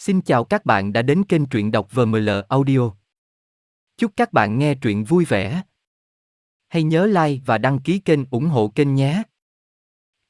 Xin chào các bạn đã đến kênh truyện đọc VML Audio. Chúc các bạn nghe truyện vui vẻ. Hãy nhớ like và đăng ký kênh ủng hộ kênh nhé.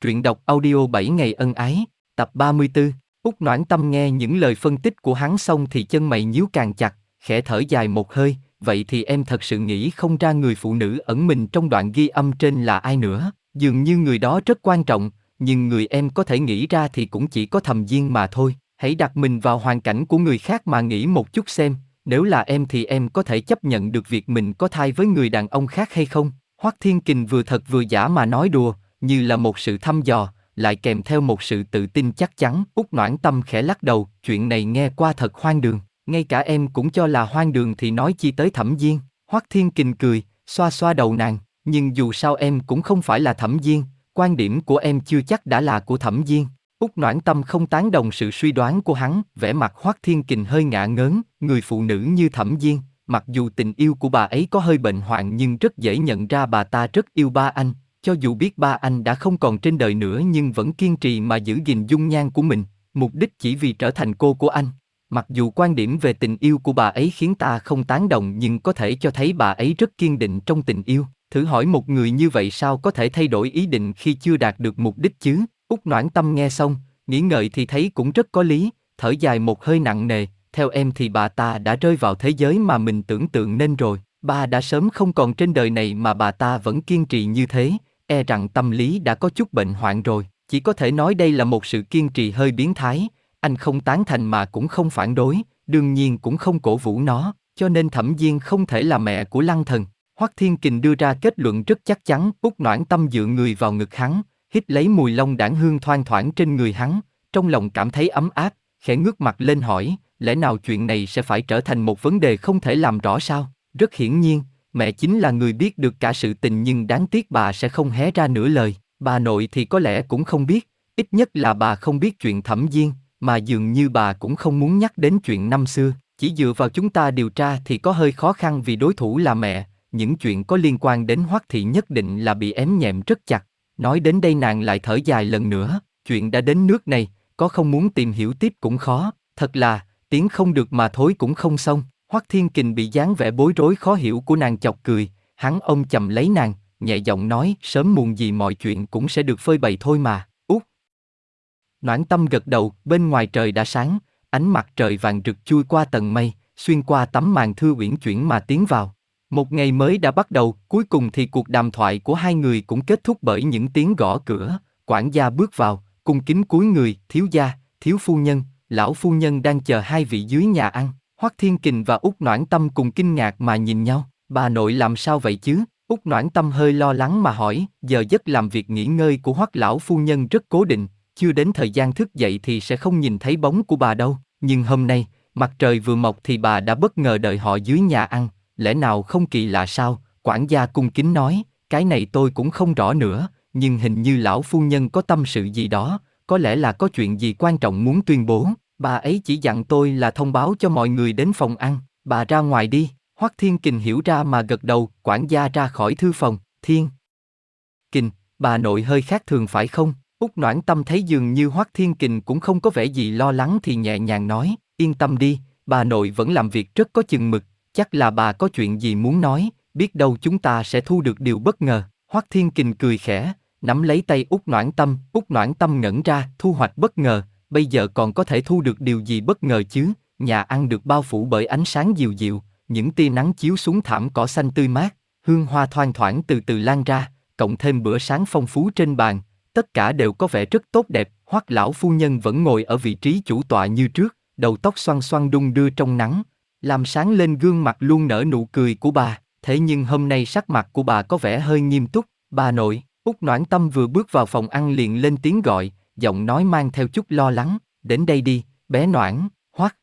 Truyện đọc audio 7 ngày ân ái, tập 34. Úc Noãn Tâm nghe những lời phân tích của hắn xong thì chân mày nhíu càng chặt, khẽ thở dài một hơi, vậy thì em thật sự nghĩ không ra người phụ nữ ẩn mình trong đoạn ghi âm trên là ai nữa, dường như người đó rất quan trọng, nhưng người em có thể nghĩ ra thì cũng chỉ có thầm Diên mà thôi. Hãy đặt mình vào hoàn cảnh của người khác mà nghĩ một chút xem, nếu là em thì em có thể chấp nhận được việc mình có thai với người đàn ông khác hay không? Hoắc Thiên Kình vừa thật vừa giả mà nói đùa, như là một sự thăm dò, lại kèm theo một sự tự tin chắc chắn. út Noãn Tâm khẽ lắc đầu, chuyện này nghe qua thật hoang đường, ngay cả em cũng cho là hoang đường thì nói chi tới Thẩm Diên. Hoắc Thiên Kình cười, xoa xoa đầu nàng, nhưng dù sao em cũng không phải là Thẩm Diên, quan điểm của em chưa chắc đã là của Thẩm Diên. Úc Noãn Tâm không tán đồng sự suy đoán của hắn, vẻ mặt Hoắc Thiên Kình hơi ngạ ngớn, người phụ nữ như Thẩm Diên, mặc dù tình yêu của bà ấy có hơi bệnh hoạn nhưng rất dễ nhận ra bà ta rất yêu ba anh, cho dù biết ba anh đã không còn trên đời nữa nhưng vẫn kiên trì mà giữ gìn dung nhan của mình, mục đích chỉ vì trở thành cô của anh. Mặc dù quan điểm về tình yêu của bà ấy khiến ta không tán đồng nhưng có thể cho thấy bà ấy rất kiên định trong tình yêu. Thử hỏi một người như vậy sao có thể thay đổi ý định khi chưa đạt được mục đích chứ? Úc Noãn Tâm nghe xong, nghĩ ngợi thì thấy cũng rất có lý, thở dài một hơi nặng nề, theo em thì bà ta đã rơi vào thế giới mà mình tưởng tượng nên rồi, Bà đã sớm không còn trên đời này mà bà ta vẫn kiên trì như thế, e rằng tâm lý đã có chút bệnh hoạn rồi, chỉ có thể nói đây là một sự kiên trì hơi biến thái, anh không tán thành mà cũng không phản đối, đương nhiên cũng không cổ vũ nó, cho nên thẩm Diên không thể là mẹ của lăng thần. Hoắc Thiên Kình đưa ra kết luận rất chắc chắn, Úc Noãn Tâm dựa người vào ngực hắn, hít lấy mùi lông đảng hương thoang thoảng trên người hắn, trong lòng cảm thấy ấm áp, khẽ ngước mặt lên hỏi, lẽ nào chuyện này sẽ phải trở thành một vấn đề không thể làm rõ sao? Rất hiển nhiên, mẹ chính là người biết được cả sự tình nhưng đáng tiếc bà sẽ không hé ra nửa lời, bà nội thì có lẽ cũng không biết, ít nhất là bà không biết chuyện thẩm duyên, mà dường như bà cũng không muốn nhắc đến chuyện năm xưa, chỉ dựa vào chúng ta điều tra thì có hơi khó khăn vì đối thủ là mẹ, những chuyện có liên quan đến Hoắc thị nhất định là bị ém nhẹm rất chặt. Nói đến đây nàng lại thở dài lần nữa, chuyện đã đến nước này, có không muốn tìm hiểu tiếp cũng khó, thật là, tiếng không được mà thối cũng không xong. Hoắc Thiên Kình bị dáng vẻ bối rối khó hiểu của nàng chọc cười, hắn ông chầm lấy nàng, nhẹ giọng nói, sớm muộn gì mọi chuyện cũng sẽ được phơi bày thôi mà. Út. Noãn tâm gật đầu, bên ngoài trời đã sáng, ánh mặt trời vàng rực chui qua tầng mây, xuyên qua tấm màn thư uyển chuyển mà tiến vào. Một ngày mới đã bắt đầu, cuối cùng thì cuộc đàm thoại của hai người cũng kết thúc bởi những tiếng gõ cửa, quản gia bước vào, cung kính cúi người, thiếu gia, thiếu phu nhân, lão phu nhân đang chờ hai vị dưới nhà ăn. Hoắc Thiên Kình và Úc Noãn Tâm cùng kinh ngạc mà nhìn nhau, bà nội làm sao vậy chứ? Úc Noãn Tâm hơi lo lắng mà hỏi, giờ giấc làm việc nghỉ ngơi của Hoắc lão phu nhân rất cố định, chưa đến thời gian thức dậy thì sẽ không nhìn thấy bóng của bà đâu. Nhưng hôm nay, mặt trời vừa mọc thì bà đã bất ngờ đợi họ dưới nhà ăn, lẽ nào không kỳ lạ sao? Quản gia cung kính nói, cái này tôi cũng không rõ nữa, nhưng hình như lão phu nhân có tâm sự gì đó, có lẽ là có chuyện gì quan trọng muốn tuyên bố. Bà ấy chỉ dặn tôi là thông báo cho mọi người đến phòng ăn, bà ra ngoài đi. Hoắc Thiên Kình hiểu ra mà gật đầu, quản gia ra khỏi thư phòng, Thiên. Kình, bà nội hơi khác thường phải không? út Noãn Tâm thấy dường như Hoắc Thiên Kình cũng không có vẻ gì lo lắng thì nhẹ nhàng nói, yên tâm đi, bà nội vẫn làm việc rất có chừng mực, chắc là bà có chuyện gì muốn nói, biết đâu chúng ta sẽ thu được điều bất ngờ. Hoắc Thiên Kình cười khẽ, nắm lấy tay Úc Noãn Tâm, Úc Noãn Tâm ngẩn ra, thu hoạch bất ngờ, bây giờ còn có thể thu được điều gì bất ngờ chứ? Nhà ăn được bao phủ bởi ánh sáng dịu dịu, những tia nắng chiếu xuống thảm cỏ xanh tươi mát, hương hoa thoang thoảng từ từ lan ra, cộng thêm bữa sáng phong phú trên bàn, tất cả đều có vẻ rất tốt đẹp. Hoắc lão phu nhân vẫn ngồi ở vị trí chủ tọa như trước, đầu tóc xoăn xoăn đung đưa trong nắng, làm sáng lên gương mặt luôn nở nụ cười của bà. Thế nhưng hôm nay sắc mặt của bà có vẻ hơi nghiêm túc. Bà nội, Úc Noãn Tâm vừa bước vào phòng ăn liền lên tiếng gọi, giọng nói mang theo chút lo lắng, đến đây đi, bé Noãn, hoắc.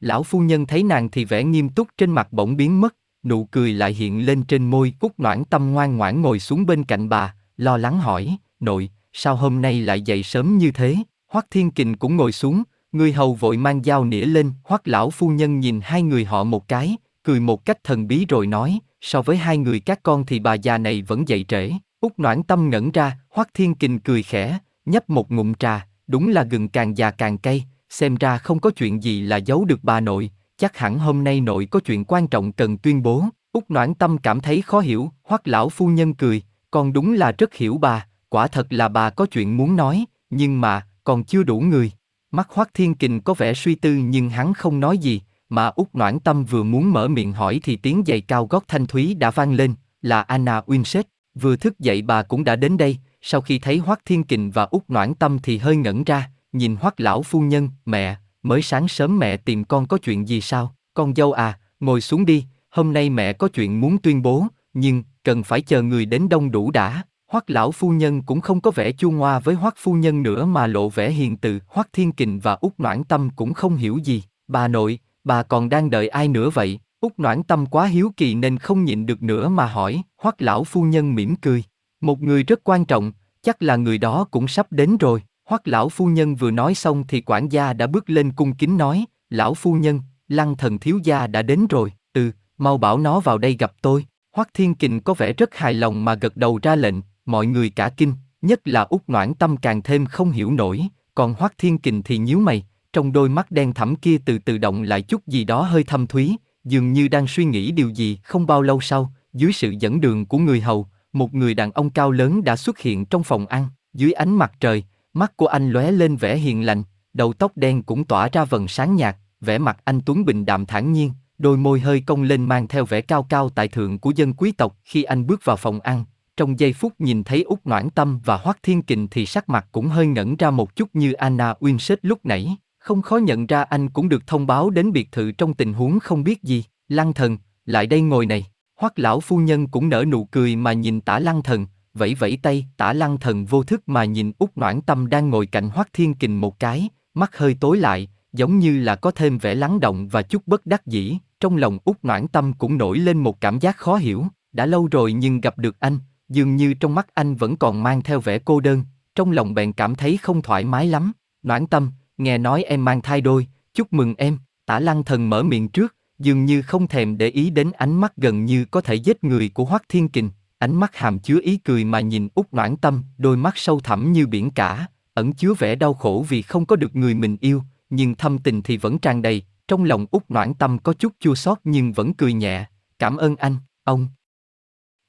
Lão phu nhân thấy nàng thì vẻ nghiêm túc trên mặt bỗng biến mất, nụ cười lại hiện lên trên môi Úc Noãn Tâm ngoan ngoãn ngồi xuống bên cạnh bà, lo lắng hỏi, nội, sao hôm nay lại dậy sớm như thế? Hoắc Thiên Kình cũng ngồi xuống, người hầu vội mang dao nĩa lên, Hoắc lão phu nhân nhìn hai người họ một cái, cười một cách thần bí rồi nói, so với hai người các con thì bà già này vẫn dậy trễ. Úc Noãn Tâm ngẩn ra, Hoắc Thiên Kình cười khẽ, nhấp một ngụm trà, đúng là gừng càng già càng cay, xem ra không có chuyện gì là giấu được bà nội, chắc hẳn hôm nay nội có chuyện quan trọng cần tuyên bố. Úc Noãn Tâm cảm thấy khó hiểu, hoắc lão phu nhân cười, con đúng là rất hiểu bà, quả thật là bà có chuyện muốn nói, nhưng mà, còn chưa đủ người. Mắt hoắc thiên kình có vẻ suy tư nhưng hắn không nói gì, mà Úc Noãn Tâm vừa muốn mở miệng hỏi thì tiếng giày cao gót thanh thúy đã vang lên, là Anna Winsett. Vừa thức dậy bà cũng đã đến đây, sau khi thấy Hoắc Thiên Kình và Úc Noãn Tâm thì hơi ngẩn ra, nhìn Hoắc lão phu nhân, mẹ, mới sáng sớm mẹ tìm con có chuyện gì sao? Con dâu à, ngồi xuống đi, hôm nay mẹ có chuyện muốn tuyên bố, nhưng cần phải chờ người đến đông đủ đã. Hoắc lão phu nhân cũng không có vẻ chua ngoa với Hoắc phu nhân nữa mà lộ vẻ hiền từ. Hoắc Thiên Kình và Úc Noãn Tâm cũng không hiểu gì. Bà nội, bà còn đang đợi ai nữa vậy? Úc Noãn Tâm quá hiếu kỳ nên không nhịn được nữa mà hỏi. Hoắc lão phu nhân mỉm cười. Một người rất quan trọng, chắc là người đó cũng sắp đến rồi. Hoắc lão phu nhân vừa nói xong thì quản gia đã bước lên cung kính nói, lão phu nhân, lăng thần thiếu gia đã đến rồi, ừ, mau bảo nó vào đây gặp tôi. Hoắc Thiên Kình có vẻ rất hài lòng mà gật đầu ra lệnh, mọi người cả kinh, nhất là út Noãn Tâm càng thêm không hiểu nổi, còn Hoắc Thiên Kình thì nhíu mày, trong đôi mắt đen thẳm kia từ từ động lại chút gì đó hơi thâm thúy, dường như đang suy nghĩ điều gì. Không bao lâu sau, dưới sự dẫn đường của người hầu, một người đàn ông cao lớn đã xuất hiện trong phòng ăn, dưới ánh mặt trời, mắt của anh lóe lên vẻ hiền lành, đầu tóc đen cũng tỏa ra vầng sáng nhạt, vẻ mặt anh tuấn bình đạm thản nhiên, đôi môi hơi cong lên mang theo vẻ cao cao tại thượng của dân quý tộc khi anh bước vào phòng ăn. Trong giây phút nhìn thấy út Noãn Tâm và Hoắc Thiên Kình thì sắc mặt cũng hơi ngẩn ra một chút như Anna Winsett lúc nãy. Không khó nhận ra anh cũng được thông báo đến biệt thự trong tình huống không biết gì. Lăng thần, lại đây ngồi này. Hoắc lão phu nhân cũng nở nụ cười mà nhìn tả lăng thần, vẫy vẫy tay, tả lăng thần vô thức mà nhìn út Noãn Tâm đang ngồi cạnh Hoắc Thiên Kình một cái, mắt hơi tối lại, giống như là có thêm vẻ lắng động và chút bất đắc dĩ, trong lòng út Noãn Tâm cũng nổi lên một cảm giác khó hiểu, đã lâu rồi nhưng gặp được anh, dường như trong mắt anh vẫn còn mang theo vẻ cô đơn, trong lòng bèn cảm thấy không thoải mái lắm. Noãn Tâm, nghe nói em mang thai đôi, chúc mừng em, tả lăng thần mở miệng trước, dường như không thèm để ý đến ánh mắt gần như có thể giết người của Hoắc Thiên Kình, ánh mắt hàm chứa ý cười mà nhìn út Noãn Tâm, đôi mắt sâu thẳm như biển cả, ẩn chứa vẻ đau khổ vì không có được người mình yêu, nhưng thâm tình thì vẫn tràn đầy, trong lòng út Noãn Tâm có chút chua xót nhưng vẫn cười nhẹ, cảm ơn anh, ông.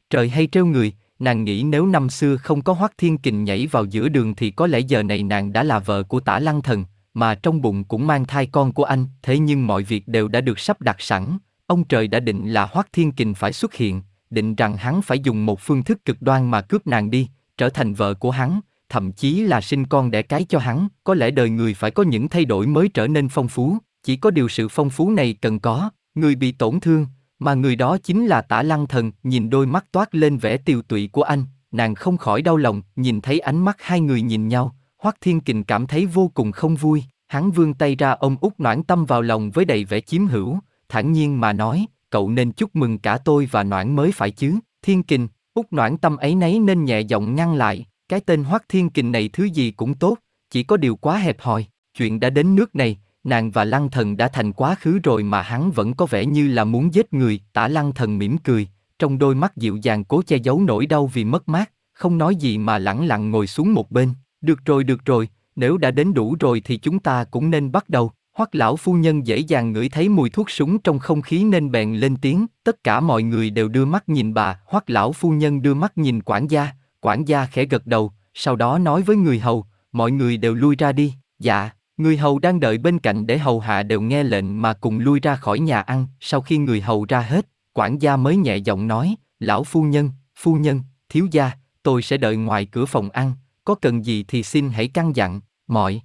Trời hay trêu người, nàng nghĩ nếu năm xưa không có Hoắc Thiên Kình nhảy vào giữa đường thì có lẽ giờ này nàng đã là vợ của Tả Lăng Thần, mà trong bụng cũng mang thai con của anh, thế nhưng mọi việc đều đã được sắp đặt sẵn, ông trời đã định là Hoắc Thiên Kình phải xuất hiện, định rằng hắn phải dùng một phương thức cực đoan mà cướp nàng đi, trở thành vợ của hắn, thậm chí là sinh con đẻ cái cho hắn, có lẽ đời người phải có những thay đổi mới trở nên phong phú, chỉ có điều sự phong phú này cần có, người bị tổn thương, mà người đó chính là tả lăng thần, nhìn đôi mắt toát lên vẻ tiều tụy của anh, nàng không khỏi đau lòng, nhìn thấy ánh mắt hai người nhìn nhau, Hoắc Thiên Kình cảm thấy vô cùng không vui, hắn vươn tay ra ôm út noãn tâm vào lòng với đầy vẻ chiếm hữu, thản nhiên mà nói, cậu nên chúc mừng cả tôi và noãn mới phải chứ, Thiên Kình, út noãn tâm ấy nấy nên nhẹ giọng ngăn lại, cái tên Hoắc Thiên Kình này thứ gì cũng tốt, chỉ có điều quá hẹp hòi, chuyện đã đến nước này, nàng và lăng thần đã thành quá khứ rồi mà hắn vẫn có vẻ như là muốn giết người, tả lăng thần mỉm cười, trong đôi mắt dịu dàng cố che giấu nỗi đau vì mất mát, không nói gì mà lẳng lặng ngồi xuống một bên, được rồi được rồi, nếu đã đến đủ rồi thì chúng ta cũng nên bắt đầu. Hoắc lão phu nhân dễ dàng ngửi thấy mùi thuốc súng trong không khí nên bèn lên tiếng, tất cả mọi người đều đưa mắt nhìn bà, Hoắc lão phu nhân đưa mắt nhìn quản gia, quản gia khẽ gật đầu, sau đó nói với người hầu, mọi người đều lui ra đi, dạ. Người hầu đang đợi bên cạnh để hầu hạ đều nghe lệnh mà cùng lui ra khỏi nhà ăn, sau khi người hầu ra hết, quản gia mới nhẹ giọng nói, lão phu nhân, phu nhân, thiếu gia, tôi sẽ đợi ngoài cửa phòng ăn, có cần gì thì xin hãy căn dặn, mọi.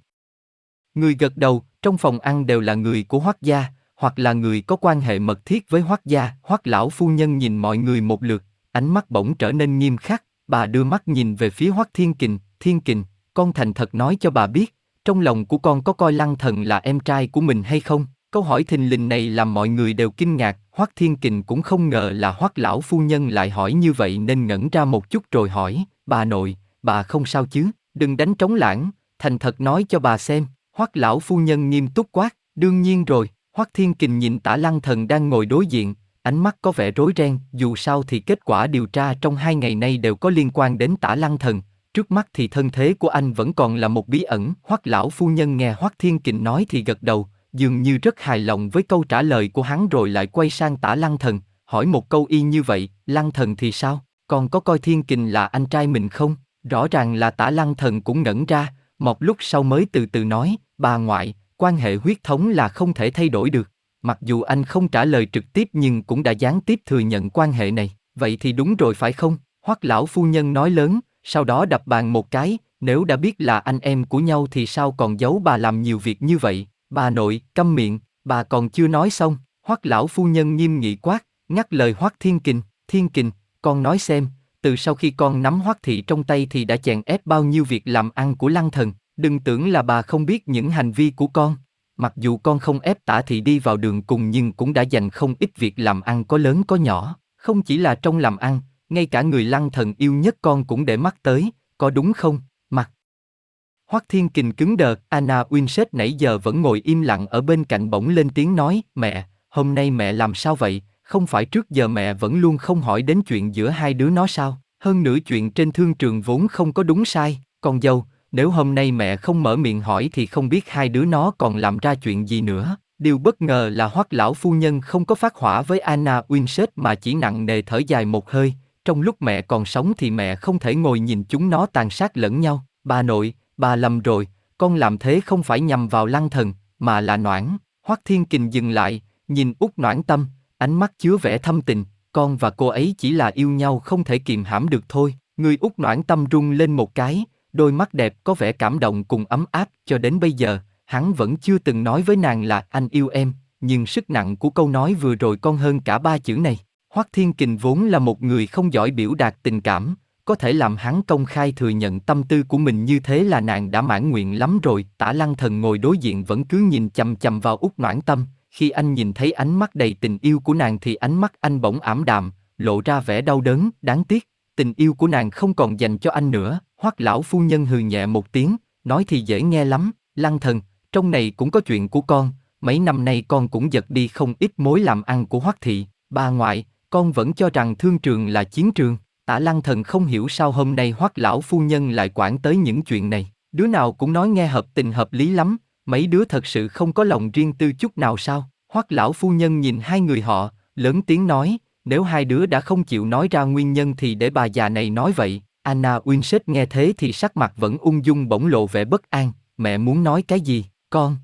Người gật đầu, trong phòng ăn đều là người của hoắc gia, hoặc là người có quan hệ mật thiết với hoắc gia, hoắc lão phu nhân nhìn mọi người một lượt, ánh mắt bỗng trở nên nghiêm khắc, bà đưa mắt nhìn về phía hoắc thiên kình, thiên kình, con thành thật nói cho bà biết, trong lòng của con có coi lăng thần là em trai của mình hay không? Câu hỏi thình lình này làm mọi người đều kinh ngạc, Hoắc Thiên Kình cũng không ngờ là Hoắc lão phu nhân lại hỏi như vậy nên ngẩn ra một chút rồi hỏi, bà nội, bà không sao chứ, đừng đánh trống lãng, thành thật nói cho bà xem. Hoắc lão phu nhân nghiêm túc quát, đương nhiên rồi. Hoắc Thiên Kình nhìn Tả Lăng Thần đang ngồi đối diện, ánh mắt có vẻ rối ren. Dù sao thì kết quả điều tra trong hai ngày nay đều có liên quan đến Tả Lăng Thần, trước mắt thì thân thế của anh vẫn còn là một bí ẩn. Hoắc lão phu nhân nghe Hoắc Thiên Kình nói thì gật đầu, dường như rất hài lòng với câu trả lời của hắn rồi lại quay sang tả lăng thần, hỏi một câu y như vậy, lăng thần thì sao, còn có coi Thiên Kình là anh trai mình không? Rõ ràng là tả lăng thần cũng ngẩn ra, một lúc sau mới từ từ nói, bà ngoại, quan hệ huyết thống là không thể thay đổi được. Mặc dù anh không trả lời trực tiếp nhưng cũng đã gián tiếp thừa nhận quan hệ này, vậy thì đúng rồi phải không? Hoắc lão phu nhân nói lớn, sau đó đập bàn một cái, nếu đã biết là anh em của nhau thì sao còn giấu bà làm nhiều việc như vậy? Bà nội, câm miệng, bà còn chưa nói xong. Hoắc lão phu nhân nghiêm nghị quát, ngắt lời Hoắc Thiên Kình, Thiên Kình, con nói xem, từ sau khi con nắm Hoắc thị trong tay thì đã chèn ép bao nhiêu việc làm ăn của Lăng Thần, đừng tưởng là bà không biết những hành vi của con. Mặc dù con không ép tả thị đi vào đường cùng nhưng cũng đã dành không ít việc làm ăn có lớn có nhỏ, không chỉ là trong làm ăn, ngay cả người lăng thần yêu nhất con cũng để mắt tới, có đúng không? Mặt. Hoắc Thiên Kình cứng đờ, Anna Winsett nãy giờ vẫn ngồi im lặng ở bên cạnh bỗng lên tiếng nói, mẹ, hôm nay mẹ làm sao vậy? Không phải trước giờ mẹ vẫn luôn không hỏi đến chuyện giữa hai đứa nó sao? Hơn nữa chuyện trên thương trường vốn không có đúng sai, con dâu, nếu hôm nay mẹ không mở miệng hỏi thì không biết hai đứa nó còn làm ra chuyện gì nữa. Điều bất ngờ là Hoắc lão phu nhân không có phát hỏa với Anna Winsett mà chỉ nặng nề thở dài một hơi, trong lúc mẹ còn sống thì mẹ không thể ngồi nhìn chúng nó tàn sát lẫn nhau. Bà nội, bà lầm rồi, con làm thế không phải nhằm vào lăng thần, mà là noãn. Hoắc Thiên Kình dừng lại, nhìn út noãn tâm, ánh mắt chứa vẻ thâm tình, con và cô ấy chỉ là yêu nhau không thể kiềm hãm được thôi. Người út noãn tâm rung lên một cái, đôi mắt đẹp có vẻ cảm động cùng ấm áp cho đến bây giờ, hắn vẫn chưa từng nói với nàng là anh yêu em, nhưng sức nặng của câu nói vừa rồi con hơn cả ba chữ này. Hoắc Thiên Kình vốn là một người không giỏi biểu đạt tình cảm, có thể làm hắn công khai thừa nhận tâm tư của mình như thế là nàng đã mãn nguyện lắm rồi. Tả Lăng Thần ngồi đối diện vẫn cứ nhìn chầm chầm vào út noãn tâm. Khi anh nhìn thấy ánh mắt đầy tình yêu của nàng thì ánh mắt anh bỗng ảm đạm, lộ ra vẻ đau đớn, đáng tiếc. Tình yêu của nàng không còn dành cho anh nữa. Hoắc lão phu nhân hừ nhẹ một tiếng, nói thì dễ nghe lắm. Lăng Thần, trong này cũng có chuyện của con. Mấy năm nay con cũng giật đi không ít mối làm ăn của Hoắc thị. Bà ngoại, con vẫn cho rằng thương trường là chiến trường. Tả lăng thần không hiểu sao hôm nay hoắc lão phu nhân lại quản tới những chuyện này. Đứa nào cũng nói nghe hợp tình hợp lý lắm, mấy đứa thật sự không có lòng riêng tư chút nào sao? Hoắc lão phu nhân nhìn hai người họ, lớn tiếng nói, nếu hai đứa đã không chịu nói ra nguyên nhân thì để bà già này nói vậy. Anna Winsett nghe thế thì sắc mặt vẫn ung dung bỗng lộ vẻ bất an, mẹ muốn nói cái gì, con?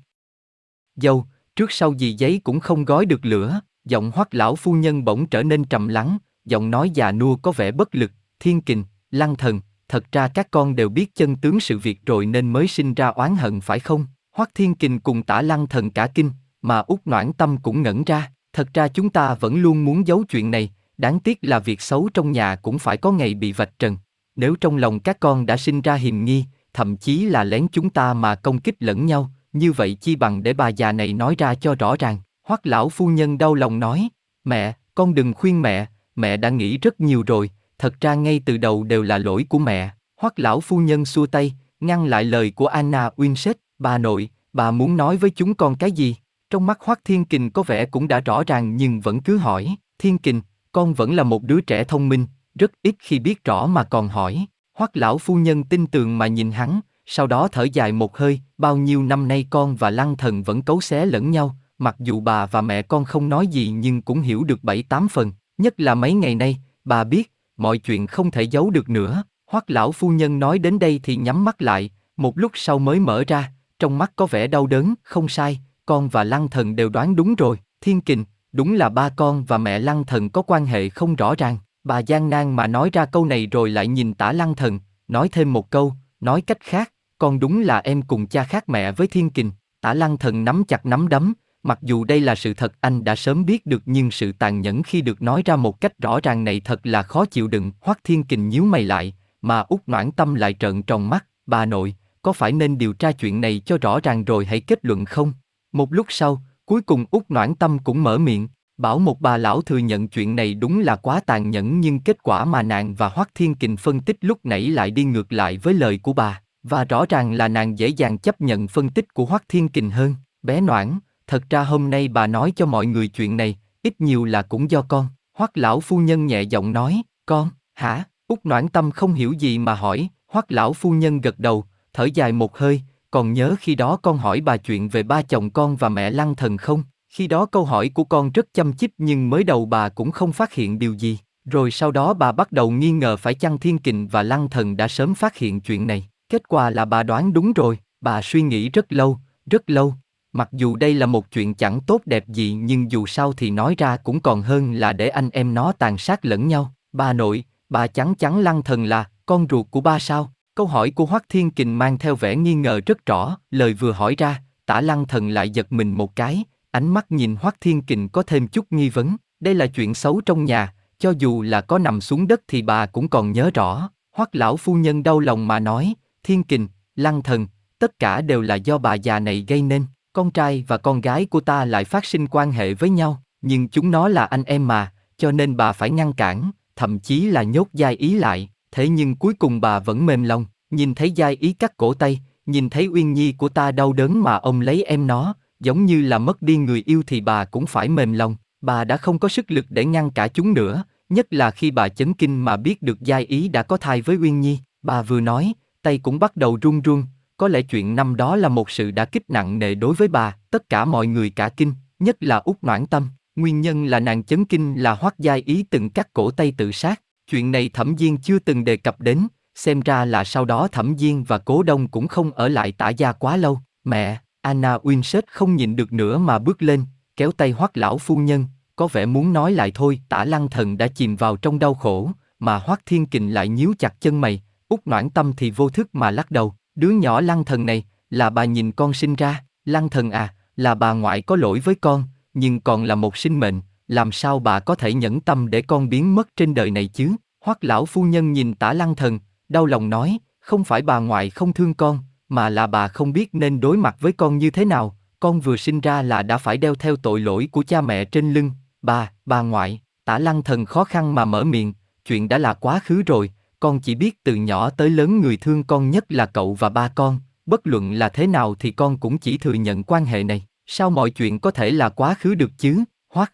Dâu, trước sau gì giấy cũng không gói được lửa, giọng hoắc lão phu nhân bỗng trở nên trầm lắng, giọng nói già nua có vẻ bất lực, thiên kình, lăng thần, thật ra các con đều biết chân tướng sự việc rồi nên mới sinh ra oán hận phải không? Hoắc thiên kình cùng tả lăng thần cả kinh, mà út noãn tâm cũng ngẩn ra, thật ra chúng ta vẫn luôn muốn giấu chuyện này, đáng tiếc là việc xấu trong nhà cũng phải có ngày bị vạch trần. Nếu trong lòng các con đã sinh ra hiềm nghi, thậm chí là lén chúng ta mà công kích lẫn nhau, như vậy chi bằng để bà già này nói ra cho rõ ràng. Hoắc lão phu nhân đau lòng nói, mẹ, con đừng khuyên mẹ, mẹ đã nghĩ rất nhiều rồi, thật ra ngay từ đầu đều là lỗi của mẹ. Hoắc lão phu nhân xua tay, ngăn lại lời của Anna Winsett, bà nội, bà muốn nói với chúng con cái gì? Trong mắt Hoắc Thiên Kình có vẻ cũng đã rõ ràng nhưng vẫn cứ hỏi, Thiên Kình, con vẫn là một đứa trẻ thông minh, rất ít khi biết rõ mà còn hỏi. Hoắc lão phu nhân tin tưởng mà nhìn hắn, sau đó thở dài một hơi, bao nhiêu năm nay con và Lăng Thần vẫn cấu xé lẫn nhau, mặc dù bà và mẹ con không nói gì nhưng cũng hiểu được bảy tám phần, nhất là mấy ngày nay, bà biết, mọi chuyện không thể giấu được nữa. Hoắc lão phu nhân nói đến đây thì nhắm mắt lại, một lúc sau mới mở ra, trong mắt có vẻ đau đớn, không sai, con và Lăng Thần đều đoán đúng rồi, Thiên Kình, đúng là ba con và mẹ Lăng Thần có quan hệ không rõ ràng. Bà gian nan mà nói ra câu này rồi lại nhìn tả Lăng Thần, nói thêm một câu, nói cách khác, con đúng là em cùng cha khác mẹ với Thiên Kình. Tả Lăng Thần nắm chặt nắm đấm, Mặc dù đây là sự thật anh đã sớm biết được nhưng sự tàn nhẫn khi được nói ra một cách rõ ràng này thật là khó chịu đựng. Hoắc Thiên Kình nhíu mày lại, mà út noãn tâm lại trợn tròn mắt, bà nội, có phải nên điều tra chuyện này cho rõ ràng rồi hãy kết luận không? Một lúc sau, cuối cùng út noãn tâm cũng mở miệng, bảo một bà lão thừa nhận chuyện này đúng là quá tàn nhẫn nhưng kết quả mà nàng và Hoắc Thiên Kình phân tích lúc nãy lại đi ngược lại với lời của bà, và rõ ràng là nàng dễ dàng chấp nhận phân tích của Hoắc Thiên Kình hơn. Bé Noãn, thật ra hôm nay bà nói cho mọi người chuyện này, ít nhiều là cũng do con. Hoắc lão phu nhân nhẹ giọng nói, con, hả? Úc noãn tâm không hiểu gì mà hỏi, Hoắc lão phu nhân gật đầu, thở dài một hơi, còn nhớ khi đó con hỏi bà chuyện về ba chồng con và mẹ lăng thần không? Khi đó câu hỏi của con rất chăm chích nhưng mới đầu bà cũng không phát hiện điều gì. Rồi sau đó bà bắt đầu nghi ngờ phải chăng Thiên Kình và Lăng Thần đã sớm phát hiện chuyện này. Kết quả là bà đoán đúng rồi, bà suy nghĩ rất lâu, rất lâu. Mặc dù đây là một chuyện chẳng tốt đẹp gì nhưng dù sao thì nói ra cũng còn hơn là để anh em nó tàn sát lẫn nhau. Bà nội, bà chắn chắn Lăng Thần là con ruột của ba sao? Câu hỏi của Hoắc Thiên Kình mang theo vẻ nghi ngờ rất rõ, lời vừa hỏi ra, tả Lăng Thần lại giật mình một cái, ánh mắt nhìn Hoắc Thiên Kình có thêm chút nghi vấn, đây là chuyện xấu trong nhà, cho dù là có nằm xuống đất thì bà cũng còn nhớ rõ. Hoắc lão phu nhân đau lòng mà nói, Thiên Kình, Lăng Thần, tất cả đều là do bà già này gây nên. Con trai và con gái của ta lại phát sinh quan hệ với nhau, nhưng chúng nó là anh em mà, cho nên bà phải ngăn cản, thậm chí là nhốt giai ý lại. Thế nhưng cuối cùng bà vẫn mềm lòng, nhìn thấy giai ý cắt cổ tay, nhìn thấy uyên nhi của ta đau đớn mà ông lấy em nó, giống như là mất đi người yêu thì bà cũng phải mềm lòng. Bà đã không có sức lực để ngăn cả chúng nữa, nhất là khi bà chấn kinh mà biết được giai ý đã có thai với uyên nhi. Bà vừa nói, tay cũng bắt đầu run run, có lẽ chuyện năm đó là một sự đã kích nặng nề đối với bà, tất cả mọi người cả kinh, nhất là út noãn tâm. Nguyên nhân là nàng chấn kinh là hoắc giai ý từng cắt cổ tay tự sát. Chuyện này Thẩm Diên chưa từng đề cập đến, xem ra là sau đó Thẩm Diên và Cố Đông cũng không ở lại tả gia quá lâu. Mẹ, Anna Winsett không nhịn được nữa mà bước lên, kéo tay Hoắc lão phu nhân, có vẻ muốn nói lại thôi. Tả Lăng Thần đã chìm vào trong đau khổ, mà Hoắc Thiên Kình lại nhíu chặt chân mày, út noãn tâm thì vô thức mà lắc đầu. Đứa nhỏ Lăng Thần này, là bà nhìn con sinh ra, Lăng Thần à, là bà ngoại có lỗi với con, nhưng còn là một sinh mệnh, làm sao bà có thể nhẫn tâm để con biến mất trên đời này chứ? Hoắc lão phu nhân nhìn tả lăng thần, đau lòng nói, không phải bà ngoại không thương con, mà là bà không biết nên đối mặt với con như thế nào, con vừa sinh ra là đã phải đeo theo tội lỗi của cha mẹ trên lưng, bà, bà ngoại, tả lăng thần khó khăn mà mở miệng, chuyện đã là quá khứ rồi, con chỉ biết từ nhỏ tới lớn người thương con nhất là cậu và ba con, bất luận là thế nào thì con cũng chỉ thừa nhận quan hệ này, sao mọi chuyện có thể là quá khứ được chứ, Hoắc.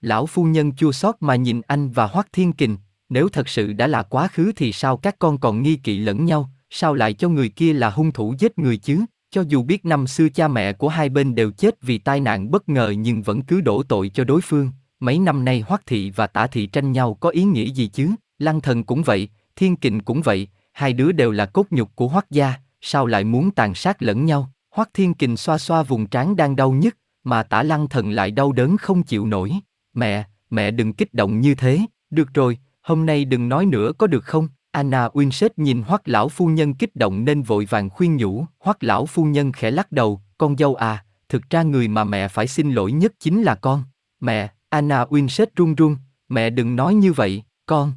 Lão phu nhân chua xót mà nhìn anh và Hoắc Thiên Kình, nếu thật sự đã là quá khứ thì sao các con còn nghi kỵ lẫn nhau, sao lại cho người kia là hung thủ giết người chứ? Cho dù biết năm xưa cha mẹ của hai bên đều chết vì tai nạn bất ngờ nhưng vẫn cứ đổ tội cho đối phương. Mấy năm nay Hoắc Thị và Tả Thị tranh nhau có ý nghĩa gì chứ? Lăng Thần cũng vậy, Thiên Kình cũng vậy, hai đứa đều là cốt nhục của Hoắc gia, sao lại muốn tàn sát lẫn nhau? Hoắc Thiên Kình xoa xoa vùng trán đang đau nhất, mà Tả Lăng Thần lại đau đớn không chịu nổi. Mẹ, mẹ đừng kích động như thế. Được rồi, hôm nay đừng nói nữa có được không? Anna Winsett nhìn Hoắc lão phu nhân kích động nên vội vàng khuyên nhủ. Hoắc lão phu nhân khẽ lắc đầu, con dâu à, thực ra người mà mẹ phải xin lỗi nhất chính là con. Mẹ, Anna Winsett run run, mẹ đừng nói như vậy, con.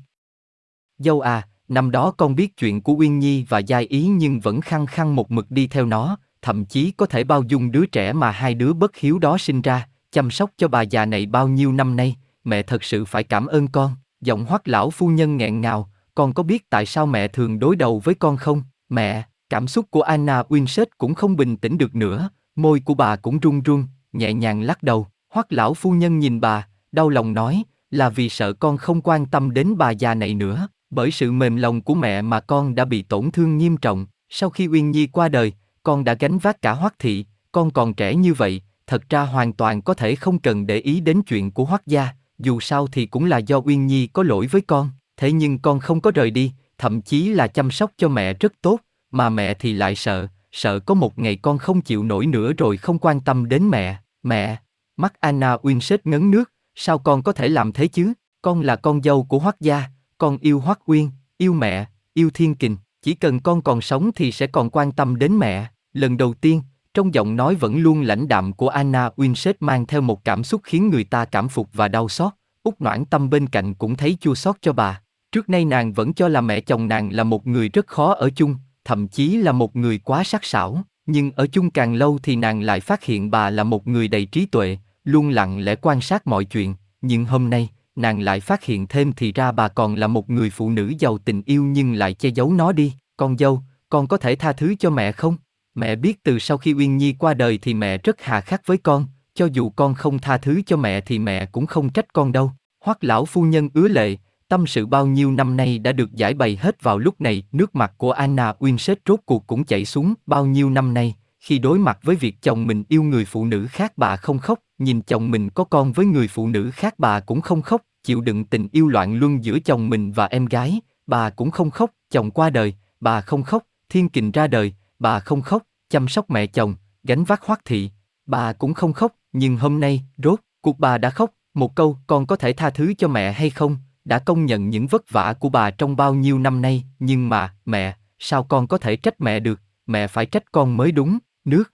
Dâu à, năm đó con biết chuyện của Uyên Nhi và Giai Ý nhưng vẫn khăng khăng một mực đi theo nó, thậm chí có thể bao dung đứa trẻ mà hai đứa bất hiếu đó sinh ra, chăm sóc cho bà già này bao nhiêu năm nay, mẹ thật sự phải cảm ơn con. Giọng hoắc lão phu nhân nghẹn ngào, con có biết tại sao mẹ thường đối đầu với con không? Mẹ, cảm xúc của Anna Winsett cũng không bình tĩnh được nữa, môi của bà cũng run run, nhẹ nhàng lắc đầu. Hoắc lão phu nhân nhìn bà, đau lòng nói, là vì sợ con không quan tâm đến bà già này nữa, bởi sự mềm lòng của mẹ mà con đã bị tổn thương nghiêm trọng. Sau khi Uyên Nhi qua đời, con đã gánh vác cả Hoắc thị, con còn trẻ như vậy, thật ra hoàn toàn có thể không cần để ý đến chuyện của Hoắc gia, dù sao thì cũng là do Uyên Nhi có lỗi với con, thế nhưng con không có rời đi, thậm chí là chăm sóc cho mẹ rất tốt, mà mẹ thì lại sợ, sợ có một ngày con không chịu nổi nữa rồi không quan tâm đến mẹ, mẹ. Mắt Anna Winsett ngấn nước, sao con có thể làm thế chứ? Con là con dâu của Hoắc gia, con yêu Hoắc Uyên, yêu mẹ, yêu Thiên Kình, chỉ cần con còn sống thì sẽ còn quan tâm đến mẹ. Lần đầu tiên, trong giọng nói vẫn luôn lãnh đạm của Anna Winsett mang theo một cảm xúc khiến người ta cảm phục và đau xót. Út noãn tâm bên cạnh cũng thấy chua xót cho bà. Trước nay nàng vẫn cho là mẹ chồng nàng là một người rất khó ở chung, thậm chí là một người quá sắc sảo. Nhưng ở chung càng lâu thì nàng lại phát hiện bà là một người đầy trí tuệ, luôn lặng lẽ quan sát mọi chuyện. Nhưng hôm nay, nàng lại phát hiện thêm thì ra bà còn là một người phụ nữ giàu tình yêu nhưng lại che giấu nó đi. Con dâu, con có thể tha thứ cho mẹ không? Mẹ biết từ sau khi Uyên Nhi qua đời thì mẹ rất hà khắc với con, cho dù con không tha thứ cho mẹ thì mẹ cũng không trách con đâu. Hoắc lão phu nhân ứa lệ, Tâm sự bao nhiêu năm nay đã được giải bày hết vào lúc này, nước mặt của Anna Winsett rốt cuộc cũng chảy xuống bao nhiêu năm nay, khi đối mặt với việc chồng mình yêu người phụ nữ khác bà không khóc, nhìn chồng mình có con với người phụ nữ khác bà cũng không khóc, chịu đựng tình yêu loạn luân giữa chồng mình và em gái, bà cũng không khóc, chồng qua đời, bà không khóc, thiên kình ra đời, bà không khóc, chăm sóc mẹ chồng, gánh vác hoác thị, bà cũng không khóc, nhưng hôm nay, rốt, cuộc bà đã khóc, một câu con có thể tha thứ cho mẹ hay không, đã công nhận những vất vả của bà trong bao nhiêu năm nay, nhưng mà, mẹ, sao con có thể trách mẹ được, mẹ phải trách con mới đúng, nước.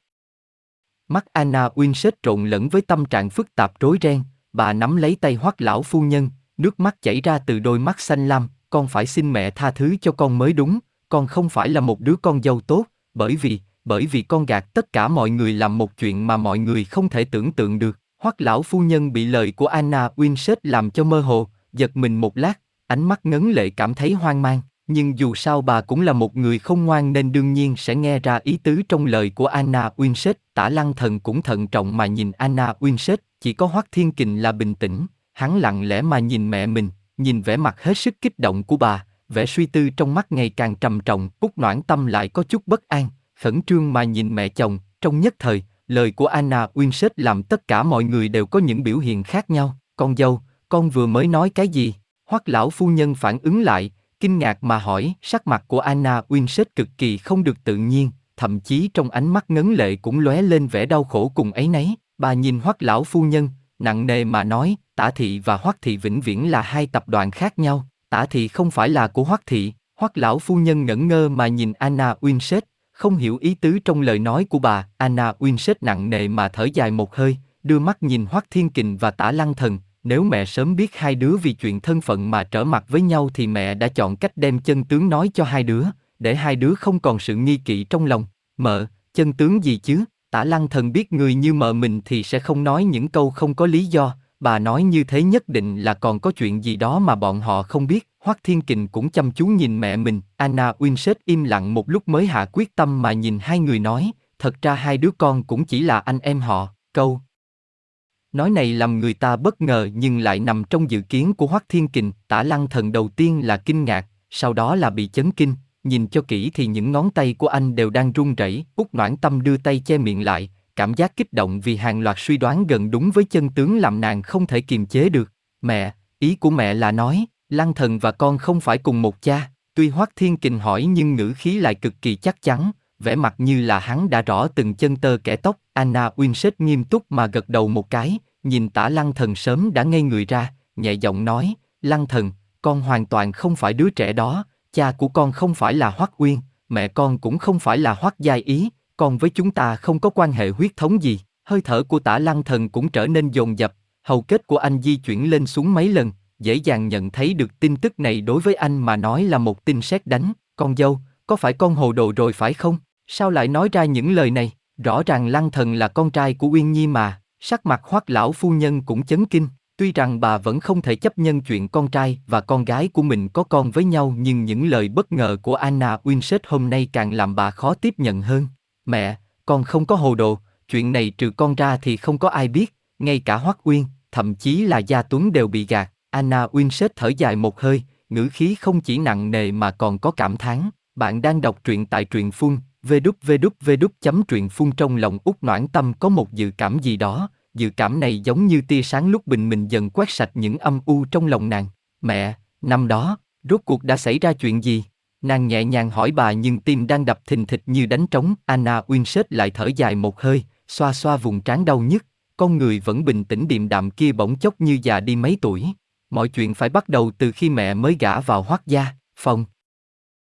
Mắt Anna Winsett trộn lẫn với tâm trạng phức tạp rối ren, bà nắm lấy tay hoắc lão phu nhân, nước mắt chảy ra từ đôi mắt xanh lam, con phải xin mẹ tha thứ cho con mới đúng, con không phải là một đứa con dâu tốt, bởi vì, bởi vì con gạt tất cả mọi người làm một chuyện mà mọi người không thể tưởng tượng được. Hoắc lão phu nhân bị lời của Anna Winsett làm cho mơ hồ, giật mình một lát, ánh mắt ngấn lệ cảm thấy hoang mang. Nhưng dù sao bà cũng là một người không ngoan nên đương nhiên sẽ nghe ra ý tứ trong lời của Anna Winsett. Tả lăng thần cũng thận trọng mà nhìn Anna Winsett, chỉ có Hoắc Thiên Kình là bình tĩnh, hắn lặng lẽ mà nhìn mẹ mình, nhìn vẻ mặt hết sức kích động của bà, vẻ suy tư trong mắt ngày càng trầm trọng, Úc Noãn Tâm lại có chút bất an, khẩn trương mà nhìn mẹ chồng, trong nhất thời, lời của Anna Winsett làm tất cả mọi người đều có những biểu hiện khác nhau. Con dâu, con vừa mới nói cái gì? Hoắc lão phu nhân phản ứng lại, kinh ngạc mà hỏi, sắc mặt của Anna Winsett cực kỳ không được tự nhiên, thậm chí trong ánh mắt ngấn lệ cũng lóe lên vẻ đau khổ cùng ấy nấy. Bà nhìn Hoắc lão phu nhân, nặng nề mà nói, Tả thị và Hoắc thị vĩnh viễn là hai tập đoàn khác nhau, Tả thị không phải là của Hoắc thị. Hoắc lão phu nhân ngẩn ngơ mà nhìn Anna Winsett, không hiểu ý tứ trong lời nói của bà, Anna Winsett nặng nề mà thở dài một hơi, đưa mắt nhìn Hoắc Thiên Kình và Tả Lăng Thần, nếu mẹ sớm biết hai đứa vì chuyện thân phận mà trở mặt với nhau thì mẹ đã chọn cách đem chân tướng nói cho hai đứa, để hai đứa không còn sự nghi kỵ trong lòng. Mợ, chân tướng gì chứ? Tả Lăng Thần biết người như mợ mình thì sẽ không nói những câu không có lý do, bà nói như thế nhất định là còn có chuyện gì đó mà bọn họ không biết. Hoắc Thiên Kình cũng chăm chú nhìn mẹ mình, Anna Winsett im lặng một lúc mới hạ quyết tâm mà nhìn hai người nói, thật ra hai đứa con cũng chỉ là anh em họ, câu. Nói này làm người ta bất ngờ nhưng lại nằm trong dự kiến của Hoắc Thiên Kình, tả lăng thần đầu tiên là kinh ngạc, sau đó là bị chấn kinh, nhìn cho kỹ thì những ngón tay của anh đều đang run rẩy. Úc Noãn Tâm đưa tay che miệng lại, cảm giác kích động vì hàng loạt suy đoán gần đúng với chân tướng làm nàng không thể kiềm chế được. Mẹ, ý của mẹ là nói, Lăng Thần và con không phải cùng một cha. Tuy Hoắc Thiên Kình hỏi nhưng ngữ khí lại cực kỳ chắc chắn, vẻ mặt như là hắn đã rõ từng chân tơ kẻ tóc. Anna Winsett nghiêm túc mà gật đầu một cái, nhìn tả Lăng Thần sớm đã ngây người ra, nhẹ giọng nói, Lăng Thần, con hoàn toàn không phải đứa trẻ đó, cha của con không phải là Hoắc Uyên, mẹ con cũng không phải là Hoắc Giai Ý, con với chúng ta không có quan hệ huyết thống gì. Hơi thở của tả lăng thần cũng trở nên dồn dập, hầu kết của anh di chuyển lên xuống mấy lần, dễ dàng nhận thấy được tin tức này đối với anh mà nói là một tin sét đánh. Con dâu, có phải con hồ đồ rồi phải không? Sao lại nói ra những lời này? Rõ ràng lăng thần là con trai của Uyên Nhi mà, sắc mặt hoắc lão phu nhân cũng chấn kinh. Tuy rằng bà vẫn không thể chấp nhận chuyện con trai và con gái của mình có con với nhau nhưng những lời bất ngờ của Anna Winsett hôm nay càng làm bà khó tiếp nhận hơn. Mẹ, con không có hồ đồ, chuyện này trừ con ra thì không có ai biết, ngay cả Hoắc Uyên, thậm chí là Gia Tuấn đều bị gạt. Anna Winsett thở dài một hơi, ngữ khí không chỉ nặng nề mà còn có cảm thán. Bạn đang đọc truyện tại truyện phun, vdvdv chấm truyện phun trong lòng út noãn tâm có một dự cảm gì đó, dự cảm này giống như tia sáng lúc bình mình dần quét sạch những âm u trong lòng nàng. Mẹ, năm đó, rốt cuộc đã xảy ra chuyện gì? Nàng nhẹ nhàng hỏi bà nhưng tim đang đập thình thịch như đánh trống. Anna Winsett lại thở dài một hơi, xoa xoa vùng trán đau nhức. Con người vẫn bình tĩnh điềm đạm kia bỗng chốc như già đi mấy tuổi. Mọi chuyện phải bắt đầu từ khi mẹ mới gả vào hoác gia, phòng.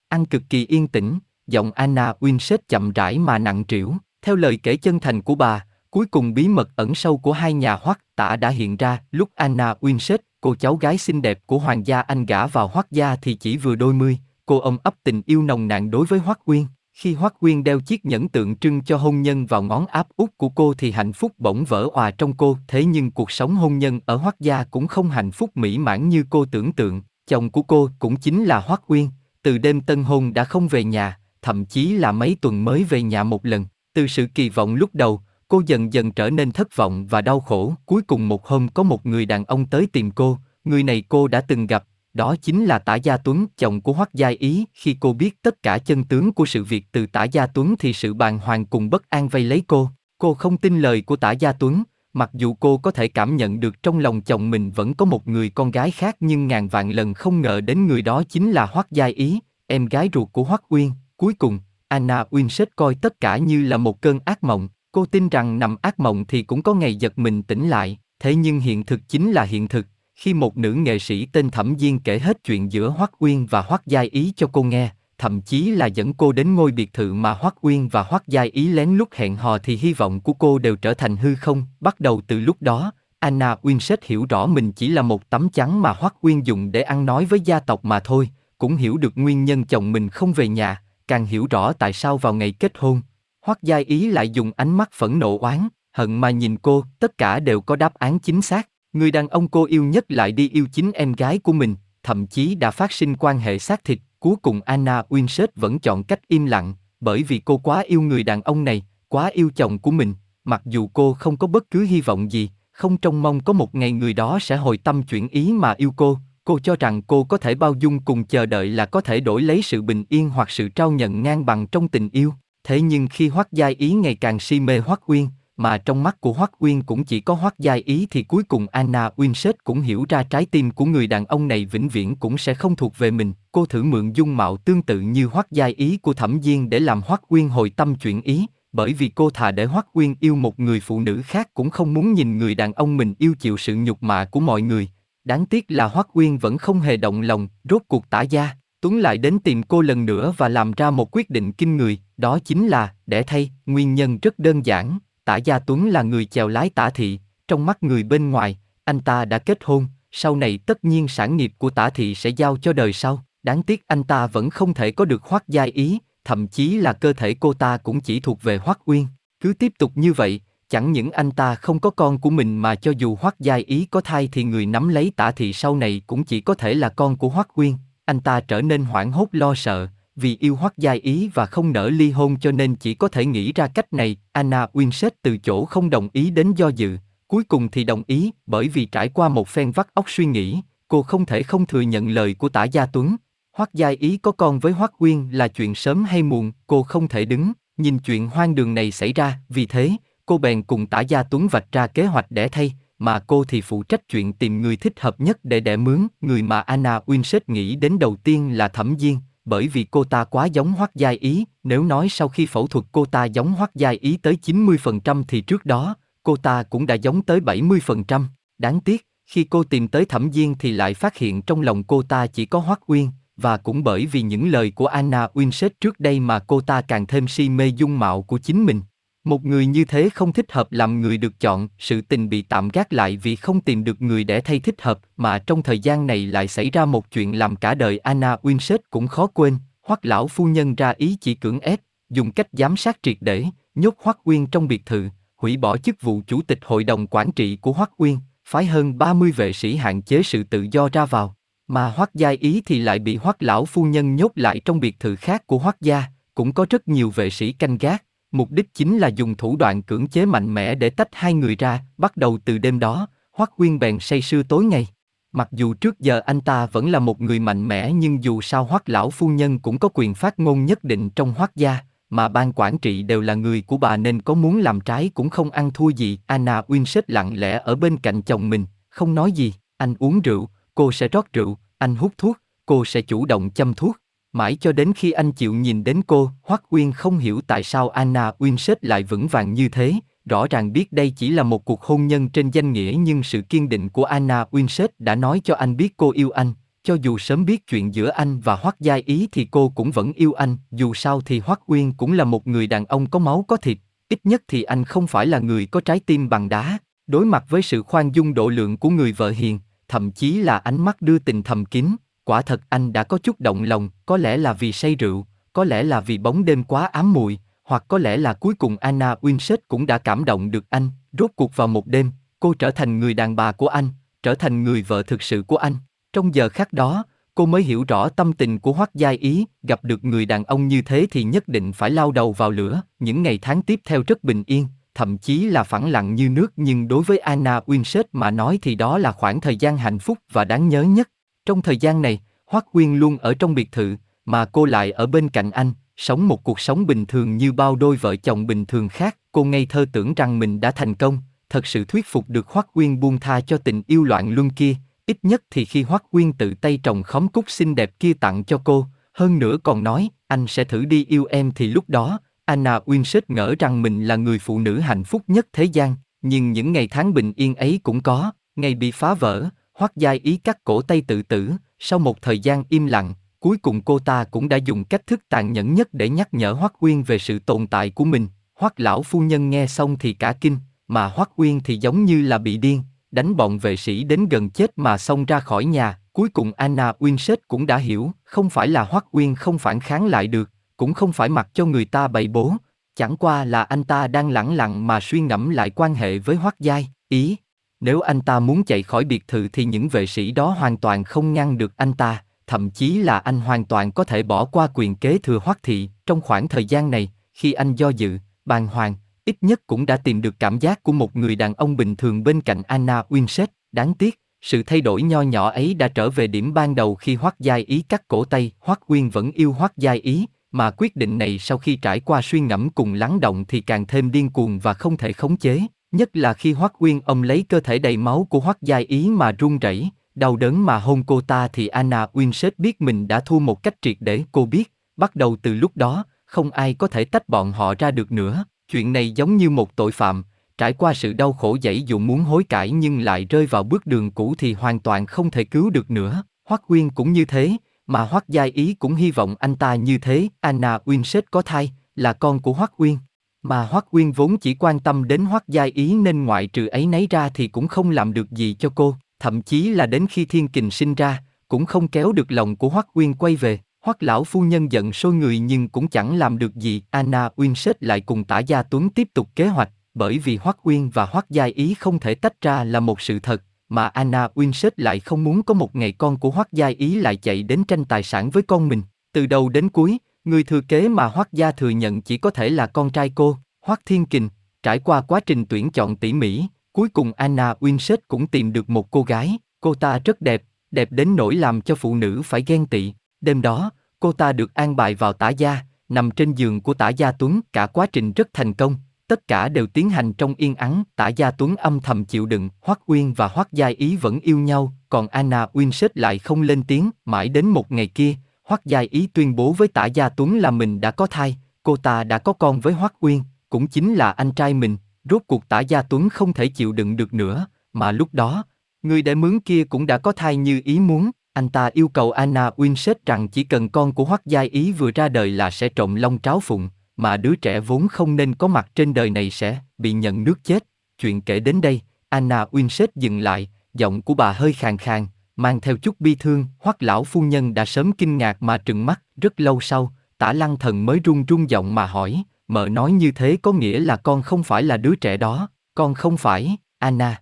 Ăn cực kỳ yên tĩnh, giọng Anna Winsett chậm rãi mà nặng trĩu. Theo lời kể chân thành của bà, cuối cùng bí mật ẩn sâu của hai nhà hoắc tả đã hiện ra lúc Anna Winsett, cô cháu gái xinh đẹp của hoàng gia anh gả vào hoắc gia thì chỉ vừa đôi mươi, cô ông ấp tình yêu nồng nàn đối với Hoắc Uyên. Khi Hoắc Uyên đeo chiếc nhẫn tượng trưng cho hôn nhân vào ngón áp út của cô thì hạnh phúc bỗng vỡ òa trong cô. Thế nhưng cuộc sống hôn nhân ở Hoắc gia cũng không hạnh phúc mỹ mãn như cô tưởng tượng. Chồng của cô cũng chính là Hoắc Uyên. Từ đêm tân hôn đã không về nhà, thậm chí là mấy tuần mới về nhà một lần. Từ sự kỳ vọng lúc đầu, cô dần dần trở nên thất vọng và đau khổ. Cuối cùng một hôm có một người đàn ông tới tìm cô, người này cô đã từng gặp, đó chính là Tả Gia Tuấn, chồng của Hoắc Gia Ý. Khi cô biết tất cả chân tướng của sự việc từ Tả Gia Tuấn thì sự bàng hoàng cùng bất an vây lấy cô. Cô không tin lời của Tả Gia Tuấn, mặc dù cô có thể cảm nhận được trong lòng chồng mình vẫn có một người con gái khác nhưng ngàn vạn lần không ngờ đến người đó chính là Hoắc Giai Ý, em gái ruột của Hoắc Uyên. Cuối cùng, Anna Winsett coi tất cả như là một cơn ác mộng. Cô tin rằng nằm ác mộng thì cũng có ngày giật mình tỉnh lại, thế nhưng hiện thực chính là hiện thực. Khi một nữ nghệ sĩ tên Thẩm Diên kể hết chuyện giữa Hoắc Uyên và Hoắc Giai Ý cho cô nghe, thậm chí là dẫn cô đến ngôi biệt thự mà Hoắc Uyên và Hoắc Giai Ý lén lút hẹn hò thì hy vọng của cô đều trở thành hư không. Bắt đầu từ lúc đó, Anna Winsett hiểu rõ mình chỉ là một tấm chắn mà Hoắc Uyên dùng để ăn nói với gia tộc mà thôi, cũng hiểu được nguyên nhân chồng mình không về nhà, càng hiểu rõ tại sao vào ngày kết hôn, Hoắc Giai Ý lại dùng ánh mắt phẫn nộ oán, hận mà nhìn cô, tất cả đều có đáp án chính xác. Người đàn ông cô yêu nhất lại đi yêu chính em gái của mình, thậm chí đã phát sinh quan hệ xác thịt. Cuối cùng Anna Winsett vẫn chọn cách im lặng, bởi vì cô quá yêu người đàn ông này, quá yêu chồng của mình. Mặc dù cô không có bất cứ hy vọng gì, không trông mong có một ngày người đó sẽ hồi tâm chuyển ý mà yêu cô, cô cho rằng cô có thể bao dung cùng chờ đợi là có thể đổi lấy sự bình yên hoặc sự trao nhận ngang bằng trong tình yêu. Thế nhưng khi Hoắc Giai Ý ngày càng si mê Hoắc Uyên, mà trong mắt của Hoắc Uyên cũng chỉ có Hoắc Giai Ý thì cuối cùng Anna Winsett cũng hiểu ra trái tim của người đàn ông này vĩnh viễn cũng sẽ không thuộc về mình. Cô thử mượn dung mạo tương tự như Hoắc Giai Ý của Thẩm Diên để làm Hoắc Uyên hồi tâm chuyển ý, bởi vì cô thà để Hoắc Uyên yêu một người phụ nữ khác cũng không muốn nhìn người đàn ông mình yêu chịu sự nhục mạ của mọi người. Đáng tiếc là Hoắc Uyên vẫn không hề động lòng, rốt cuộc tả gia. Tuấn lại đến tìm cô lần nữa và làm ra một quyết định kinh người, đó chính là, để thay, nguyên nhân rất đơn giản, tả gia Tuấn là người chèo lái tả thị, trong mắt người bên ngoài, anh ta đã kết hôn, sau này tất nhiên sản nghiệp của tả thị sẽ giao cho đời sau, đáng tiếc anh ta vẫn không thể có được hoác gia ý, thậm chí là cơ thể cô ta cũng chỉ thuộc về hoác uyên. Cứ tiếp tục như vậy, chẳng những anh ta không có con của mình mà cho dù hoác gia ý có thai thì người nắm lấy tả thị sau này cũng chỉ có thể là con của hoác uyên. Anh ta trở nên hoảng hốt lo sợ, vì yêu Hoắc Giai Ý và không nỡ ly hôn cho nên chỉ có thể nghĩ ra cách này. Anna Winsett từ chỗ không đồng ý đến do dự, cuối cùng thì đồng ý, bởi vì trải qua một phen vắt óc suy nghĩ, cô không thể không thừa nhận lời của Tả Gia Tuấn. Hoắc Giai Ý có con với Hoắc Uyên là chuyện sớm hay muộn, cô không thể đứng, nhìn chuyện hoang đường này xảy ra, vì thế, cô bèn cùng Tả Gia Tuấn vạch ra kế hoạch để thay, mà cô thì phụ trách chuyện tìm người thích hợp nhất để đẻ mướn. Người mà Anna Winsett nghĩ đến đầu tiên là Thẩm Diên, bởi vì cô ta quá giống Hoắc Giai Ý, nếu nói sau khi phẫu thuật cô ta giống Hoắc Giai Ý tới 90% thì trước đó, cô ta cũng đã giống tới 70%. Đáng tiếc, khi cô tìm tới Thẩm Diên thì lại phát hiện trong lòng cô ta chỉ có Hoắc Uyên, và cũng bởi vì những lời của Anna Winsett trước đây mà cô ta càng thêm si mê dung mạo của chính mình. Một người như thế không thích hợp làm người được chọn, sự tình bị tạm gác lại vì không tìm được người để thay thích hợp, mà trong thời gian này lại xảy ra một chuyện làm cả đời Anna Winsett cũng khó quên, Hoắc lão phu nhân ra ý chỉ cưỡng ép, dùng cách giám sát triệt để, nhốt Hoắc Uyên trong biệt thự, hủy bỏ chức vụ chủ tịch hội đồng quản trị của Hoắc Uyên, phái hơn 30 vệ sĩ hạn chế sự tự do ra vào, mà Hoắc Gia Ý thì lại bị Hoắc lão phu nhân nhốt lại trong biệt thự khác của Hoắc gia, cũng có rất nhiều vệ sĩ canh gác, Mục đích chính là dùng thủ đoạn cưỡng chế mạnh mẽ để tách hai người ra, bắt đầu từ đêm đó, Hoắc Quyên bèn say sưa tối ngày. Mặc dù trước giờ anh ta vẫn là một người mạnh mẽ nhưng dù sao Hoắc lão phu nhân cũng có quyền phát ngôn nhất định trong Hoắc gia, mà ban quản trị đều là người của bà nên có muốn làm trái cũng không ăn thua gì. Anna Winsett lặng lẽ ở bên cạnh chồng mình, không nói gì, anh uống rượu, cô sẽ rót rượu, anh hút thuốc, cô sẽ chủ động châm thuốc. Mãi cho đến khi anh chịu nhìn đến cô, Hoắc Uyên không hiểu tại sao Anna Winsett lại vững vàng như thế, rõ ràng biết đây chỉ là một cuộc hôn nhân trên danh nghĩa nhưng sự kiên định của Anna Winsett đã nói cho anh biết cô yêu anh, cho dù sớm biết chuyện giữa anh và Hoắc Gia Ý thì cô cũng vẫn yêu anh, dù sao thì Hoắc Uyên cũng là một người đàn ông có máu có thịt, ít nhất thì anh không phải là người có trái tim bằng đá, đối mặt với sự khoan dung độ lượng của người vợ hiền, thậm chí là ánh mắt đưa tình thầm kín, quả thật anh đã có chút động lòng, có lẽ là vì say rượu, có lẽ là vì bóng đêm quá ám mùi, hoặc có lẽ là cuối cùng Anna Winsett cũng đã cảm động được anh, rốt cuộc vào một đêm, cô trở thành người đàn bà của anh, trở thành người vợ thực sự của anh. Trong giờ khắc đó, cô mới hiểu rõ tâm tình của Hoắc Giai Ý, gặp được người đàn ông như thế thì nhất định phải lao đầu vào lửa. Những ngày tháng tiếp theo rất bình yên, thậm chí là phẳng lặng như nước nhưng đối với Anna Winsett mà nói thì đó là khoảng thời gian hạnh phúc và đáng nhớ nhất. Trong thời gian này, Hoắc Quyên luôn ở trong biệt thự, mà cô lại ở bên cạnh anh, sống một cuộc sống bình thường như bao đôi vợ chồng bình thường khác. Cô ngây thơ tưởng rằng mình đã thành công, thật sự thuyết phục được Hoắc Quyên buông tha cho tình yêu loạn luân kia, ít nhất thì khi Hoắc Quyên tự tay trồng khóm cúc xinh đẹp kia tặng cho cô, hơn nữa còn nói, anh sẽ thử đi yêu em thì lúc đó, Anna Winsett ngỡ rằng mình là người phụ nữ hạnh phúc nhất thế gian, nhưng những ngày tháng bình yên ấy cũng có, ngày bị phá vỡ, Hoắc Giai ý cắt cổ tay tự tử, sau một thời gian im lặng, cuối cùng cô ta cũng đã dùng cách thức tàn nhẫn nhất để nhắc nhở Hoắc Uyên về sự tồn tại của mình. Hoắc lão phu nhân nghe xong thì cả kinh, mà Hoắc Uyên thì giống như là bị điên, đánh bọn vệ sĩ đến gần chết mà xông ra khỏi nhà. Cuối cùng Anna Winsett cũng đã hiểu, không phải là Hoắc Uyên không phản kháng lại được, cũng không phải mặc cho người ta bày bố, chẳng qua là anh ta đang lẳng lặng mà suy ngẫm lại quan hệ với Hoắc Giai, ý nếu anh ta muốn chạy khỏi biệt thự thì những vệ sĩ đó hoàn toàn không ngăn được anh ta, thậm chí là anh hoàn toàn có thể bỏ qua quyền kế thừa Hoắc thị. Trong khoảng thời gian này, khi anh do dự, bàng hoàng, ít nhất cũng đã tìm được cảm giác của một người đàn ông bình thường bên cạnh Anna Winsett. Đáng tiếc, sự thay đổi nho nhỏ ấy đã trở về điểm ban đầu khi Hoắc Giai Ý cắt cổ tay. Hoắc Quyên vẫn yêu Hoắc Giai Ý, mà quyết định này sau khi trải qua suy ngẫm cùng lắng động thì càng thêm điên cuồng và không thể khống chế. Nhất là khi Hoắc uyên ông lấy cơ thể đầy máu của Hoắc Giai Ý mà run rẩy, đau đớn mà hôn cô ta thì Anna Winsett biết mình đã thua một cách triệt để. Cô biết, bắt đầu từ lúc đó, không ai có thể tách bọn họ ra được nữa. Chuyện này giống như một tội phạm, trải qua sự đau khổ dãy dù muốn hối cải nhưng lại rơi vào bước đường cũ thì hoàn toàn không thể cứu được nữa. Hoắc uyên cũng như thế, mà Hoắc Giai Ý cũng hy vọng anh ta như thế. Anna Winsett có thai, là con của Hoắc uyên mà Hoắc Quyên vốn chỉ quan tâm đến Hoắc Giai Ý nên ngoại trừ ấy nấy ra thì cũng không làm được gì cho cô, thậm chí là đến khi Thiên Kình sinh ra, cũng không kéo được lòng của Hoắc Quyên quay về. Hoắc lão phu nhân giận sôi người nhưng cũng chẳng làm được gì. Anna Winsett lại cùng Tả Gia Tuấn tiếp tục kế hoạch, bởi vì Hoắc Quyên và Hoắc Giai Ý không thể tách ra là một sự thật, mà Anna Winsett lại không muốn có một ngày con của Hoắc Giai Ý lại chạy đến tranh tài sản với con mình. Từ đầu đến cuối, Người thừa kế mà Hoắc gia thừa nhận chỉ có thể là con trai cô, Hoắc Thiên Kình. Trải qua quá trình tuyển chọn tỉ mỉ, cuối cùng Anna Winsett cũng tìm được một cô gái. Cô ta rất đẹp, đẹp đến nỗi làm cho phụ nữ phải ghen tị. Đêm đó, cô ta được an bài vào tả gia, nằm trên giường của tả gia Tuấn. Cả quá trình rất thành công, tất cả đều tiến hành trong yên ắng. Tả gia Tuấn âm thầm chịu đựng, Hoắc Uyên và Hoắc Gia Ý vẫn yêu nhau, còn Anna Winsett lại không lên tiếng. Mãi đến một ngày kia, Hoắc gia Ý tuyên bố với Tả Gia Tuấn là mình đã có thai, cô ta đã có con với Hoắc Uyên, cũng chính là anh trai mình. Rốt cuộc Tả Gia Tuấn không thể chịu đựng được nữa, mà lúc đó, người đại mướn kia cũng đã có thai như ý muốn. Anh ta yêu cầu Anna Winsett rằng chỉ cần con của Hoắc Giai Ý vừa ra đời là sẽ trộm long tráo phụng, mà đứa trẻ vốn không nên có mặt trên đời này sẽ bị nhận nước chết. Chuyện kể đến đây, Anna Winsett dừng lại, giọng của bà hơi khàn khàn, mang theo chút bi thương, hoắc lão phu nhân đã sớm kinh ngạc mà trừng mắt, rất lâu sau, tả lăng thần mới run run giọng mà hỏi, mợ nói như thế có nghĩa là con không phải là đứa trẻ đó, con không phải, Anna.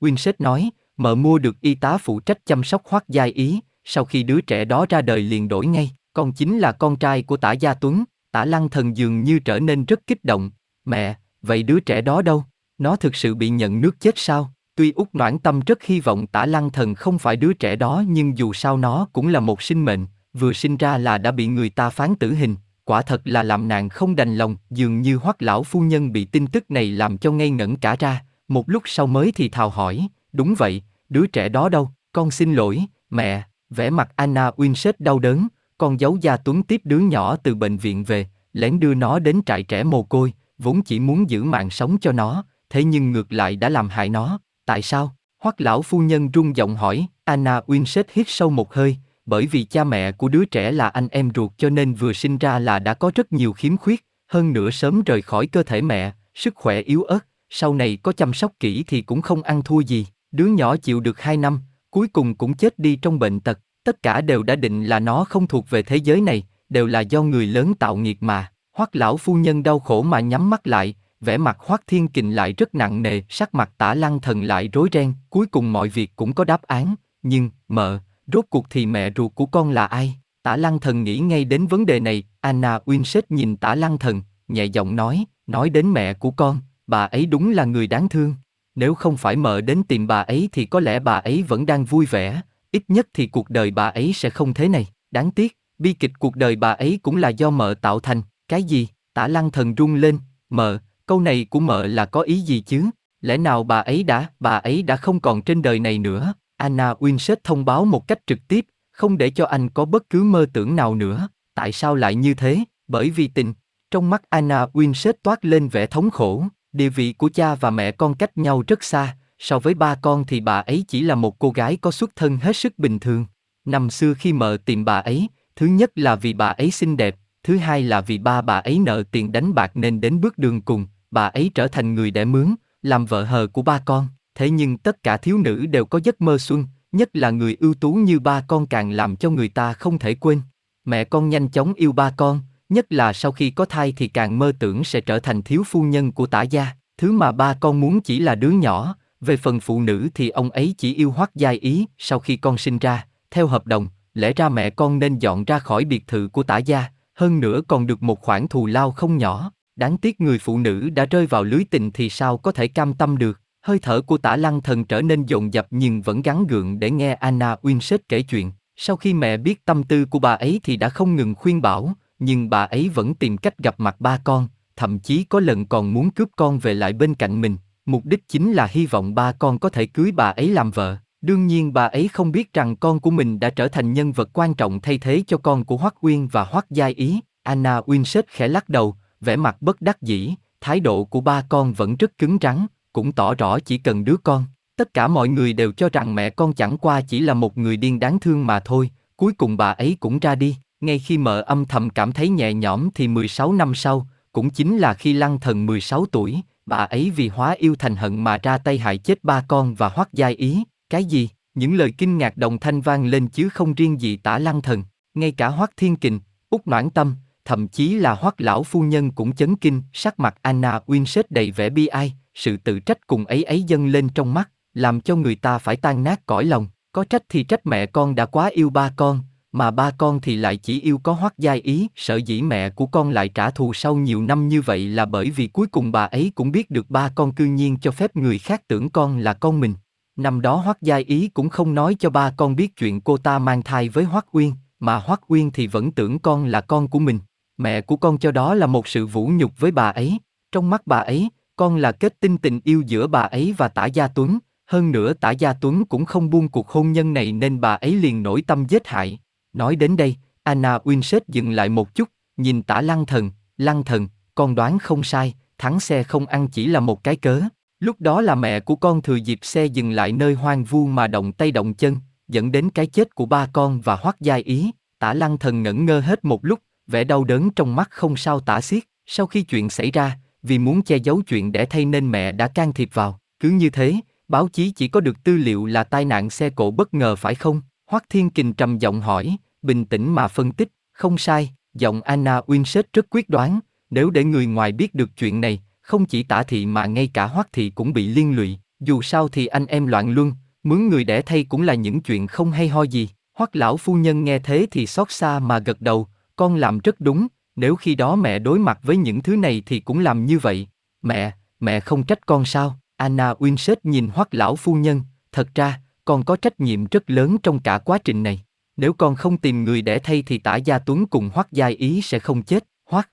Winsett nói, mợ mua được y tá phụ trách chăm sóc hoắc giai ý, sau khi đứa trẻ đó ra đời liền đổi ngay, con chính là con trai của tả gia tuấn, tả lăng thần dường như trở nên rất kích động, mẹ, vậy đứa trẻ đó đâu, nó thực sự bị nhận nước chết sao? Tuy út noãn tâm rất hy vọng tả lăng thần không phải đứa trẻ đó nhưng dù sao nó cũng là một sinh mệnh, vừa sinh ra là đã bị người ta phán tử hình, quả thật là làm nàng không đành lòng, dường như hoắc lão phu nhân bị tin tức này làm cho ngây ngẩn cả ra, một lúc sau mới thì thào hỏi, đúng vậy, đứa trẻ đó đâu, con xin lỗi, mẹ, vẻ mặt Anna Winsett đau đớn, con giấu gia Tuấn tiếp đứa nhỏ từ bệnh viện về, lén đưa nó đến trại trẻ mồ côi, vốn chỉ muốn giữ mạng sống cho nó, thế nhưng ngược lại đã làm hại nó, Tại sao? Hoắc lão phu nhân rung giọng hỏi, Anna Winsett hít sâu một hơi, bởi vì cha mẹ của đứa trẻ là anh em ruột cho nên vừa sinh ra là đã có rất nhiều khiếm khuyết, hơn nữa sớm rời khỏi cơ thể mẹ, sức khỏe yếu ớt, sau này có chăm sóc kỹ thì cũng không ăn thua gì. Đứa nhỏ chịu được hai năm, cuối cùng cũng chết đi trong bệnh tật, tất cả đều đã định là nó không thuộc về thế giới này, đều là do người lớn tạo nghiệt mà. Hoắc lão phu nhân đau khổ mà nhắm mắt lại, vẻ mặt Hoắc Thiên Kình lại rất nặng nề, sắc mặt Tả Lăng Thần lại rối ren, cuối cùng mọi việc cũng có đáp án, nhưng, mợ, rốt cuộc thì mẹ ruột của con là ai? Tả Lăng Thần nghĩ ngay đến vấn đề này, Anna Winsett nhìn Tả Lăng Thần, nhẹ giọng nói, nói đến mẹ của con, bà ấy đúng là người đáng thương. Nếu không phải mợ đến tìm bà ấy thì có lẽ bà ấy vẫn đang vui vẻ. ít nhất thì cuộc đời bà ấy sẽ không thế này. Đáng tiếc, bi kịch cuộc đời bà ấy cũng là do mợ tạo thành. Cái gì? Tả lăng thần rung lên, mợ, câu này của mợ là có ý gì chứ? Lẽ nào bà ấy đã, bà ấy đã không còn trên đời này nữa? Anna Winsett thông báo một cách trực tiếp, không để cho anh có bất cứ mơ tưởng nào nữa. Tại sao lại như thế? Bởi vì tình. Trong mắt Anna Winsett toát lên vẻ thống khổ, địa vị của cha và mẹ con cách nhau rất xa, so với ba con thì bà ấy chỉ là một cô gái có xuất thân hết sức bình thường. Năm xưa khi mợ tìm bà ấy, thứ nhất là vì bà ấy xinh đẹp, thứ hai là vì ba bà ấy nợ tiền đánh bạc nên đến bước đường cùng, bà ấy trở thành người đẻ mướn, làm vợ hờ của ba con. Thế nhưng tất cả thiếu nữ đều có giấc mơ xuân, nhất là người ưu tú như ba con càng làm cho người ta không thể quên. Mẹ con nhanh chóng yêu ba con, nhất là sau khi có thai thì càng mơ tưởng sẽ trở thành thiếu phu nhân của tả gia. Thứ mà ba con muốn chỉ là đứa nhỏ, về phần phụ nữ thì ông ấy chỉ yêu hoắc giai ý sau khi con sinh ra, theo hợp đồng, lẽ ra mẹ con nên dọn ra khỏi biệt thự của tả gia, hơn nữa còn được một khoản thù lao không nhỏ. Đáng tiếc người phụ nữ đã rơi vào lưới tình thì sao có thể cam tâm được. Hơi thở của tả lăng thần trở nên dồn dập nhưng vẫn gắn gượng để nghe Anna Winsett kể chuyện. Sau khi mẹ biết tâm tư của bà ấy thì đã không ngừng khuyên bảo, nhưng bà ấy vẫn tìm cách gặp mặt ba con, thậm chí có lần còn muốn cướp con về lại bên cạnh mình. Mục đích chính là hy vọng ba con có thể cưới bà ấy làm vợ. Đương nhiên bà ấy không biết rằng con của mình đã trở thành nhân vật quan trọng thay thế cho con của Hoắc Uyên và Hoắc Giai Ý. Anna Winsett khẽ lắc đầu, vẻ mặt bất đắc dĩ, thái độ của ba con vẫn rất cứng rắn, cũng tỏ rõ chỉ cần đứa con. Tất cả mọi người đều cho rằng mẹ con chẳng qua chỉ là một người điên đáng thương mà thôi, cuối cùng bà ấy cũng ra đi. Ngay khi mợ âm thầm cảm thấy nhẹ nhõm thì 16 năm sau, cũng chính là khi lăng thần 16 tuổi, bà ấy vì hóa yêu thành hận mà ra tay hại chết ba con và hoắc giai ý. Cái gì? Những lời kinh ngạc đồng thanh vang lên chứ không riêng gì tả lăng thần, ngay cả hoắc thiên kình, út noãn tâm, thậm chí là hoắc lão phu nhân cũng chấn kinh, sắc mặt Anna Winsett đầy vẻ bi ai, sự tự trách cùng ấy ấy dâng lên trong mắt, làm cho người ta phải tan nát cõi lòng. Có trách thì trách mẹ con đã quá yêu ba con, mà ba con thì lại chỉ yêu có hoắc giai ý. Sợ dĩ mẹ của con lại trả thù sau nhiều năm như vậy là bởi vì cuối cùng bà ấy cũng biết được ba con cư nhiên cho phép người khác tưởng con là con mình. Năm đó hoắc giai ý cũng không nói cho ba con biết chuyện cô ta mang thai với hoắc uyên, mà hoắc uyên thì vẫn tưởng con là con của mình. Mẹ của con cho đó là một sự vũ nhục với bà ấy. Trong mắt bà ấy, con là kết tinh tình yêu giữa bà ấy và tả gia tuấn. Hơn nữa tả gia tuấn cũng không buông cuộc hôn nhân này nên bà ấy liền nổi tâm giết hại. Nói đến đây anna winsett dừng lại một chút nhìn tả lăng thần. Lăng thần con đoán không sai thắng xe không ăn chỉ là một cái cớ. Lúc đó là mẹ của con thừa dịp xe dừng lại nơi hoang vu mà động tay động chân dẫn đến cái chết của ba con và hoắc giai ý. Tả lăng thần ngẩn ngơ hết một lúc vẻ đau đớn trong mắt không sao tả xiết sau khi chuyện xảy ra vì muốn che giấu chuyện để thay nên mẹ đã can thiệp vào. Cứ như thế, báo chí chỉ có được tư liệu là tai nạn xe cộ bất ngờ phải không? Hoắc Thiên Kình trầm giọng hỏi, bình tĩnh mà phân tích, không sai, giọng Anna Winsett rất quyết đoán, nếu để người ngoài biết được chuyện này, không chỉ tả thị mà ngay cả Hoắc thị cũng bị liên lụy, dù sao thì anh em loạn luân, mướn người đẻ thay cũng là những chuyện không hay ho gì. Hoắc lão phu nhân nghe thế thì xót xa mà gật đầu, con làm rất đúng, nếu khi đó mẹ đối mặt với những thứ này thì cũng làm như vậy. Mẹ, mẹ không trách con sao? Anna Winsett nhìn hoắc lão phu nhân, thật ra, con có trách nhiệm rất lớn trong cả quá trình này. Nếu con không tìm người để thay thì tả gia tuấn cùng hoắc gia ý sẽ không chết, hoắc.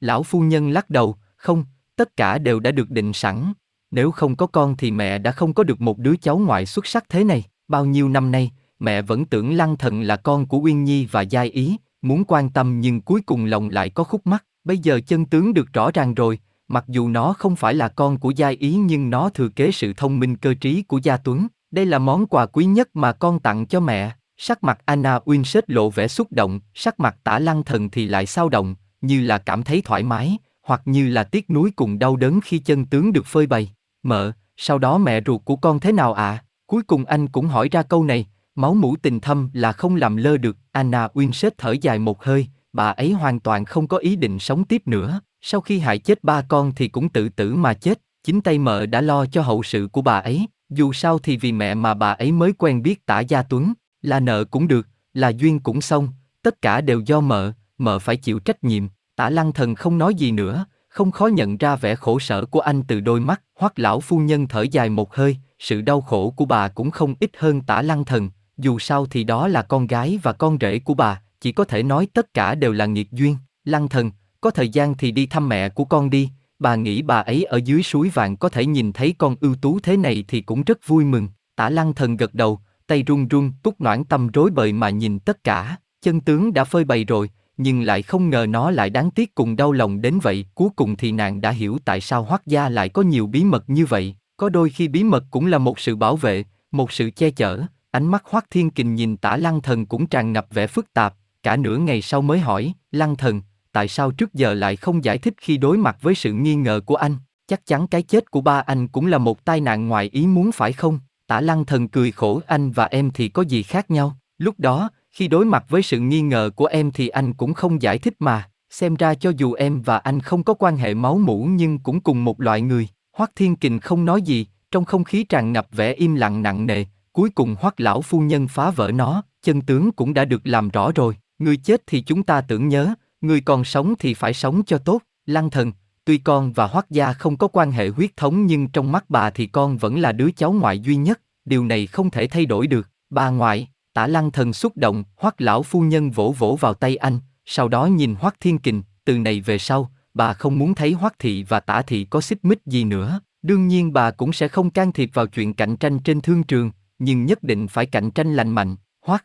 Lão phu nhân lắc đầu, không, tất cả đều đã được định sẵn. Nếu không có con thì mẹ đã không có được một đứa cháu ngoại xuất sắc thế này. Bao nhiêu năm nay, mẹ vẫn tưởng Lăng Thần là con của Uyên Nhi và Giai Ý, muốn quan tâm nhưng cuối cùng lòng lại có khúc mắc. Bây giờ chân tướng được rõ ràng rồi, mặc dù nó không phải là con của Gia Ý nhưng nó thừa kế sự thông minh cơ trí của Gia Tuấn. Đây là món quà quý nhất mà con tặng cho mẹ. Sắc mặt Anna Winsett lộ vẻ xúc động, sắc mặt tả lăng thần thì lại sao động, như là cảm thấy thoải mái, hoặc như là tiếc nuối cùng đau đớn khi chân tướng được phơi bày. Mợ, sau đó mẹ ruột của con thế nào ạ? À? Cuối cùng anh cũng hỏi ra câu này, Máu mũ tình thâm là không làm lơ được, Anna Winsett thở dài một hơi, bà ấy hoàn toàn không có ý định sống tiếp nữa, sau khi hại chết ba con thì cũng tự tử mà chết, chính tay mợ đã lo cho hậu sự của bà ấy, dù sao thì vì mẹ mà bà ấy mới quen biết tả gia tuấn, là nợ cũng được, là duyên cũng xong, tất cả đều do mợ, mợ phải chịu trách nhiệm, tả lăng thần không nói gì nữa, không khó nhận ra vẻ khổ sở của anh từ đôi mắt, hoắc lão phu nhân thở dài một hơi, sự đau khổ của bà cũng không ít hơn tả lăng thần, dù sao thì đó là con gái và con rể của bà, chỉ có thể nói tất cả đều là nghiệt duyên. Lăng thần, có thời gian thì đi thăm mẹ của con đi, bà nghĩ bà ấy ở dưới suối vàng có thể nhìn thấy con ưu tú thế này thì cũng rất vui mừng. Tả lăng thần gật đầu, tay run run, túc noãn tâm rối bời mà nhìn tất cả, chân tướng đã phơi bày rồi, nhưng lại không ngờ nó lại đáng tiếc cùng đau lòng đến vậy. Cuối cùng thì nàng đã hiểu tại sao Hoắc gia lại có nhiều bí mật như vậy. Có đôi khi bí mật cũng là một sự bảo vệ, một sự che chở. Ánh mắt Hoắc Thiên Kình nhìn Tả Lăng Thần cũng tràn ngập vẻ phức tạp. Cả nửa ngày sau mới hỏi, Lăng Thần, tại sao trước giờ lại không giải thích khi đối mặt với sự nghi ngờ của anh? Chắc chắn cái chết của ba anh cũng là một tai nạn ngoài ý muốn phải không? Tả Lăng Thần cười khổ anh và em thì có gì khác nhau? Lúc đó, khi đối mặt với sự nghi ngờ của em thì anh cũng không giải thích mà, xem ra cho dù em và anh không có quan hệ máu mủ nhưng cũng cùng một loại người. Hoắc Thiên Kình không nói gì, trong không khí tràn ngập vẻ im lặng nặng nề, cuối cùng Hoắc lão phu nhân phá vỡ nó, chân tướng cũng đã được làm rõ rồi, người chết thì chúng ta tưởng nhớ, người còn sống thì phải sống cho tốt, Lăng Thần, tuy con và Hoắc gia không có quan hệ huyết thống nhưng trong mắt bà thì con vẫn là đứa cháu ngoại duy nhất, điều này không thể thay đổi được, bà ngoại, Tả lăng thần xúc động, hoắc lão phu nhân vỗ vỗ vào tay anh, sau đó nhìn hoắc thiên kình, từ này về sau, bà không muốn thấy hoắc thị và tả thị có xích mích gì nữa. Đương nhiên bà cũng sẽ không can thiệp vào chuyện cạnh tranh trên thương trường, nhưng nhất định phải cạnh tranh lành mạnh, hoắc.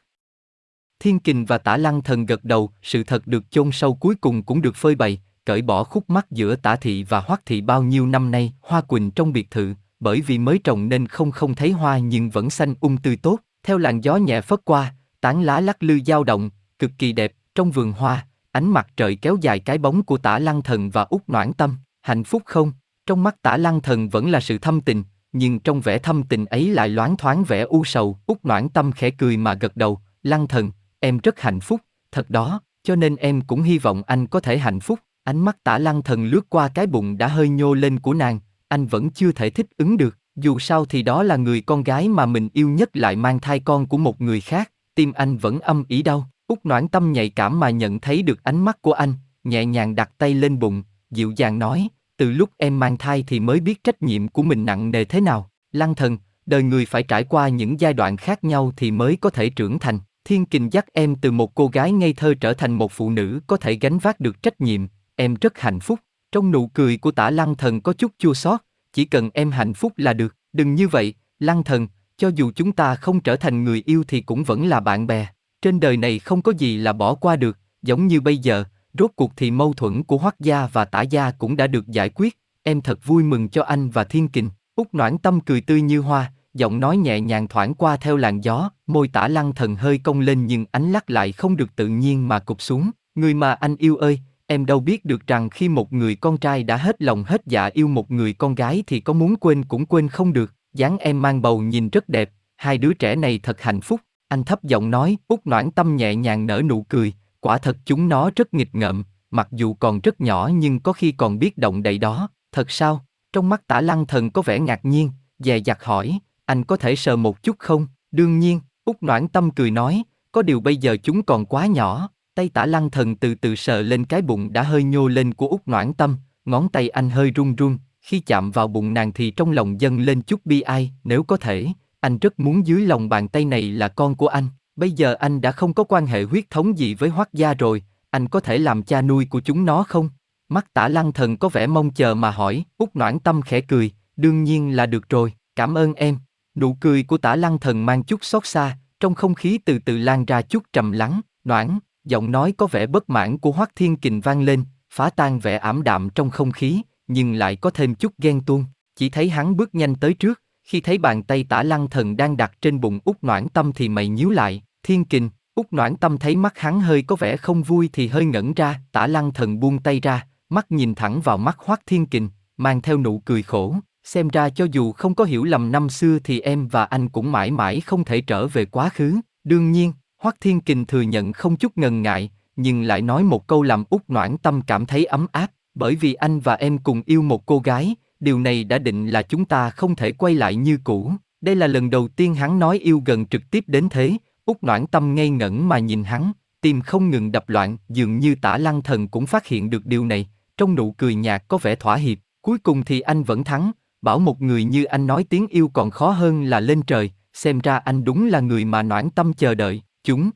Thiên kình và tả lăng thần gật đầu, sự thật được chôn sâu cuối cùng cũng được phơi bày, cởi bỏ khúc mắc giữa tả thị và hoắc thị bao nhiêu năm nay, hoa quỳnh trong biệt thự, bởi vì mới trồng nên không không thấy hoa nhưng vẫn xanh um tươi tốt, theo làn gió nhẹ phất qua, tán lá lắc lư dao động, cực kỳ đẹp, trong vườn hoa, ánh mặt trời kéo dài cái bóng của tả lăng thần và út noãn tâm, hạnh phúc không? Trong mắt tả lăng thần vẫn là sự thâm tình, nhưng trong vẻ thâm tình ấy lại loáng thoáng vẻ u sầu, út noãn tâm khẽ cười mà gật đầu, lăng thần, em rất hạnh phúc, thật đó, cho nên em cũng hy vọng anh có thể hạnh phúc. Ánh mắt tả lăng thần lướt qua cái bụng đã hơi nhô lên của nàng, anh vẫn chưa thể thích ứng được. Dù sao thì đó là người con gái mà mình yêu nhất lại mang thai con của một người khác, tim anh vẫn âm ý đau. Út noãn tâm nhạy cảm mà nhận thấy được ánh mắt của anh, nhẹ nhàng đặt tay lên bụng, dịu dàng nói, từ lúc em mang thai thì mới biết trách nhiệm của mình nặng nề thế nào. Lăng thần, đời người phải trải qua những giai đoạn khác nhau thì mới có thể trưởng thành. Thiên kình dắt em từ một cô gái ngây thơ trở thành một phụ nữ có thể gánh vác được trách nhiệm, em rất hạnh phúc. Trong nụ cười của tả lăng thần có chút chua xót, chỉ cần em hạnh phúc là được, đừng như vậy, lăng thần, cho dù chúng ta không trở thành người yêu thì cũng vẫn là bạn bè. Trên đời này không có gì là bỏ qua được, giống như bây giờ, rốt cuộc thì mâu thuẫn của Hoắc gia và Tả gia cũng đã được giải quyết, em thật vui mừng cho anh và Thiên Kình. Út Noãn Tâm cười tươi như hoa, giọng nói nhẹ nhàng thoảng qua theo làn gió, môi Tả Lăng Thần hơi cong lên nhưng ánh lắc lại không được tự nhiên mà cụp xuống. Người mà anh yêu ơi, Em đâu biết được rằng khi một người con trai đã hết lòng hết dạ yêu một người con gái thì có muốn quên cũng quên không được. dáng em mang bầu nhìn rất đẹp, hai đứa trẻ này thật hạnh phúc. Anh thấp giọng nói, út noãn tâm nhẹ nhàng nở nụ cười, quả thật chúng nó rất nghịch ngợm, mặc dù còn rất nhỏ nhưng có khi còn biết động đậy đó, thật sao? Trong mắt tả lăng thần có vẻ ngạc nhiên, dè dặt hỏi, anh có thể sờ một chút không? Đương nhiên, út noãn tâm cười nói, có điều bây giờ chúng còn quá nhỏ, Tay tả lăng thần từ từ sờ lên cái bụng đã hơi nhô lên của út noãn tâm, ngón tay anh hơi run run, khi chạm vào bụng nàng thì trong lòng dâng lên chút bi ai, nếu có thể, anh rất muốn dưới lòng bàn tay này là con của anh. Bây giờ anh đã không có quan hệ huyết thống gì với hoắc gia rồi, anh có thể làm cha nuôi của chúng nó không? Mắt tả lăng thần có vẻ mong chờ mà hỏi, út noãn tâm khẽ cười, đương nhiên là được rồi, cảm ơn em. Nụ cười của tả lăng thần mang chút xót xa, trong không khí từ từ lan ra chút trầm lắng, noãn, giọng nói có vẻ bất mãn của Hoắc Thiên Kình vang lên, phá tan vẻ ảm đạm trong không khí, nhưng lại có thêm chút ghen tuông. Chỉ thấy hắn bước nhanh tới trước, khi thấy bàn tay Tả Lăng Thần đang đặt trên bụng út Noãn Tâm thì mày nhíu lại. Thiên Kình, út Noãn Tâm thấy mắt hắn hơi có vẻ không vui thì hơi ngẩn ra. Tả Lăng Thần buông tay ra, mắt nhìn thẳng vào mắt Hoắc Thiên Kình, mang theo nụ cười khổ. Xem ra cho dù không có hiểu lầm năm xưa thì em và anh cũng mãi mãi không thể trở về quá khứ. Đương nhiên, Hoắc Thiên Kình thừa nhận không chút ngần ngại, nhưng lại nói một câu làm út noãn tâm cảm thấy ấm áp, bởi vì anh và em cùng yêu một cô gái, điều này đã định là chúng ta không thể quay lại như cũ. Đây là lần đầu tiên hắn nói yêu gần trực tiếp đến thế, Úc noãn tâm ngây ngẩn mà nhìn hắn, tim không ngừng đập loạn, dường như tả lăng thần cũng phát hiện được điều này, trong nụ cười nhạt có vẻ thỏa hiệp, cuối cùng thì anh vẫn thắng, bảo một người như anh nói tiếng yêu còn khó hơn là lên trời, xem ra anh đúng là người mà noãn tâm chờ đợi, chúng.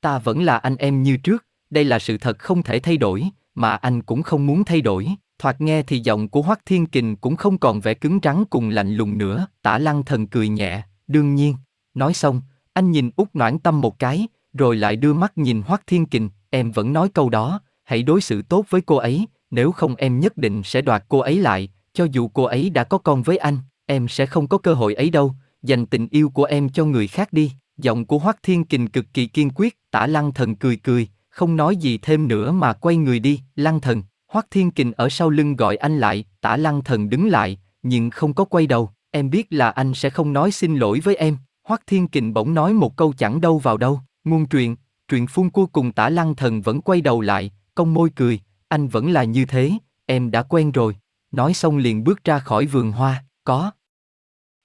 Ta vẫn là anh em như trước, đây là sự thật không thể thay đổi, mà anh cũng không muốn thay đổi. Thoạt nghe thì giọng của Hoắc Thiên Kình cũng không còn vẻ cứng rắn cùng lạnh lùng nữa, tả lăng thần cười nhẹ, đương nhiên. Nói xong, anh nhìn út noãn tâm một cái, rồi lại đưa mắt nhìn Hoắc Thiên Kình, em vẫn nói câu đó, hãy đối xử tốt với cô ấy, nếu không em nhất định sẽ đoạt cô ấy lại, cho dù cô ấy đã có con với anh, em sẽ không có cơ hội ấy đâu, dành tình yêu của em cho người khác đi. Giọng của Hoắc Thiên Kình cực kỳ kiên quyết, tả lăng thần cười cười, không nói gì thêm nữa mà quay người đi, lăng thần, Hoắc Thiên Kình ở sau lưng gọi anh lại, tả lăng thần đứng lại, nhưng không có quay đầu, em biết là anh sẽ không nói xin lỗi với em. Hoắc Thiên Kình bỗng nói một câu chẳng đâu vào đâu, ngôn truyền, truyền phun cua cùng tả lăng thần vẫn quay đầu lại, cong môi cười, anh vẫn là như thế, em đã quen rồi. Nói xong liền bước ra khỏi vườn hoa, có.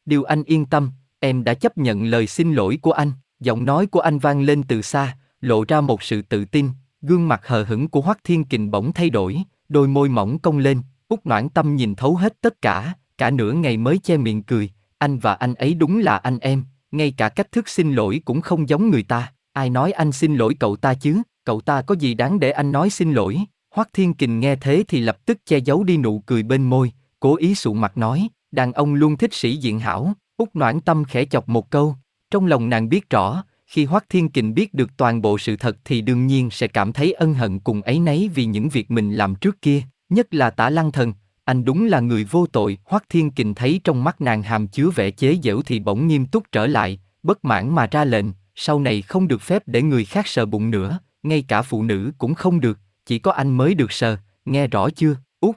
Điều anh yên tâm, em đã chấp nhận lời xin lỗi của anh, giọng nói của anh vang lên từ xa, lộ ra một sự tự tin, gương mặt hờ hững của Hoắc Thiên Kình bỗng thay đổi, đôi môi mỏng cong lên, út noãn tâm nhìn thấu hết tất cả, cả nửa ngày mới che miệng cười, anh và anh ấy đúng là anh em, ngay cả cách thức xin lỗi cũng không giống người ta, ai nói anh xin lỗi cậu ta chứ, cậu ta có gì đáng để anh nói xin lỗi, Hoắc Thiên Kình nghe thế thì lập tức che giấu đi nụ cười bên môi, cố ý sụ mặt nói, đàn ông luôn thích sĩ diện hảo, út noãn tâm khẽ chọc một câu, trong lòng nàng biết rõ, khi Hoắc Thiên Kình biết được toàn bộ sự thật thì đương nhiên sẽ cảm thấy ân hận cùng ấy nấy vì những việc mình làm trước kia, nhất là Tả Lăng Thần, anh đúng là người vô tội. Hoắc Thiên Kình thấy trong mắt nàng hàm chứa vẻ chế giễu thì bỗng nghiêm túc trở lại, bất mãn mà ra lệnh, sau này không được phép để người khác sờ bụng nữa, ngay cả phụ nữ cũng không được, chỉ có anh mới được sờ, nghe rõ chưa? Út.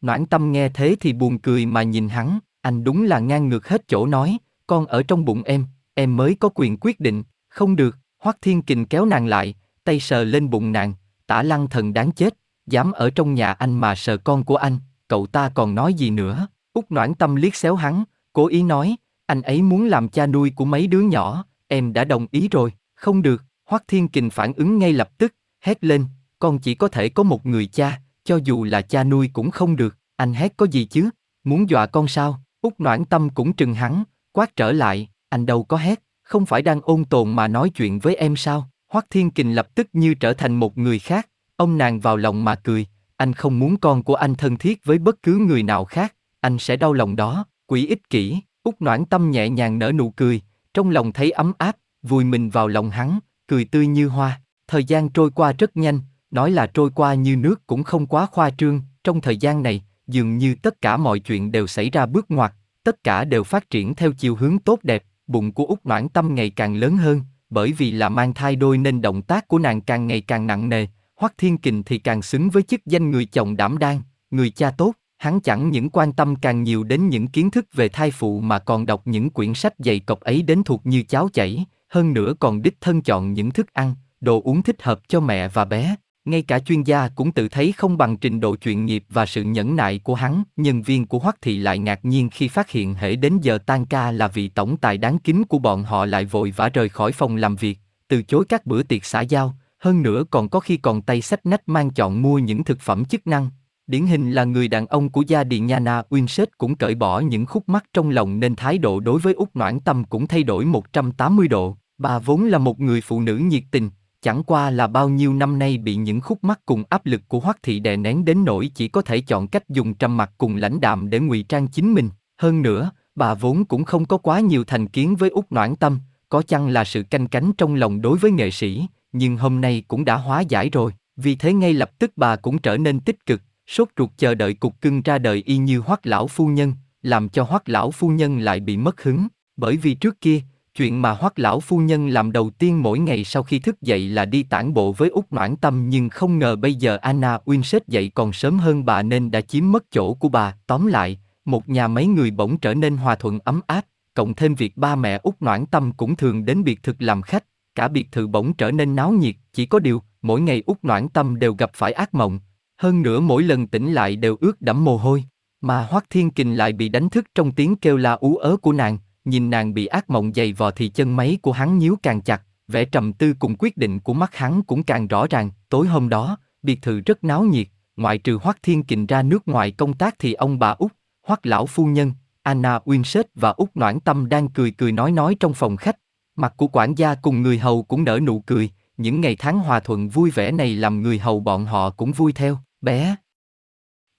Noãn Tâm nghe thế thì buồn cười mà nhìn hắn, anh đúng là ngang ngược hết chỗ nói, con ở trong bụng em, em mới có quyền quyết định, không được, Hoắc Thiên Kình kéo nàng lại, tay sờ lên bụng nàng, tả lăng thần đáng chết, dám ở trong nhà anh mà sờ con của anh, cậu ta còn nói gì nữa, út noãn tâm liếc xéo hắn, cố ý nói, anh ấy muốn làm cha nuôi của mấy đứa nhỏ, em đã đồng ý rồi, không được, Hoắc Thiên Kình phản ứng ngay lập tức, hét lên, con chỉ có thể có một người cha, cho dù là cha nuôi cũng không được, anh hét có gì chứ, muốn dọa con sao, út noãn tâm cũng trừng hắn, quát trở lại, anh đâu có hét, không phải đang ôn tồn mà nói chuyện với em sao? Hoắc Thiên Kình lập tức như trở thành một người khác, ông nàng vào lòng mà cười, anh không muốn con của anh thân thiết với bất cứ người nào khác, anh sẽ đau lòng đó, quỷ ích kỷ, út noãn tâm nhẹ nhàng nở nụ cười, trong lòng thấy ấm áp, vùi mình vào lòng hắn, cười tươi như hoa, thời gian trôi qua rất nhanh, nói là trôi qua như nước cũng không quá khoa trương, trong thời gian này, dường như tất cả mọi chuyện đều xảy ra bước ngoặt, tất cả đều phát triển theo chiều hướng tốt đẹp, bụng của út noãn tâm ngày càng lớn hơn, bởi vì là mang thai đôi nên động tác của nàng càng ngày càng nặng nề, Hoắc Thiên Kình thì càng xứng với chức danh người chồng đảm đang, người cha tốt, hắn chẳng những quan tâm càng nhiều đến những kiến thức về thai phụ mà còn đọc những quyển sách dày cọc ấy đến thuộc như cháo chảy, hơn nữa còn đích thân chọn những thức ăn, đồ uống thích hợp cho mẹ và bé, ngay cả chuyên gia cũng tự thấy không bằng trình độ chuyên nghiệp và sự nhẫn nại của hắn. Nhân viên của Hoắc Thị lại ngạc nhiên khi phát hiện hệ đến giờ tan ca là vị tổng tài đáng kính của bọn họ lại vội vã rời khỏi phòng làm việc, từ chối các bữa tiệc xã giao, hơn nữa còn có khi còn tay sách nách mang chọn mua những thực phẩm chức năng. Điển hình là người đàn ông của gia đình Yana Winset cũng cởi bỏ những khúc mắc trong lòng nên thái độ đối với Úc Noãn Tâm cũng thay đổi 180 độ. Bà vốn là một người phụ nữ nhiệt tình, Chẳng qua là bao nhiêu năm nay bị những khúc mắc cùng áp lực của Hoắc thị đè nén đến nỗi chỉ có thể chọn cách dùng trầm mặc cùng lãnh đạm để ngụy trang chính mình. Hơn nữa, bà vốn cũng không có quá nhiều thành kiến với út Noãn Tâm, có chăng là sự canh cánh trong lòng đối với nghệ sĩ, nhưng hôm nay cũng đã hóa giải rồi. Vì thế ngay lập tức bà cũng trở nên tích cực, sốt ruột chờ đợi cục cưng ra đời y như Hoắc lão phu nhân, làm cho Hoắc lão phu nhân lại bị mất hứng, bởi vì trước kia Chuyện mà Hoắc lão phu nhân làm đầu tiên mỗi ngày sau khi thức dậy là đi tản bộ với út Noãn Tâm nhưng không ngờ bây giờ Anna Winsett dậy còn sớm hơn bà nên đã chiếm mất chỗ của bà. Tóm lại, một nhà mấy người bỗng trở nên hòa thuận ấm áp, cộng thêm việc ba mẹ út Noãn Tâm cũng thường đến biệt thực làm khách, cả biệt thự bỗng trở nên náo nhiệt, chỉ có điều, mỗi ngày út Noãn Tâm đều gặp phải ác mộng, hơn nữa mỗi lần tỉnh lại đều ướt đẫm mồ hôi, mà Hoắc Thiên Kình lại bị đánh thức trong tiếng kêu la ú ớ của nàng, nhìn nàng bị ác mộng dày vò thì chân máy của hắn nhíu càng chặt, vẻ trầm tư cùng quyết định của mắt hắn cũng càng rõ ràng. Tối hôm đó, biệt thự rất náo nhiệt, ngoại trừ Hoắc Thiên Kình ra nước ngoài công tác thì ông bà út, Hoắc lão phu nhân, Anna Winsett và Úc Noãn Tâm đang cười cười nói nói trong phòng khách. Mặt của quản gia cùng người hầu cũng nở nụ cười, những ngày tháng hòa thuận vui vẻ này làm người hầu bọn họ cũng vui theo, bé.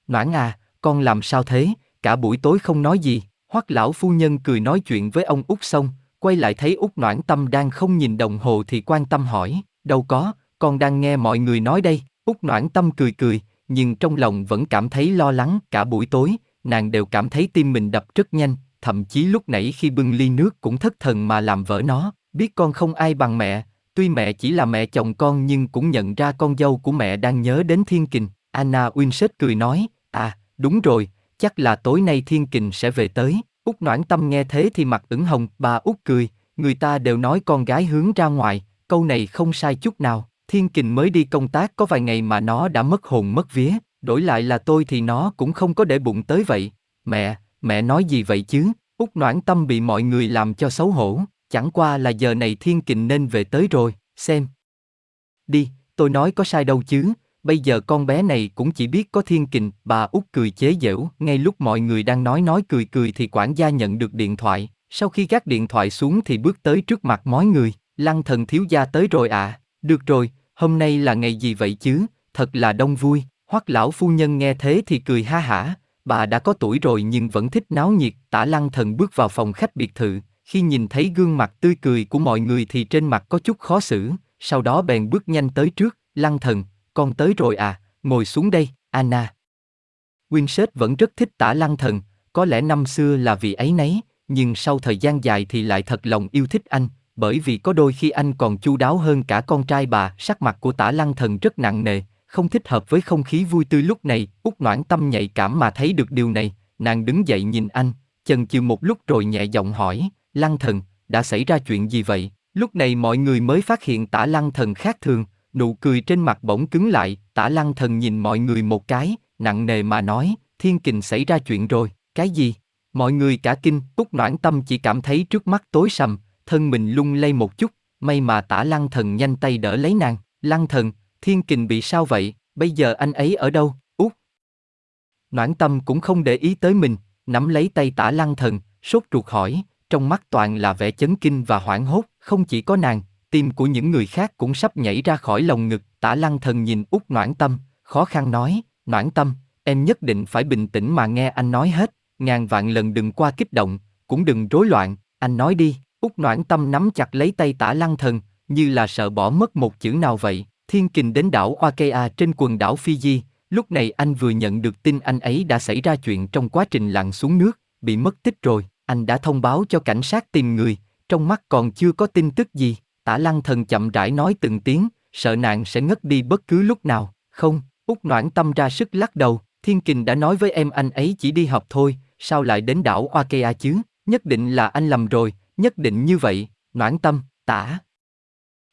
Noãn à, con làm sao thế, cả buổi tối không nói gì, hoắc lão phu nhân cười nói chuyện với ông út xong, quay lại thấy út noãn tâm đang không nhìn đồng hồ thì quan tâm hỏi, đâu có, con đang nghe mọi người nói đây, út noãn tâm cười cười, nhưng trong lòng vẫn cảm thấy lo lắng. Cả buổi tối, nàng đều cảm thấy tim mình đập rất nhanh, thậm chí lúc nãy khi bưng ly nước cũng thất thần mà làm vỡ nó, biết con không ai bằng mẹ, tuy mẹ chỉ là mẹ chồng con nhưng cũng nhận ra con dâu của mẹ đang nhớ đến thiên kình, Anna Winsett cười nói, à, đúng rồi, chắc là tối nay thiên kình sẽ về tới. Út noãn tâm nghe thế thì mặt ửng hồng, bà Út cười, người ta đều nói con gái hướng ra ngoài, câu này không sai chút nào. Thiên kình mới đi công tác có vài ngày mà nó đã mất hồn mất vía, đổi lại là tôi thì nó cũng không có để bụng tới vậy. Mẹ, mẹ nói gì vậy chứ? Út noãn tâm bị mọi người làm cho xấu hổ, chẳng qua là giờ này thiên kình nên về tới rồi, xem. Đi, tôi nói có sai đâu chứ, bây giờ con bé này cũng chỉ biết có thiên kình, bà út cười chế giễu, ngay lúc mọi người đang nói nói cười cười thì quản gia nhận được điện thoại, sau khi gác điện thoại xuống thì bước tới trước mặt mọi người, lăng thần thiếu gia tới rồi à, được rồi, hôm nay là ngày gì vậy chứ, thật là đông vui, hoắc lão phu nhân nghe thế thì cười ha hả, bà đã có tuổi rồi nhưng vẫn thích náo nhiệt, tả lăng thần bước vào phòng khách biệt thự, khi nhìn thấy gương mặt tươi cười của mọi người thì trên mặt có chút khó xử, sau đó bèn bước nhanh tới trước, lăng thần, con tới rồi à, ngồi xuống đây, Anna. Winsett vẫn rất thích tả lăng thần, có lẽ năm xưa là vì ấy nấy, nhưng sau thời gian dài thì lại thật lòng yêu thích anh, bởi vì có đôi khi anh còn chu đáo hơn cả con trai bà, sắc mặt của tả lăng thần rất nặng nề, không thích hợp với không khí vui tươi lúc này, út noãn tâm nhạy cảm mà thấy được điều này, nàng đứng dậy nhìn anh, chần chừ một lúc rồi nhẹ giọng hỏi, lăng thần, đã xảy ra chuyện gì vậy? Lúc này mọi người mới phát hiện tả lăng thần khác thường, nụ cười trên mặt bỗng cứng lại, tả lăng thần nhìn mọi người một cái, nặng nề mà nói, thiên kình xảy ra chuyện rồi, cái gì? Mọi người cả kinh, túc noãn tâm chỉ cảm thấy trước mắt tối sầm, thân mình lung lay một chút, may mà tả lăng thần nhanh tay đỡ lấy nàng, lăng thần, thiên kình bị sao vậy, bây giờ anh ấy ở đâu, út. Noãn tâm cũng không để ý tới mình, nắm lấy tay tả lăng thần, sốt ruột hỏi, trong mắt toàn là vẻ chấn kinh và hoảng hốt, không chỉ có nàng, tim của những người khác cũng sắp nhảy ra khỏi lồng ngực, tả lăng thần nhìn út noãn tâm, khó khăn nói, noãn tâm, em nhất định phải bình tĩnh mà nghe anh nói hết, ngàn vạn lần đừng qua kích động, cũng đừng rối loạn, anh nói đi, út noãn tâm nắm chặt lấy tay tả lăng thần, như là sợ bỏ mất một chữ nào vậy, thiên kình đến đảo Wakea trên quần đảo Fiji, lúc này anh vừa nhận được tin anh ấy đã xảy ra chuyện trong quá trình lặn xuống nước, bị mất tích rồi, anh đã thông báo cho cảnh sát tìm người, trong mắt còn chưa có tin tức gì. Tả lăng thần chậm rãi nói từng tiếng, sợ nạn sẽ ngất đi bất cứ lúc nào, không, út noãn tâm ra sức lắc đầu, thiên kình đã nói với em anh ấy chỉ đi học thôi, sao lại đến đảo Wakea chứ, nhất định là anh lầm rồi, nhất định như vậy, noãn tâm, tả.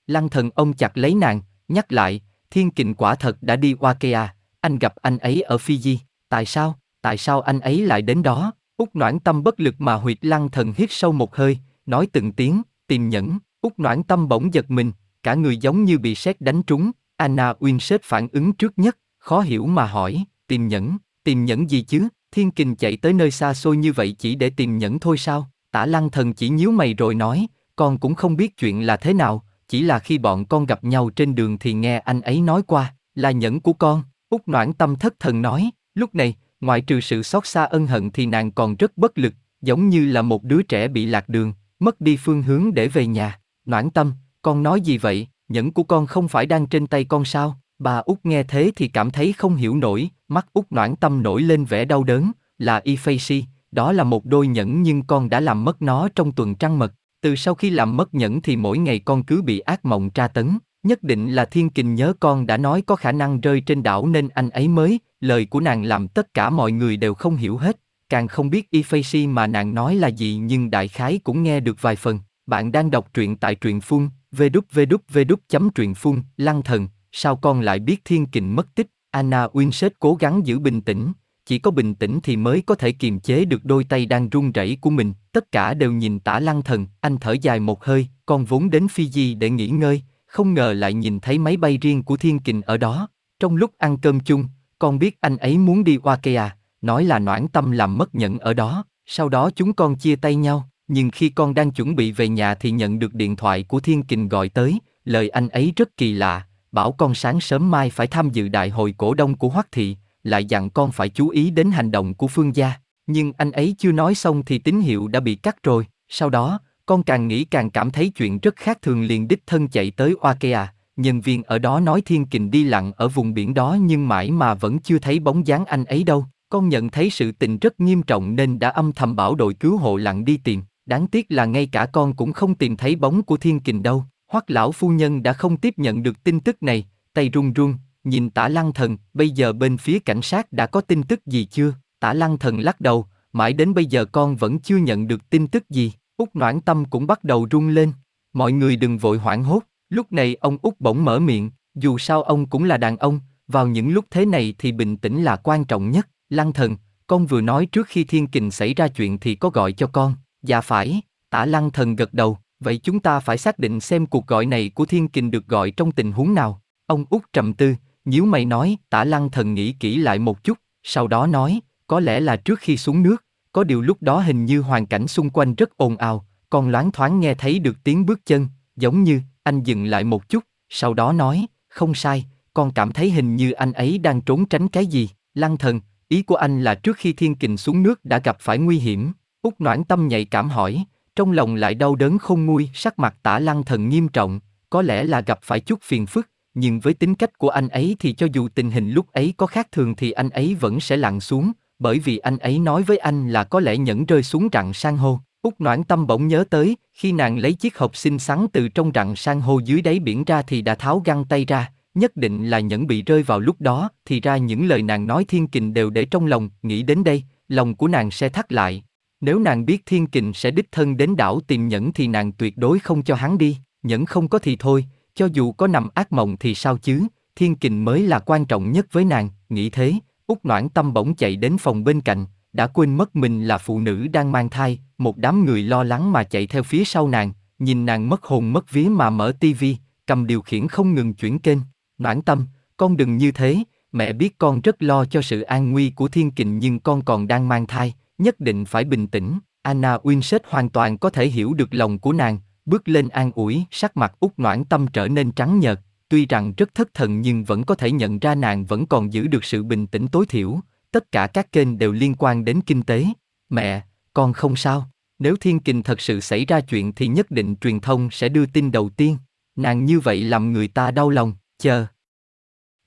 Lăng thần ông chặt lấy nàng, nhắc lại, thiên kình quả thật đã đi qua kia anh gặp anh ấy ở Fiji, tại sao, tại sao anh ấy lại đến đó, út noãn tâm bất lực mà huyệt lăng thần hít sâu một hơi, nói từng tiếng, tìm nhẫn, Út noãn tâm bỗng giật mình, cả người giống như bị sét đánh trúng, Anna Winsett phản ứng trước nhất, khó hiểu mà hỏi, tìm nhẫn, tìm nhẫn gì chứ, thiên kình chạy tới nơi xa xôi như vậy chỉ để tìm nhẫn thôi sao, tả lăng thần chỉ nhíu mày rồi nói, con cũng không biết chuyện là thế nào, chỉ là khi bọn con gặp nhau trên đường thì nghe anh ấy nói qua, là nhẫn của con, út noãn tâm thất thần nói, lúc này, ngoại trừ sự xót xa ân hận thì nàng còn rất bất lực, giống như là một đứa trẻ bị lạc đường, mất đi phương hướng để về nhà. Noãn tâm, con nói gì vậy, nhẫn của con không phải đang trên tay con sao? Bà út nghe thế thì cảm thấy không hiểu nổi, mắt út noãn tâm nổi lên vẻ đau đớn, là Ifacy, đó là một đôi nhẫn nhưng con đã làm mất nó trong tuần trăng mật. Từ sau khi làm mất nhẫn thì mỗi ngày con cứ bị ác mộng tra tấn, nhất định là thiên kình nhớ con đã nói có khả năng rơi trên đảo nên anh ấy mới, lời của nàng làm tất cả mọi người đều không hiểu hết, càng không biết Ifacy mà nàng nói là gì nhưng đại khái cũng nghe được vài phần. Bạn đang đọc truyện tại truyện phun, www chấm truyện phun, lăng thần, sao con lại biết thiên kình mất tích, Anna Winsett cố gắng giữ bình tĩnh, chỉ có bình tĩnh thì mới có thể kiềm chế được đôi tay đang run rẩy của mình, tất cả đều nhìn tả lăng thần, anh thở dài một hơi, con vốn đến Fiji để nghỉ ngơi, không ngờ lại nhìn thấy máy bay riêng của thiên kình ở đó, trong lúc ăn cơm chung, con biết anh ấy muốn đi Wakea, nói là noãn tâm làm mất nhận ở đó, Sau đó chúng con chia tay nhau, nhưng khi con đang chuẩn bị về nhà thì nhận được điện thoại của Thiên Kình gọi tới, lời anh ấy rất kỳ lạ, bảo con sáng sớm mai phải tham dự đại hội cổ đông của Hoắc Thị, lại dặn con phải chú ý đến hành động của Phương gia. Nhưng anh ấy chưa nói xong thì tín hiệu đã bị cắt rồi, sau đó, con càng nghĩ càng cảm thấy chuyện rất khác thường liền đích thân chạy tới Oakea, nhân viên ở đó nói Thiên Kình đi lặn ở vùng biển đó nhưng mãi mà vẫn chưa thấy bóng dáng anh ấy đâu. Con nhận thấy sự tình rất nghiêm trọng nên đã âm thầm bảo đội cứu hộ lặn đi tìm. Đáng tiếc là ngay cả con cũng không tìm thấy bóng của Thiên Kình đâu. Hoắc lão phu nhân đã không tiếp nhận được tin tức này, tay run run, nhìn tả lăng thần, bây giờ bên phía cảnh sát đã có tin tức gì chưa? Tả lăng thần lắc đầu, mãi đến bây giờ con vẫn chưa nhận được tin tức gì. Úc noãn tâm cũng bắt đầu run lên. Mọi người đừng vội hoảng hốt, lúc này ông Úc bỗng mở miệng, dù sao ông cũng là đàn ông, vào những lúc thế này thì bình tĩnh là quan trọng nhất. Lăng thần, con vừa nói trước khi thiên kình xảy ra chuyện thì có gọi cho con. Dạ phải, tả lăng thần gật đầu, vậy chúng ta phải xác định xem cuộc gọi này của thiên kình được gọi trong tình huống nào. Ông út trầm tư, nhíu mày nói, tả lăng thần nghĩ kỹ lại một chút, sau đó nói, có lẽ là trước khi xuống nước, có điều lúc đó hình như hoàn cảnh xung quanh rất ồn ào, con loáng thoáng nghe thấy được tiếng bước chân, giống như, anh dừng lại một chút, sau đó nói, không sai, con cảm thấy hình như anh ấy đang trốn tránh cái gì, lăng thần, ý của anh là trước khi thiên kình xuống nước đã gặp phải nguy hiểm, út noãn tâm nhạy cảm hỏi, trong lòng lại đau đớn không nguôi, sắc mặt tả lăng thần nghiêm trọng, có lẽ là gặp phải chút phiền phức, nhưng với tính cách của anh ấy thì cho dù tình hình lúc ấy có khác thường thì anh ấy vẫn sẽ lặn xuống, bởi vì anh ấy nói với anh là có lẽ nhẫn rơi xuống rặng san hô. Úc Noãn Tâm bỗng nhớ tới, khi nàng lấy chiếc hộp xinh xắn từ trong rặng san hô dưới đáy biển ra thì đã tháo găng tay ra, nhất định là nhẫn bị rơi vào lúc đó, thì ra những lời nàng nói thiên kình đều để trong lòng, nghĩ đến đây, lòng của nàng sẽ thắt lại. Nếu nàng biết thiên kình sẽ đích thân đến đảo tìm nhẫn thì nàng tuyệt đối không cho hắn đi, nhẫn không có thì thôi, cho dù có nằm ác mộng thì sao chứ, thiên kình mới là quan trọng nhất với nàng, nghĩ thế, út noãn tâm bỗng chạy đến phòng bên cạnh, đã quên mất mình là phụ nữ đang mang thai, một đám người lo lắng mà chạy theo phía sau nàng, nhìn nàng mất hồn mất vía mà mở tivi, cầm điều khiển không ngừng chuyển kênh. Noãn tâm, con đừng như thế, mẹ biết con rất lo cho sự an nguy của thiên kình nhưng con còn đang mang thai, nhất định phải bình tĩnh. Anna Winsett hoàn toàn có thể hiểu được lòng của nàng, bước lên an ủi, sắc mặt út noãn tâm trở nên trắng nhợt, tuy rằng rất thất thần nhưng vẫn có thể nhận ra nàng vẫn còn giữ được sự bình tĩnh tối thiểu, tất cả các kênh đều liên quan đến kinh tế. Mẹ, con không sao, nếu thiên kình thật sự xảy ra chuyện thì nhất định truyền thông sẽ đưa tin đầu tiên, nàng như vậy làm người ta đau lòng, chờ.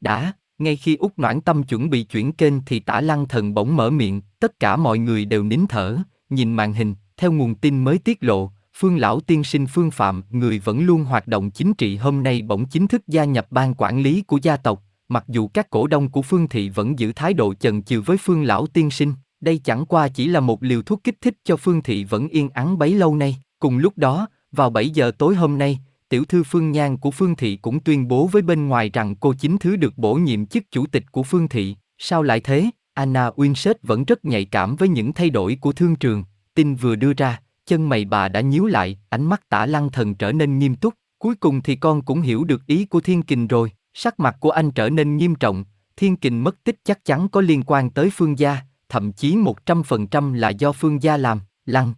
Đã, ngay khi út noãn tâm chuẩn bị chuyển kênh thì tả lăng thần bỗng mở miệng, tất cả mọi người đều nín thở, nhìn màn hình, theo nguồn tin mới tiết lộ, Phương lão tiên sinh Phương Phạm, người vẫn luôn hoạt động chính trị hôm nay bỗng chính thức gia nhập ban quản lý của gia tộc, mặc dù các cổ đông của Phương thị vẫn giữ thái độ chần chừ với Phương lão tiên sinh, đây chẳng qua chỉ là một liều thuốc kích thích cho Phương thị vẫn yên ắng bấy lâu nay. Cùng lúc đó, vào 7 giờ tối hôm nay, tiểu thư Phương Nhan của Phương thị cũng tuyên bố với bên ngoài rằng cô chính thứ được bổ nhiệm chức chủ tịch của Phương thị. Sao lại thế? Anna Winsett vẫn rất nhạy cảm với những thay đổi của thương trường. Tin vừa đưa ra, chân mày bà đã nhíu lại, ánh mắt tả lăng thần trở nên nghiêm túc. Cuối cùng thì con cũng hiểu được ý của Thiên Kình rồi, sắc mặt của anh trở nên nghiêm trọng. Thiên Kình mất tích chắc chắn có liên quan tới Phương gia, thậm chí 100% là do Phương gia làm, lăng.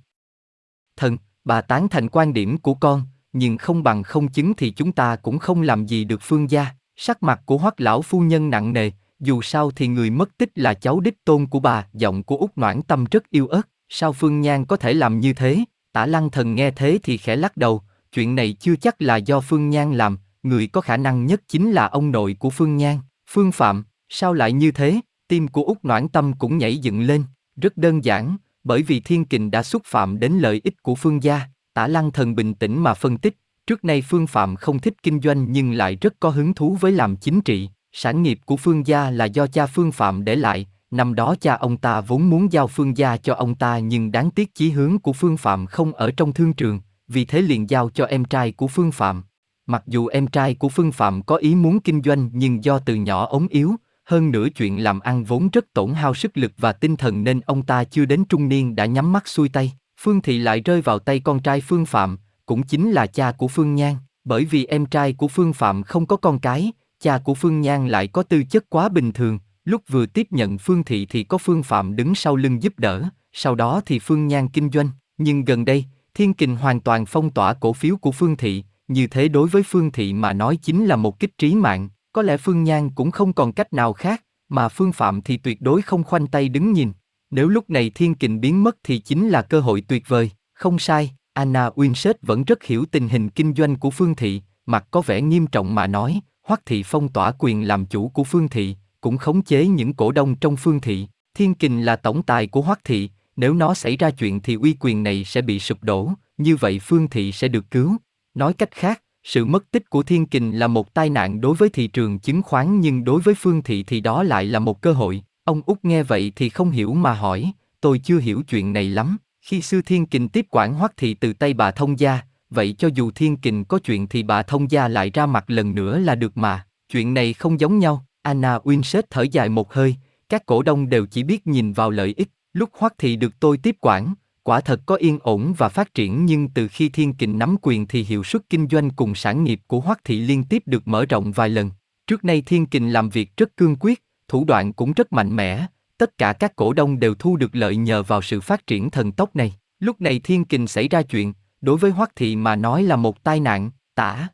Thần, bà tán thành quan điểm của con, nhưng không bằng không chứng thì chúng ta cũng không làm gì được Phương gia. Sắc mặt của hoắc lão phu nhân nặng nề, dù sao thì người mất tích là cháu đích tôn của bà, giọng của út noãn tâm rất yêu ớt, sao Phương Nhan có thể làm như thế? Tả lăng thần nghe thế thì khẽ lắc đầu, chuyện này chưa chắc là do Phương Nhan làm, người có khả năng nhất chính là ông nội của Phương Nhan, Phương Phạm, sao lại như thế? Tim của út noãn tâm cũng nhảy dựng lên, rất đơn giản, bởi vì thiên kình đã xúc phạm đến lợi ích của Phương gia, tả lăng thần bình tĩnh mà phân tích, trước nay Phương Phạm không thích kinh doanh nhưng lại rất có hứng thú với làm chính trị, sản nghiệp của Phương gia là do cha Phương Phạm để lại, Năm đó cha ông ta vốn muốn giao phương gia cho ông ta nhưng đáng tiếc chí hướng của Phương Phạm không ở trong thương trường, vì thế liền giao cho em trai của Phương Phạm. Mặc dù em trai của Phương Phạm có ý muốn kinh doanh nhưng do từ nhỏ ốm yếu, hơn nữa chuyện làm ăn vốn rất tổn hao sức lực và tinh thần nên ông ta chưa đến trung niên đã nhắm mắt xuôi tay. Phương Thị lại rơi vào tay con trai Phương Phạm, cũng chính là cha của Phương Nhan, bởi vì em trai của Phương Phạm không có con cái, cha của Phương Nhan lại có tư chất quá bình thường, Lúc vừa tiếp nhận Phương Thị thì có Phương Phạm đứng sau lưng giúp đỡ, sau đó thì Phương Nhan kinh doanh, nhưng gần đây, Thiên Kình hoàn toàn phong tỏa cổ phiếu của Phương Thị, như thế đối với Phương Thị mà nói chính là một kích trí mạng, có lẽ Phương Nhan cũng không còn cách nào khác, mà Phương Phạm thì tuyệt đối không khoanh tay đứng nhìn. Nếu lúc này Thiên Kình biến mất thì chính là cơ hội tuyệt vời, không sai, Anna Winsett vẫn rất hiểu tình hình kinh doanh của Phương Thị, mặt có vẻ nghiêm trọng mà nói, Hoắc Thị phong tỏa quyền làm chủ của Phương Thị, cũng khống chế những cổ đông trong Phương Thị. Thiên Kình là tổng tài của Hoắc Thị, nếu nó xảy ra chuyện thì uy quyền này sẽ bị sụp đổ, như vậy Phương Thị sẽ được cứu. Nói cách khác, sự mất tích của Thiên Kình là một tai nạn đối với thị trường chứng khoán nhưng đối với Phương Thị thì đó lại là một cơ hội. Ông út nghe vậy thì không hiểu mà hỏi, tôi chưa hiểu chuyện này lắm. Khi xưa Thiên Kình tiếp quản Hoắc Thị từ tay bà Thông Gia, vậy cho dù Thiên Kình có chuyện thì bà Thông Gia lại ra mặt lần nữa là được mà. Chuyện này không giống nhau. Anna Winsett thở dài một hơi, các cổ đông đều chỉ biết nhìn vào lợi ích. Lúc Hoắc Thị được tôi tiếp quản, quả thật có yên ổn và phát triển nhưng từ khi Thiên Kình nắm quyền thì hiệu suất kinh doanh cùng sản nghiệp của Hoắc Thị liên tiếp được mở rộng vài lần. Trước nay Thiên Kình làm việc rất cương quyết, thủ đoạn cũng rất mạnh mẽ, tất cả các cổ đông đều thu được lợi nhờ vào sự phát triển thần tốc này. Lúc này Thiên Kình xảy ra chuyện, đối với Hoắc Thị mà nói là một tai nạn, tả.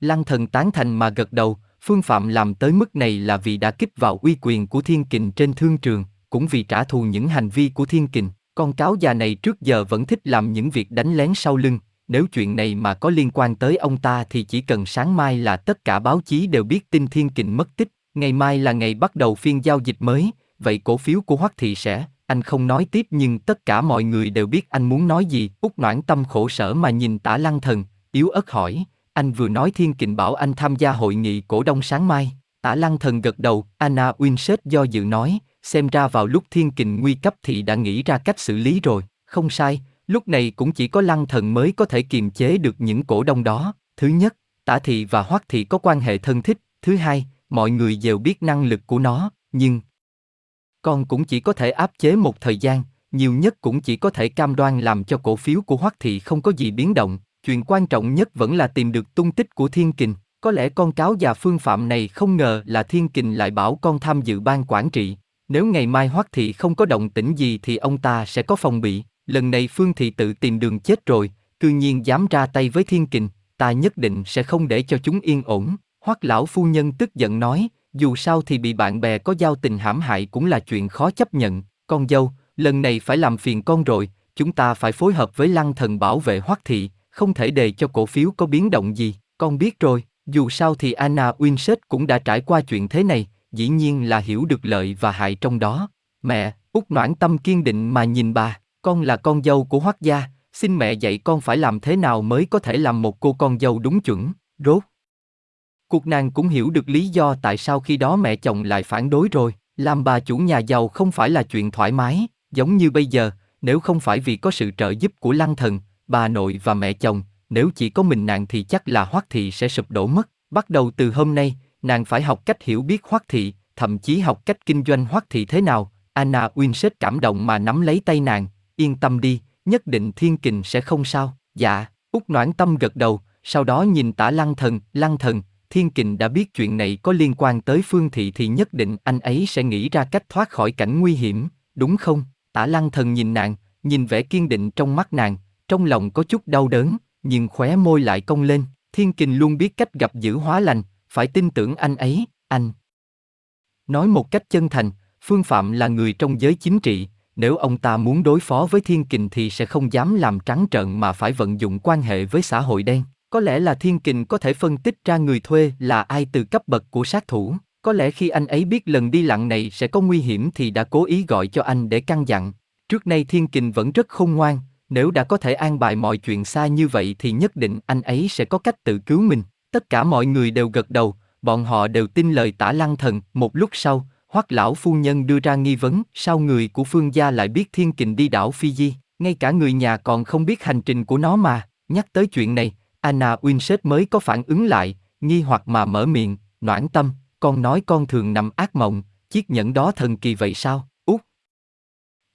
Lăng thần tán thành mà gật đầu, phương phạm làm tới mức này là vì đã kích vào uy quyền của Thiên Kình trên thương trường, cũng vì trả thù những hành vi của Thiên Kình. Con cáo già này trước giờ vẫn thích làm những việc đánh lén sau lưng, nếu chuyện này mà có liên quan tới ông ta thì chỉ cần sáng mai là tất cả báo chí đều biết tin Thiên Kình mất tích, ngày mai là ngày bắt đầu phiên giao dịch mới, vậy cổ phiếu của Hoắc Thị sẽ, anh không nói tiếp nhưng tất cả mọi người đều biết anh muốn nói gì, út noãn tâm khổ sở mà nhìn tả lăng thần, yếu ớt hỏi, anh vừa nói Thiên Kình bảo anh tham gia hội nghị cổ đông sáng mai, tả lăng thần gật đầu, Anna Winsett do dự nói, xem ra vào lúc thiên kình nguy cấp thì đã nghĩ ra cách xử lý rồi, không sai, lúc này cũng chỉ có lăng thần mới có thể kiềm chế được những cổ đông đó. Thứ nhất, tả thị và hoắc thị có quan hệ thân thích, thứ hai, mọi người đều biết năng lực của nó, nhưng con cũng chỉ có thể áp chế một thời gian, nhiều nhất cũng chỉ có thể cam đoan làm cho cổ phiếu của hoắc thị không có gì biến động. Chuyện quan trọng nhất vẫn là tìm được tung tích của thiên kình. Có lẽ con cáo già phương phạm này không ngờ là thiên kình lại bảo con tham dự ban quản trị, nếu ngày mai Hoắc Thị không có động tĩnh gì thì ông ta sẽ có phòng bị, lần này Phương Thị tự tìm đường chết rồi, cư nhiên dám ra tay với Thiên Kình, ta nhất định sẽ không để cho chúng yên ổn. Hoắc lão phu nhân tức giận nói, dù sao thì bị bạn bè có giao tình hãm hại cũng là chuyện khó chấp nhận, con dâu, lần này phải làm phiền con rồi, chúng ta phải phối hợp với lăng thần bảo vệ Hoắc Thị, không thể để cho cổ phiếu có biến động gì, con biết rồi, dù sao thì Anna Winsett cũng đã trải qua chuyện thế này, dĩ nhiên là hiểu được lợi và hại trong đó. Mẹ, út noãn tâm kiên định mà nhìn bà, con là con dâu của hoắc gia, xin mẹ dạy con phải làm thế nào mới có thể làm một cô con dâu đúng chuẩn, rốt. Cuộc nàng cũng hiểu được lý do tại sao khi đó mẹ chồng lại phản đối rồi, làm bà chủ nhà giàu không phải là chuyện thoải mái, giống như bây giờ, nếu không phải vì có sự trợ giúp của lăng thần, bà nội và mẹ chồng, nếu chỉ có mình nàng thì chắc là hoắc thị sẽ sụp đổ mất. Bắt đầu từ hôm nay, nàng phải học cách hiểu biết hoắc thị, thậm chí học cách kinh doanh hoắc thị thế nào. Anna Winsett cảm động mà nắm lấy tay nàng, yên tâm đi, nhất định thiên kình sẽ không sao. Dạ, út noãn tâm gật đầu, sau đó nhìn tả lăng thần, lăng thần, thiên kình đã biết chuyện này có liên quan tới phương thị thì nhất định anh ấy sẽ nghĩ ra cách thoát khỏi cảnh nguy hiểm, đúng không? Tả lăng thần nhìn nàng, nhìn vẻ kiên định trong mắt nàng, trong lòng có chút đau đớn, nhưng khóe môi lại cong lên, thiên kình luôn biết cách gặp giữ hóa lành, phải tin tưởng anh ấy, anh. Nói một cách chân thành, Phương Phạm là người trong giới chính trị, nếu ông ta muốn đối phó với Thiên Kình thì sẽ không dám làm trắng trợn mà phải vận dụng quan hệ với xã hội đen. Có lẽ là Thiên Kình có thể phân tích ra người thuê là ai từ cấp bậc của sát thủ. Có lẽ khi anh ấy biết lần đi lặng này sẽ có nguy hiểm thì đã cố ý gọi cho anh để căn dặn. Trước nay Thiên Kình vẫn rất khôn ngoan, nếu đã có thể an bài mọi chuyện xa như vậy thì nhất định anh ấy sẽ có cách tự cứu mình. Tất cả mọi người đều gật đầu, bọn họ đều tin lời tả lăng thần. Một lúc sau, hoắc lão phu nhân đưa ra nghi vấn, sao người của phương gia lại biết thiên kình đi đảo phi di ngay cả người nhà còn không biết hành trình của nó mà. Nhắc tới chuyện này, Anna Winsett mới có phản ứng lại, nghi hoặc mà mở miệng, noãn tâm, con nói con thường nằm ác mộng, chiếc nhẫn đó thần kỳ vậy sao, út.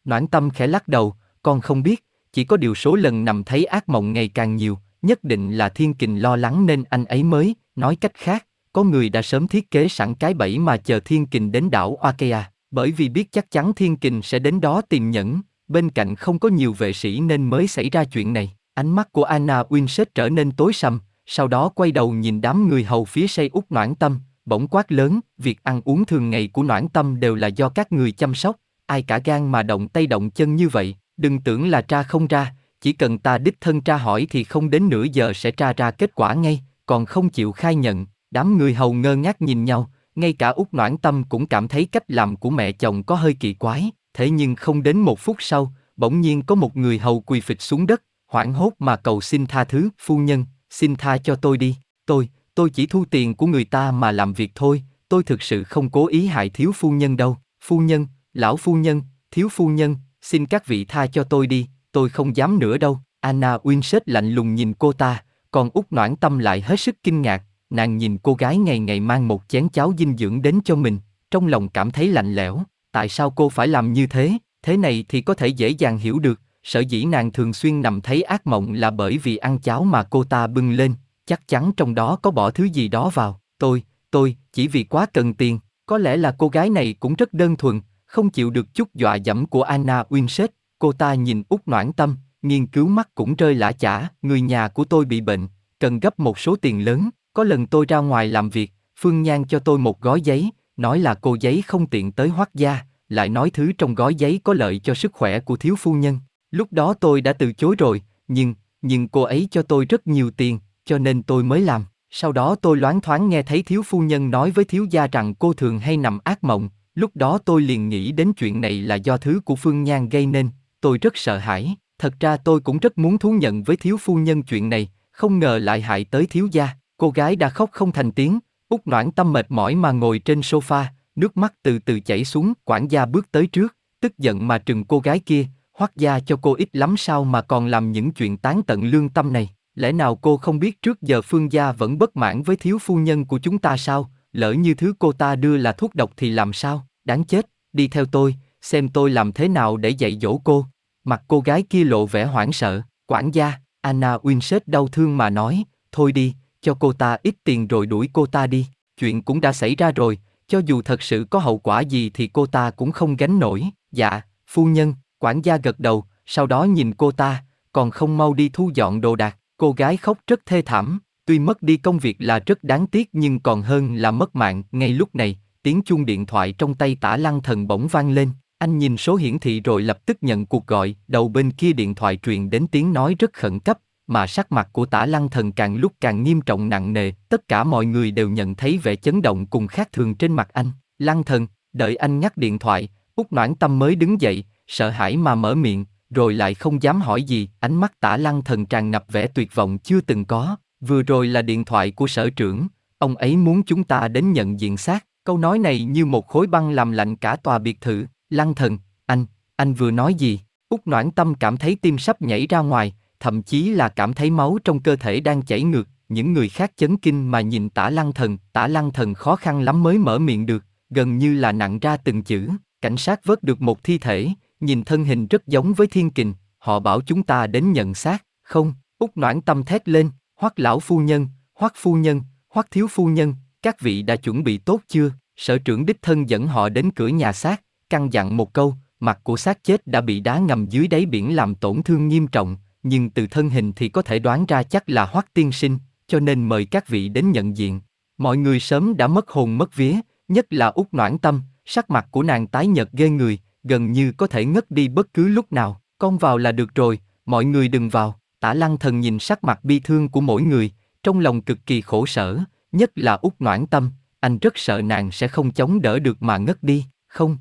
Noãn tâm khẽ lắc đầu, con không biết, chỉ có điều số lần nằm thấy ác mộng ngày càng nhiều, nhất định là thiên kình lo lắng nên anh ấy mới, nói cách khác, có người đã sớm thiết kế sẵn cái bẫy mà chờ thiên kình đến đảo Oakea, bởi vì biết chắc chắn thiên kình sẽ đến đó tìm nhẫn, bên cạnh không có nhiều vệ sĩ nên mới xảy ra chuyện này. Ánh mắt của Anna Winsett trở nên tối sầm, sau đó quay đầu nhìn đám người hầu phía say út noãn tâm, bỗng quát lớn, việc ăn uống thường ngày của noãn tâm đều là do các người chăm sóc, ai cả gan mà động tay động chân như vậy, đừng tưởng là tra không ra, chỉ cần ta đích thân tra hỏi thì không đến nửa giờ sẽ tra ra kết quả ngay, còn không chịu khai nhận, đám người hầu ngơ ngác nhìn nhau, ngay cả út noãn tâm cũng cảm thấy cách làm của mẹ chồng có hơi kỳ quái, thế nhưng không đến một phút sau, bỗng nhiên có một người hầu quỳ phịch xuống đất, hoảng hốt mà cầu xin tha thứ, phu nhân, xin tha cho tôi đi, tôi, tôi chỉ thu tiền của người ta mà làm việc thôi, tôi thực sự không cố ý hại thiếu phu nhân đâu, phu nhân, lão phu nhân, thiếu phu nhân, xin các vị tha cho tôi đi, tôi không dám nữa đâu. Anna Winsett lạnh lùng nhìn cô ta, còn út noãn tâm lại hết sức kinh ngạc, nàng nhìn cô gái ngày ngày mang một chén cháo dinh dưỡng đến cho mình, trong lòng cảm thấy lạnh lẽo, tại sao cô phải làm như thế, thế này thì có thể dễ dàng hiểu được, sở dĩ nàng thường xuyên nằm thấy ác mộng là bởi vì ăn cháo mà cô ta bưng lên, chắc chắn trong đó có bỏ thứ gì đó vào, tôi, tôi, chỉ vì quá cần tiền, có lẽ là cô gái này cũng rất đơn thuần, không chịu được chút dọa dẫm của Anna Winsett, cô ta nhìn út noãn tâm, nghiên cứu mắt cũng rơi lã chả, người nhà của tôi bị bệnh, cần gấp một số tiền lớn, có lần tôi ra ngoài làm việc, Phương Nhan cho tôi một gói giấy, nói là cô giấy không tiện tới hoác gia, lại nói thứ trong gói giấy có lợi cho sức khỏe của thiếu phu nhân. Lúc đó tôi đã từ chối rồi, nhưng, nhưng cô ấy cho tôi rất nhiều tiền, cho nên tôi mới làm. Sau đó tôi loáng thoáng nghe thấy thiếu phu nhân nói với thiếu gia rằng cô thường hay nằm ác mộng, lúc đó tôi liền nghĩ đến chuyện này là do thứ của Phương Nhan gây nên, tôi rất sợ hãi. Thật ra tôi cũng rất muốn thú nhận với thiếu phu nhân chuyện này, không ngờ lại hại tới thiếu gia. Cô gái đã khóc không thành tiếng, út noãn tâm mệt mỏi mà ngồi trên sofa, nước mắt từ từ chảy xuống, quản gia bước tới trước, tức giận mà trừng cô gái kia, hoắc gia cho cô ít lắm sao mà còn làm những chuyện tán tận lương tâm này, lẽ nào cô không biết trước giờ phương gia vẫn bất mãn với thiếu phu nhân của chúng ta sao, lỡ như thứ cô ta đưa là thuốc độc thì làm sao, đáng chết, đi theo tôi, xem tôi làm thế nào để dạy dỗ cô. Mặt cô gái kia lộ vẻ hoảng sợ, quản gia, Anna Winsett đau thương mà nói, thôi đi, cho cô ta ít tiền rồi đuổi cô ta đi, chuyện cũng đã xảy ra rồi, cho dù thật sự có hậu quả gì thì cô ta cũng không gánh nổi, dạ, phu nhân, quản gia gật đầu, sau đó nhìn cô ta, còn không mau đi thu dọn đồ đạc, cô gái khóc rất thê thảm, tuy mất đi công việc là rất đáng tiếc nhưng còn hơn là mất mạng, ngay lúc này, tiếng chuông điện thoại trong tay tả lăng thần bỗng vang lên, anh nhìn số hiển thị rồi lập tức nhận cuộc gọi, đầu bên kia điện thoại truyền đến tiếng nói rất khẩn cấp, mà sắc mặt của tả lăng thần càng lúc càng nghiêm trọng nặng nề, tất cả mọi người đều nhận thấy vẻ chấn động cùng khác thường trên mặt anh. Lăng thần, đợi anh nhắc điện thoại, út noãn tâm mới đứng dậy, sợ hãi mà mở miệng, rồi lại không dám hỏi gì, ánh mắt tả lăng thần tràn ngập vẻ tuyệt vọng chưa từng có, vừa rồi là điện thoại của sở trưởng, ông ấy muốn chúng ta đến nhận diện xác, câu nói này như một khối băng làm lạnh cả tòa biệt thự, lăng thần, anh, anh vừa nói gì, út noãn tâm cảm thấy tim sắp nhảy ra ngoài, thậm chí là cảm thấy máu trong cơ thể đang chảy ngược, những người khác chấn kinh mà nhìn tả lăng thần, tả lăng thần khó khăn lắm mới mở miệng được, gần như là nặng ra từng chữ, cảnh sát vớt được một thi thể, nhìn thân hình rất giống với thiên kình, họ bảo chúng ta đến nhận xác, không, út noãn tâm thét lên, hoắc lão phu nhân, hoắc phu nhân, hoắc thiếu phu nhân, các vị đã chuẩn bị tốt chưa, sở trưởng đích thân dẫn họ đến cửa nhà xác, căn dặn một câu, mặt của xác chết đã bị đá ngầm dưới đáy biển làm tổn thương nghiêm trọng, nhưng từ thân hình thì có thể đoán ra chắc là Hoắc tiên sinh, cho nên mời các vị đến nhận diện. Mọi người sớm đã mất hồn mất vía, nhất là út noãn tâm, sắc mặt của nàng tái nhợt ghê người, gần như có thể ngất đi bất cứ lúc nào. Con vào là được rồi, mọi người đừng vào. Tả lăng thần nhìn sắc mặt bi thương của mỗi người, trong lòng cực kỳ khổ sở, nhất là út noãn tâm, anh rất sợ nàng sẽ không chống đỡ được mà ngất đi, không.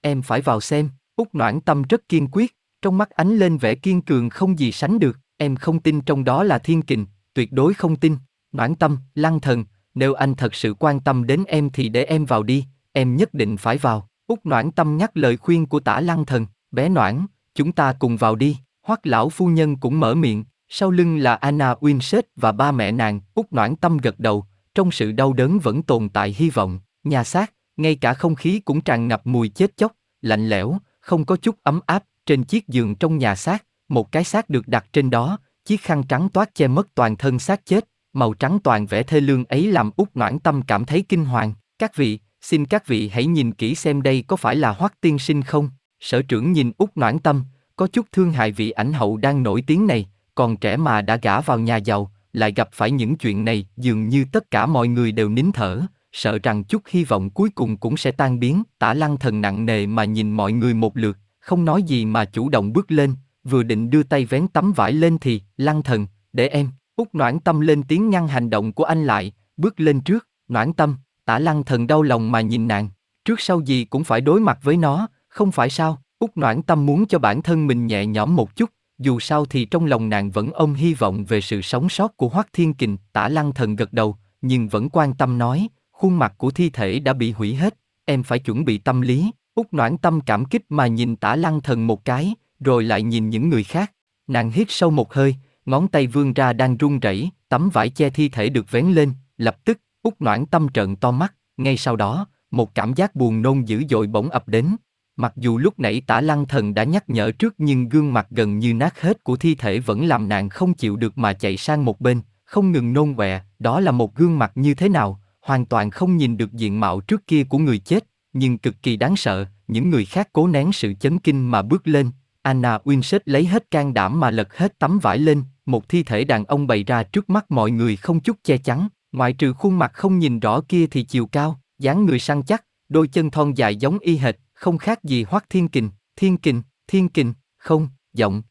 Em phải vào xem, út noãn tâm rất kiên quyết, trong mắt ánh lên vẻ kiên cường không gì sánh được, em không tin trong đó là thiên kình, tuyệt đối không tin. Noãn tâm, lăng thần, nếu anh thật sự quan tâm đến em thì để em vào đi, em nhất định phải vào. Úc noãn tâm nhắc lời khuyên của tả lăng thần, bé noãn, chúng ta cùng vào đi. Hoắc lão phu nhân cũng mở miệng, sau lưng là Anna Winsett và ba mẹ nàng, Út noãn tâm gật đầu, trong sự đau đớn vẫn tồn tại hy vọng, nhà xác, ngay cả không khí cũng tràn ngập mùi chết chóc, lạnh lẽo, không có chút ấm áp, trên chiếc giường trong nhà xác, một cái xác được đặt trên đó, chiếc khăn trắng toát che mất toàn thân xác chết, màu trắng toàn vẻ thê lương ấy làm út noãn tâm cảm thấy kinh hoàng. Các vị, xin các vị hãy nhìn kỹ xem đây có phải là hoắc tiên sinh không? Sở trưởng nhìn út noãn tâm, có chút thương hại vị ảnh hậu đang nổi tiếng này, còn trẻ mà đã gả vào nhà giàu, lại gặp phải những chuyện này, dường như tất cả mọi người đều nín thở, sợ rằng chút hy vọng cuối cùng cũng sẽ tan biến. Tả lăng thần nặng nề mà nhìn mọi người một lượt, không nói gì mà chủ động bước lên, vừa định đưa tay vén tấm vải lên thì, lăng thần, để em, út noãn tâm lên tiếng ngăn hành động của anh lại, bước lên trước, noãn tâm, tả lăng thần đau lòng mà nhìn nàng, trước sau gì cũng phải đối mặt với nó, không phải sao, Úc noãn tâm muốn cho bản thân mình nhẹ nhõm một chút, dù sao thì trong lòng nàng vẫn ôm hy vọng về sự sống sót của Hoắc Thiên Kình, tả lăng thần gật đầu, nhưng vẫn quan tâm nói, khuôn mặt của thi thể đã bị hủy hết, em phải chuẩn bị tâm lý, Úc noãn tâm cảm kích mà nhìn tả lăng thần một cái, rồi lại nhìn những người khác, nàng hít sâu một hơi, ngón tay vươn ra đang run rẩy, tấm vải che thi thể được vén lên, lập tức, Úc noãn tâm trợn to mắt, ngay sau đó, một cảm giác buồn nôn dữ dội bỗng ập đến, Mặc dù lúc nãy tả lăng thần đã nhắc nhở trước nhưng gương mặt gần như nát hết của thi thể vẫn làm nàng không chịu được mà chạy sang một bên, không ngừng nôn ọe, đó là một gương mặt như thế nào, hoàn toàn không nhìn được diện mạo trước kia của người chết, nhưng cực kỳ đáng sợ, những người khác cố nén sự chấn kinh mà bước lên, Anna Winsett lấy hết can đảm mà lật hết tấm vải lên, một thi thể đàn ông bày ra trước mắt mọi người không chút che chắn, ngoại trừ khuôn mặt không nhìn rõ kia thì chiều cao, dáng người săn chắc, đôi chân thon dài giống y hệt, không khác gì Hoắc Thiên Kình, Thiên Kình, Thiên Kình, không, giọng.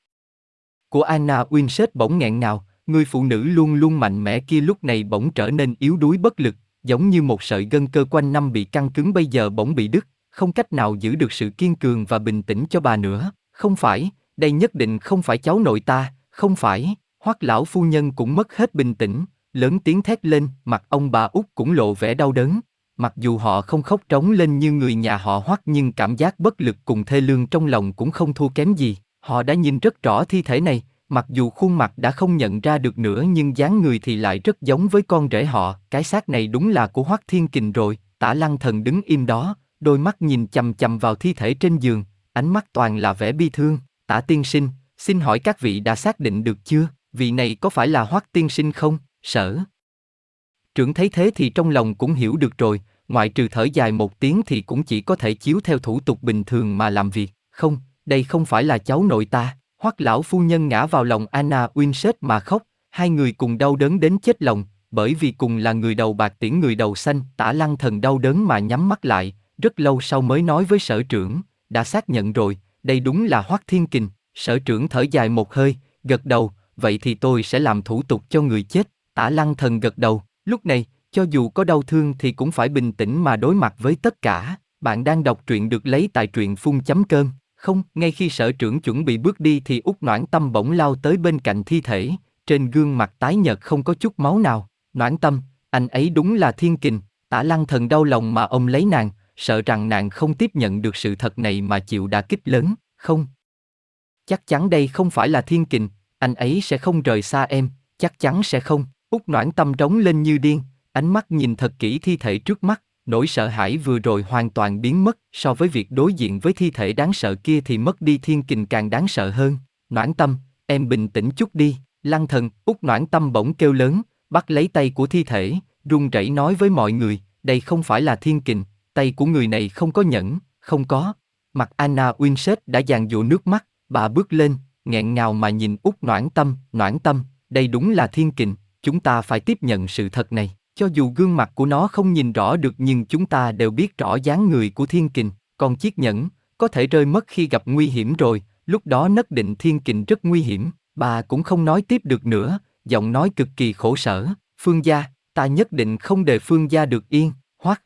Của Anna Winsett bỗng nghẹn ngào, người phụ nữ luôn luôn mạnh mẽ kia lúc này bỗng trở nên yếu đuối bất lực, giống như một sợi gân cơ quanh năm bị căng cứng bây giờ bỗng bị đứt, không cách nào giữ được sự kiên cường và bình tĩnh cho bà nữa. Không phải, đây nhất định không phải cháu nội ta, không phải. Hoắc lão phu nhân cũng mất hết bình tĩnh, lớn tiếng thét lên, mặt ông bà út cũng lộ vẻ đau đớn. Mặc dù họ không khóc trống lên như người nhà họ hoắc nhưng cảm giác bất lực cùng thê lương trong lòng cũng không thua kém gì. Họ đã nhìn rất rõ thi thể này, mặc dù khuôn mặt đã không nhận ra được nữa nhưng dáng người thì lại rất giống với con rể họ. Cái xác này đúng là của hoắc thiên kình rồi. Tả lăng thần đứng im đó, đôi mắt nhìn chầm chầm vào thi thể trên giường, ánh mắt toàn là vẻ bi thương. Tả tiên sinh, xin hỏi các vị đã xác định được chưa? Vị này có phải là hoắc tiên sinh không? Sở. Trưởng thấy thế thì trong lòng cũng hiểu được rồi, ngoại trừ thở dài một tiếng thì cũng chỉ có thể chiếu theo thủ tục bình thường mà làm việc. Không, đây không phải là cháu nội ta. Hoắc lão phu nhân ngã vào lòng Anna Winsett mà khóc, hai người cùng đau đớn đến chết lòng, bởi vì cùng là người đầu bạc tiễn người đầu xanh. Tả lăng thần đau đớn mà nhắm mắt lại, rất lâu sau mới nói với sở trưởng, đã xác nhận rồi, đây đúng là Hoắc Thiên Kình. Sở trưởng thở dài một hơi, gật đầu, vậy thì tôi sẽ làm thủ tục cho người chết. Tả lăng thần gật đầu, lúc này, cho dù có đau thương thì cũng phải bình tĩnh mà đối mặt với tất cả. Bạn đang đọc truyện được lấy tại truyện phun chấm cơm. Không, ngay khi sở trưởng chuẩn bị bước đi thì út noãn tâm bỗng lao tới bên cạnh thi thể, trên gương mặt tái nhợt không có chút máu nào. Noãn tâm, anh ấy đúng là thiên kình, tả lăng thần đau lòng mà ông lấy nàng, sợ rằng nàng không tiếp nhận được sự thật này mà chịu đả kích lớn, không. Chắc chắn đây không phải là thiên kình, anh ấy sẽ không rời xa em, chắc chắn sẽ không. Úc noãn tâm trống lên như điên, Ánh mắt nhìn thật kỹ thi thể trước mắt, nỗi sợ hãi vừa rồi hoàn toàn biến mất, so với việc đối diện với thi thể đáng sợ kia thì mất đi thiên kình càng đáng sợ hơn. Noãn tâm, em bình tĩnh chút đi, lăng thần, Úc noãn tâm bỗng kêu lớn, bắt lấy tay của thi thể, run rẩy nói với mọi người, đây không phải là thiên kình, tay của người này không có nhẫn, không có. Mặt Anna Winsett đã dàn dụ nước mắt, bà bước lên, nghẹn ngào mà nhìn út noãn tâm, noãn tâm, đây đúng là thiên kình, chúng ta phải tiếp nhận sự thật này. Cho dù gương mặt của nó không nhìn rõ được nhưng chúng ta đều biết rõ dáng người của thiên kình, còn chiếc nhẫn, có thể rơi mất khi gặp nguy hiểm rồi, lúc đó nhất định thiên kình rất nguy hiểm, bà cũng không nói tiếp được nữa, giọng nói cực kỳ khổ sở, phương gia, ta nhất định không để phương gia được yên, hoắc.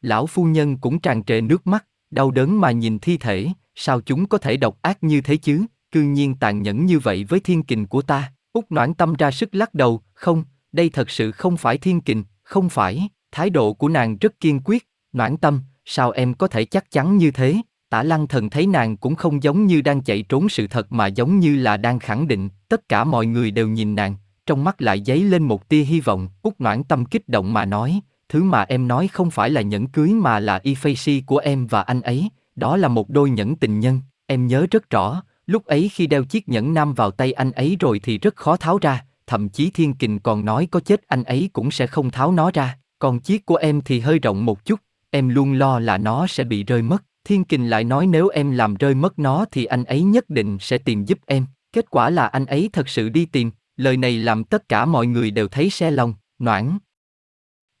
Lão phu nhân cũng tràn trề nước mắt, đau đớn mà nhìn thi thể, sao chúng có thể độc ác như thế chứ, cư nhiên tàn nhẫn như vậy với thiên kình của ta, Úc noãn tâm ra sức lắc đầu, không, đây thật sự không phải thiên kình, không phải, thái độ của nàng rất kiên quyết, noãn tâm, sao em có thể chắc chắn như thế? Tả lăng thần thấy nàng cũng không giống như đang chạy trốn sự thật mà giống như là đang khẳng định, tất cả mọi người đều nhìn nàng, trong mắt lại dấy lên một tia hy vọng, Úc noãn tâm kích động mà nói, thứ mà em nói không phải là nhẫn cưới mà là y si của em và anh ấy, đó là một đôi nhẫn tình nhân, em nhớ rất rõ, lúc ấy khi đeo chiếc nhẫn nam vào tay anh ấy rồi thì rất khó tháo ra, thậm chí thiên kình còn nói có chết anh ấy cũng sẽ không tháo nó ra, còn chiếc của em thì hơi rộng một chút, em luôn lo là nó sẽ bị rơi mất. Thiên Kình lại nói nếu em làm rơi mất nó thì anh ấy nhất định sẽ tìm giúp em. Kết quả là anh ấy thật sự đi tìm, lời này làm tất cả mọi người đều thấy xe lòng, noãn.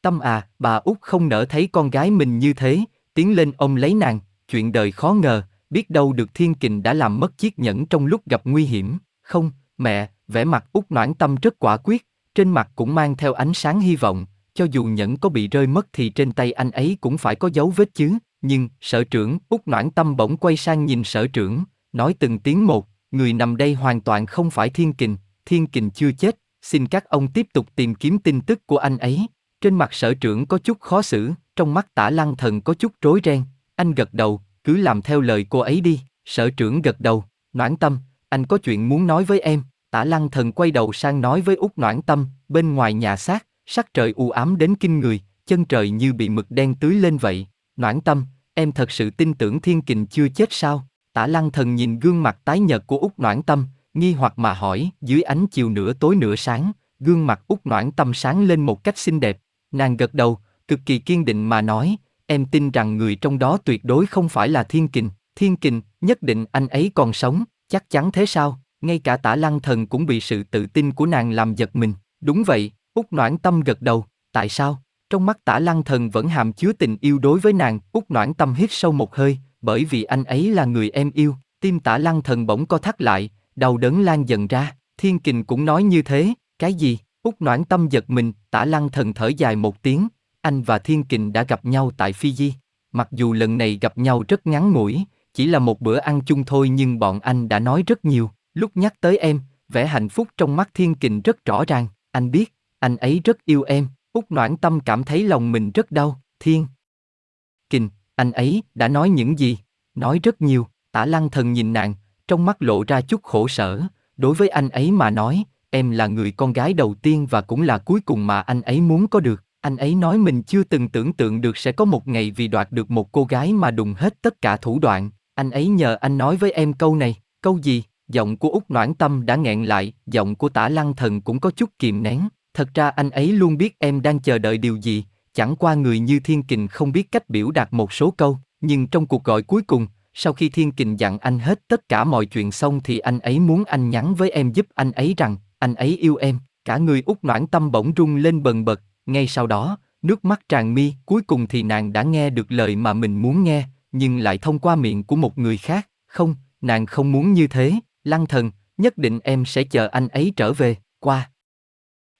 Tâm à, bà út không nỡ thấy con gái mình như thế, tiến lên ông lấy nàng, chuyện đời khó ngờ, biết đâu được thiên kình đã làm mất chiếc nhẫn trong lúc gặp nguy hiểm. Không, mẹ, vẻ mặt út noãn tâm rất quả quyết, trên mặt cũng mang theo ánh sáng hy vọng, cho dù nhẫn có bị rơi mất thì trên tay anh ấy cũng phải có dấu vết chứ. Nhưng, sở trưởng, út noãn tâm bỗng quay sang nhìn sở trưởng, nói từng tiếng một, người nằm đây hoàn toàn không phải thiên kình, thiên kình chưa chết, xin các ông tiếp tục tìm kiếm tin tức của anh ấy. Trên mặt sở trưởng có chút khó xử, trong mắt tả lăng thần có chút rối ren, anh gật đầu, cứ làm theo lời cô ấy đi, sở trưởng gật đầu, noãn tâm, anh có chuyện muốn nói với em, tả lăng thần quay đầu sang nói với út noãn tâm, bên ngoài nhà xác, sắc trời u ám đến kinh người, chân trời như bị mực đen tưới lên vậy, noãn tâm, em thật sự tin tưởng thiên kình chưa chết sao? Tả lăng thần nhìn gương mặt tái nhợt của út noãn tâm, nghi hoặc mà hỏi, dưới ánh chiều nửa tối nửa sáng, gương mặt út noãn tâm sáng lên một cách xinh đẹp, nàng gật đầu, cực kỳ kiên định mà nói, em tin rằng người trong đó tuyệt đối không phải là thiên kình, thiên kình, nhất định anh ấy còn sống, chắc chắn thế sao, ngay cả tả lăng thần cũng bị sự tự tin của nàng làm giật mình, đúng vậy, út noãn tâm gật đầu, tại sao? Trong mắt tả lăng thần vẫn hàm chứa tình yêu đối với nàng, út noãn tâm hít sâu một hơi, bởi vì anh ấy là người em yêu, tim tả lăng thần bỗng co thắt lại, đau đớn lan dần ra, thiên kình cũng nói như thế, cái gì? Út noãn tâm giật mình, tả lăng thần thở dài một tiếng, anh và thiên kình đã gặp nhau tại Fiji. Mặc dù lần này gặp nhau rất ngắn ngủi, chỉ là một bữa ăn chung thôi nhưng bọn anh đã nói rất nhiều. Lúc nhắc tới em, vẻ hạnh phúc trong mắt thiên kình rất rõ ràng, anh biết, anh ấy rất yêu em, Úc noãn tâm cảm thấy lòng mình rất đau, thiên. Kình, anh ấy đã nói những gì? Nói rất nhiều, tả lăng thần nhìn nàng, trong mắt lộ ra chút khổ sở, đối với anh ấy mà nói, em là người con gái đầu tiên và cũng là cuối cùng mà anh ấy muốn có được. Anh ấy nói mình chưa từng tưởng tượng được sẽ có một ngày vì đoạt được một cô gái mà đùng hết tất cả thủ đoạn. Anh ấy nhờ anh nói với em câu này, câu gì? Giọng của út Noãn Tâm đã nghẹn lại, giọng của tả lăng thần cũng có chút kìm nén. Thật ra anh ấy luôn biết em đang chờ đợi điều gì, chẳng qua người như Thiên Kình không biết cách biểu đạt một số câu, nhưng trong cuộc gọi cuối cùng, sau khi Thiên Kình dặn anh hết tất cả mọi chuyện xong thì anh ấy muốn anh nhắn với em giúp anh ấy rằng, anh ấy yêu em, cả người út noãn tâm bỗng rung lên bần bật, ngay sau đó, nước mắt tràn mi, cuối cùng thì nàng đã nghe được lời mà mình muốn nghe, nhưng lại thông qua miệng của một người khác, không, nàng không muốn như thế, lăng thần, nhất định em sẽ chờ anh ấy trở về, qua.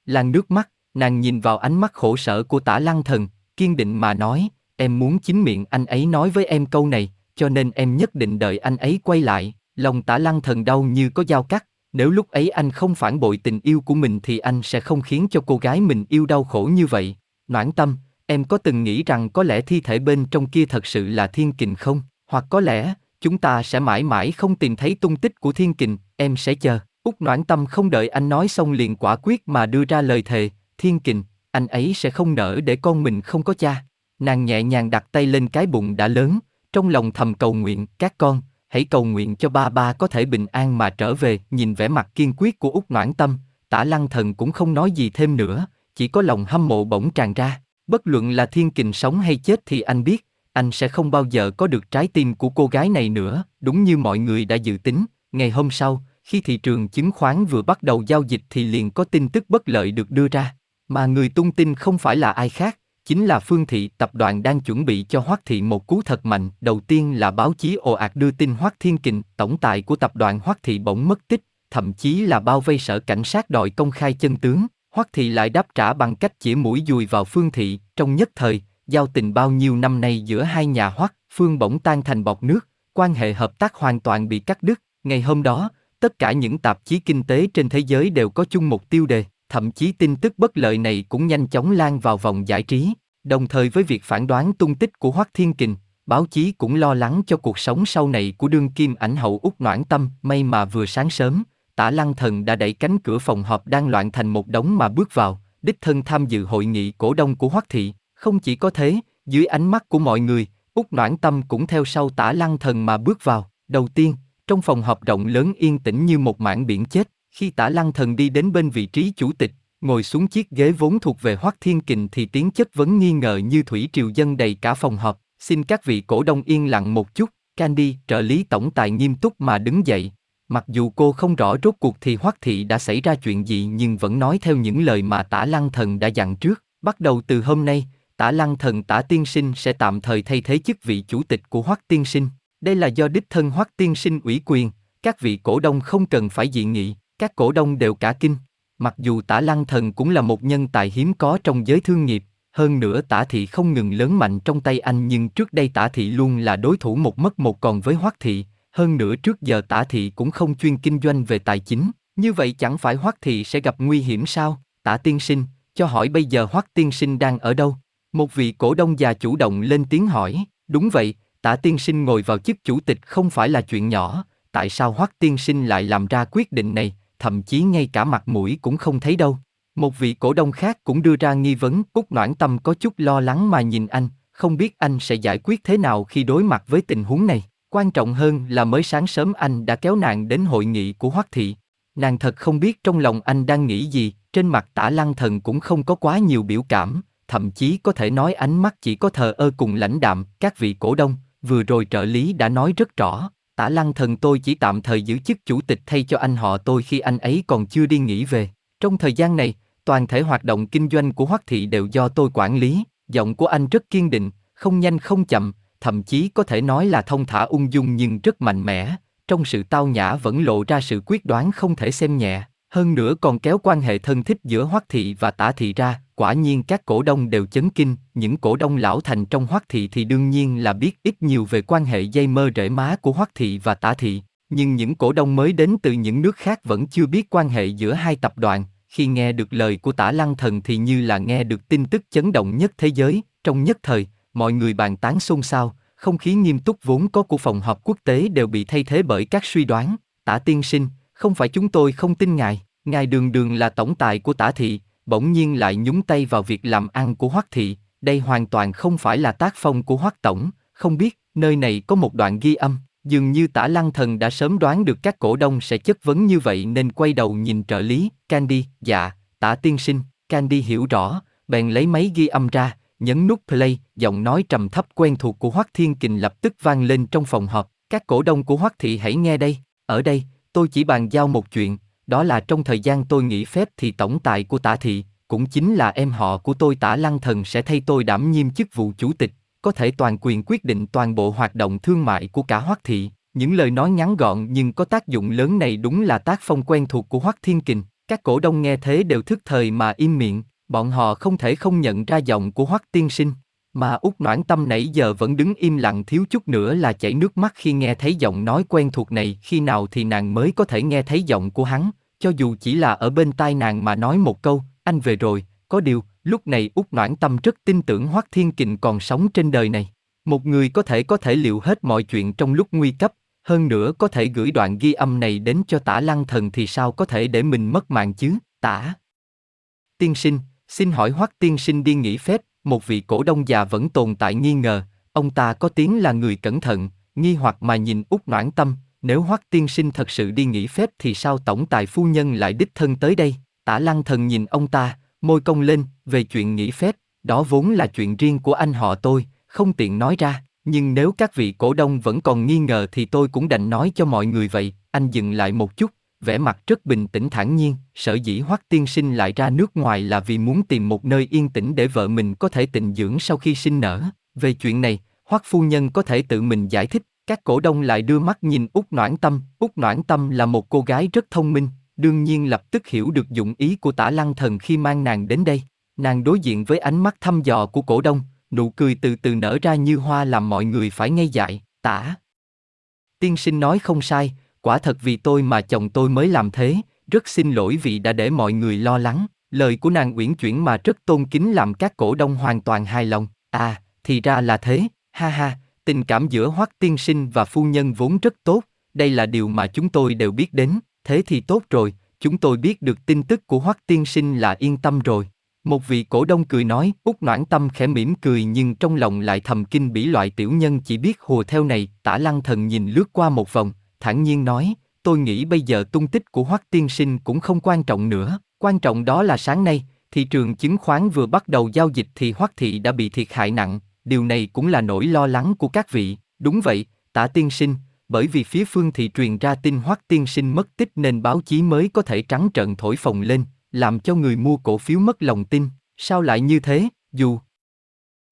Làn nước mắt, nàng nhìn vào ánh mắt khổ sở của tả lăng thần, kiên định mà nói, em muốn chính miệng anh ấy nói với em câu này, cho nên em nhất định đợi anh ấy quay lại, lòng tả lăng thần đau như có dao cắt, nếu lúc ấy anh không phản bội tình yêu của mình thì anh sẽ không khiến cho cô gái mình yêu đau khổ như vậy. Noãn tâm, em có từng nghĩ rằng có lẽ thi thể bên trong kia thật sự là thiên kình không? Hoặc có lẽ, chúng ta sẽ mãi mãi không tìm thấy tung tích của thiên kình, em sẽ chờ. Út noãn tâm không đợi anh nói xong liền quả quyết mà đưa ra lời thề, thiên kình, anh ấy sẽ không nỡ để con mình không có cha. Nàng nhẹ nhàng đặt tay lên cái bụng đã lớn, trong lòng thầm cầu nguyện, các con, hãy cầu nguyện cho ba ba có thể bình an mà trở về. Nhìn vẻ mặt kiên quyết của út noãn tâm, tả lăng thần cũng không nói gì thêm nữa, chỉ có lòng hâm mộ bỗng tràn ra. Bất luận là thiên kình sống hay chết thì anh biết, anh sẽ không bao giờ có được trái tim của cô gái này nữa, đúng như mọi người đã dự tính. Ngày hôm sau, khi thị trường chứng khoán vừa bắt đầu giao dịch thì liền có tin tức bất lợi được đưa ra, mà người tung tin không phải là ai khác, chính là Phương Thị tập đoàn đang chuẩn bị cho Hoắc Thị một cú thật mạnh. Đầu tiên là báo chí ồ ạt đưa tin Hoắc Thiên Kình, tổng tài của tập đoàn Hoắc Thị bỗng mất tích, thậm chí là bao vây sở cảnh sát đòi công khai chân tướng. Hoắc Thị lại đáp trả bằng cách chỉ mũi dùi vào Phương Thị, trong nhất thời, giao tình bao nhiêu năm nay giữa hai nhà Hoắc, Phương bỗng tan thành bọt nước, quan hệ hợp tác hoàn toàn bị cắt đứt. Ngày hôm đó, tất cả những tạp chí kinh tế trên thế giới đều có chung một tiêu đề, thậm chí tin tức bất lợi này cũng nhanh chóng lan vào vòng giải trí. Đồng thời với việc phản đoán tung tích của Hoắc Thiên Kình, báo chí cũng lo lắng cho cuộc sống sau này của đương kim ảnh hậu út noãn tâm. May mà vừa sáng sớm, Tả Lăng Thần đã đẩy cánh cửa phòng họp đang loạn thành một đống mà bước vào, đích thân tham dự hội nghị cổ đông của Hoắc Thị. Không chỉ có thế, dưới ánh mắt của mọi người, út noãn tâm cũng theo sau Tả Lăng Thần mà bước vào. Đầu tiên, trong phòng họp rộng lớn yên tĩnh như một mảng biển chết, khi Tả Lăng Thần đi đến bên vị trí chủ tịch, Ngồi xuống chiếc ghế vốn thuộc về Hoắc Thiên Kình thì tiếng chất vấn nghi ngờ như thủy triều dân đầy cả phòng họp. Xin các vị cổ đông yên lặng một chút, Candy, trợ lý tổng tài nghiêm túc mà đứng dậy. Mặc dù cô không rõ rốt cuộc thì Hoắc Thị đã xảy ra chuyện gì nhưng vẫn nói theo những lời mà tả lăng thần đã dặn trước. Bắt đầu từ hôm nay, tả lăng thần tả tiên sinh sẽ tạm thời thay thế chức vị chủ tịch của Hoắc tiên sinh. Đây là do đích thân Hoắc tiên sinh ủy quyền, các vị cổ đông không cần phải dị nghị, các cổ đông đều cả kinh. Mặc dù tả lăng thần cũng là một nhân tài hiếm có trong giới thương nghiệp, hơn nữa tả thị không ngừng lớn mạnh trong tay anh nhưng trước đây tả thị luôn là đối thủ một mất một còn với hoắc thị, hơn nữa trước giờ tả thị cũng không chuyên kinh doanh về tài chính, như vậy chẳng phải hoắc thị sẽ gặp nguy hiểm sao? Tả tiên sinh, cho hỏi bây giờ hoắc tiên sinh đang ở đâu? Một vị cổ đông già chủ động lên tiếng hỏi, đúng vậy, tả tiên sinh ngồi vào chức chủ tịch không phải là chuyện nhỏ, tại sao hoắc tiên sinh lại làm ra quyết định này, thậm chí ngay cả mặt mũi cũng không thấy đâu. Một vị cổ đông khác cũng đưa ra nghi vấn, Cúc Noãn Tâm có chút lo lắng mà nhìn anh, không biết anh sẽ giải quyết thế nào khi đối mặt với tình huống này. Quan trọng hơn là mới sáng sớm anh đã kéo nàng đến hội nghị của Hoắc Thị. Nàng thật không biết trong lòng anh đang nghĩ gì, trên mặt tả lăng thần cũng không có quá nhiều biểu cảm, thậm chí có thể nói ánh mắt chỉ có thờ ơ cùng lãnh đạm. Các vị cổ đông, vừa rồi trợ lý đã nói rất rõ, tả lăng thần tôi chỉ tạm thời giữ chức chủ tịch thay cho anh họ tôi khi anh ấy còn chưa đi nghỉ về. Trong thời gian này, toàn thể hoạt động kinh doanh của Hoắc Thị đều do tôi quản lý, giọng của anh rất kiên định, không nhanh không chậm, thậm chí có thể nói là thông thả ung dung nhưng rất mạnh mẽ, trong sự tao nhã vẫn lộ ra sự quyết đoán không thể xem nhẹ, hơn nữa còn kéo quan hệ thân thích giữa Hoắc Thị và Tả Thị ra, quả nhiên các cổ đông đều chấn kinh, những cổ đông lão thành trong Hoắc Thị thì đương nhiên là biết ít nhiều về quan hệ dây mơ rễ má của Hoắc Thị và Tả Thị, nhưng những cổ đông mới đến từ những nước khác vẫn chưa biết quan hệ giữa hai tập đoàn, khi nghe được lời của tả lăng thần thì như là nghe được tin tức chấn động nhất thế giới, trong nhất thời, mọi người bàn tán xôn xao, không khí nghiêm túc vốn có của phòng họp quốc tế đều bị thay thế bởi các suy đoán, tả tiên sinh, không phải chúng tôi không tin ngài, ngài đường đường là tổng tài của tả thị, bỗng nhiên lại nhúng tay vào việc làm ăn của hoắc thị, đây hoàn toàn không phải là tác phong của hoắc tổng, không biết, nơi này có một đoạn ghi âm, Dường như tả lăng thần đã sớm đoán được các cổ đông sẽ chất vấn như vậy nên quay đầu nhìn trợ lý, Candy, dạ, tả tiên sinh, Candy hiểu rõ, bèn lấy máy ghi âm ra, nhấn nút play, giọng nói trầm thấp quen thuộc của Hoắc Thiên Kình lập tức vang lên trong phòng họp, các cổ đông của Hoắc Thị hãy nghe đây, ở đây, tôi chỉ bàn giao một chuyện, đó là trong thời gian tôi nghỉ phép thì tổng tài của tả thị, cũng chính là em họ của tôi tả lăng thần sẽ thay tôi đảm nhiệm chức vụ chủ tịch, có thể toàn quyền quyết định toàn bộ hoạt động thương mại của cả Hoắc thị. Những lời nói ngắn gọn nhưng có tác dụng lớn này đúng là tác phong quen thuộc của Hoắc Thiên Kình. Các cổ đông nghe thế đều thức thời mà im miệng, bọn họ không thể không nhận ra giọng của Hoắc Tiên Sinh. Mà út Noãn Tâm nãy giờ vẫn đứng im lặng thiếu chút nữa là chảy nước mắt khi nghe thấy giọng nói quen thuộc này, khi nào thì nàng mới có thể nghe thấy giọng của hắn, cho dù chỉ là ở bên tai nàng mà nói một câu, anh về rồi, có điều, Lúc này út Noãn Tâm rất tin tưởng Hoắc Thiên Kình còn sống trên đời này. Một người có thể có thể liệu hết mọi chuyện trong lúc nguy cấp, hơn nữa có thể gửi đoạn ghi âm này đến cho tả lăng thần thì sao có thể để mình mất mạng chứ, tả. Tiên sinh, xin hỏi Hoắc tiên sinh đi nghỉ phép, một vị cổ đông già vẫn tồn tại nghi ngờ, ông ta có tiếng là người cẩn thận, nghi hoặc mà nhìn út Noãn Tâm, nếu Hoắc tiên sinh thật sự đi nghỉ phép thì sao tổng tài phu nhân lại đích thân tới đây? Tả lăng thần nhìn ông ta, Môi cong lên, về chuyện nghỉ phép, đó vốn là chuyện riêng của anh họ tôi, không tiện nói ra, nhưng nếu các vị cổ đông vẫn còn nghi ngờ thì tôi cũng đành nói cho mọi người vậy, anh dừng lại một chút, vẻ mặt rất bình tĩnh thản nhiên, sở dĩ Hoắc tiên sinh lại ra nước ngoài là vì muốn tìm một nơi yên tĩnh để vợ mình có thể tịnh dưỡng sau khi sinh nở. Về chuyện này, Hoắc phu nhân có thể tự mình giải thích, các cổ đông lại đưa mắt nhìn Úc Noãn Tâm, Úc Noãn Tâm là một cô gái rất thông minh, đương nhiên lập tức hiểu được dụng ý của tả lăng thần khi mang nàng đến đây. Nàng đối diện với ánh mắt thăm dò của cổ đông, nụ cười từ từ nở ra như hoa làm mọi người phải ngây dại, tả. Tiên sinh nói không sai, quả thật vì tôi mà chồng tôi mới làm thế, rất xin lỗi vì đã để mọi người lo lắng. Lời của nàng uyển chuyển mà rất tôn kính làm các cổ đông hoàn toàn hài lòng. À, thì ra là thế, ha ha, tình cảm giữa Hoắc tiên sinh và phu nhân vốn rất tốt, đây là điều mà chúng tôi đều biết đến thế thì tốt rồi, chúng tôi biết được tin tức của Hoắc tiên sinh là yên tâm rồi. Một vị cổ đông cười nói, út noãn tâm khẽ mỉm cười nhưng trong lòng lại thầm kinh bỉ loại tiểu nhân chỉ biết hùa theo này, tả lăng thần nhìn lướt qua một vòng, thản nhiên nói, tôi nghĩ bây giờ tung tích của Hoắc tiên sinh cũng không quan trọng nữa, quan trọng đó là sáng nay, thị trường chứng khoán vừa bắt đầu giao dịch thì Hoắc thị đã bị thiệt hại nặng, điều này cũng là nỗi lo lắng của các vị, đúng vậy, tả tiên sinh, bởi vì phía phương thị truyền ra tin hoắc tiên sinh mất tích nên báo chí mới có thể trắng trợn thổi phồng lên, làm cho người mua cổ phiếu mất lòng tin, sao lại như thế, dù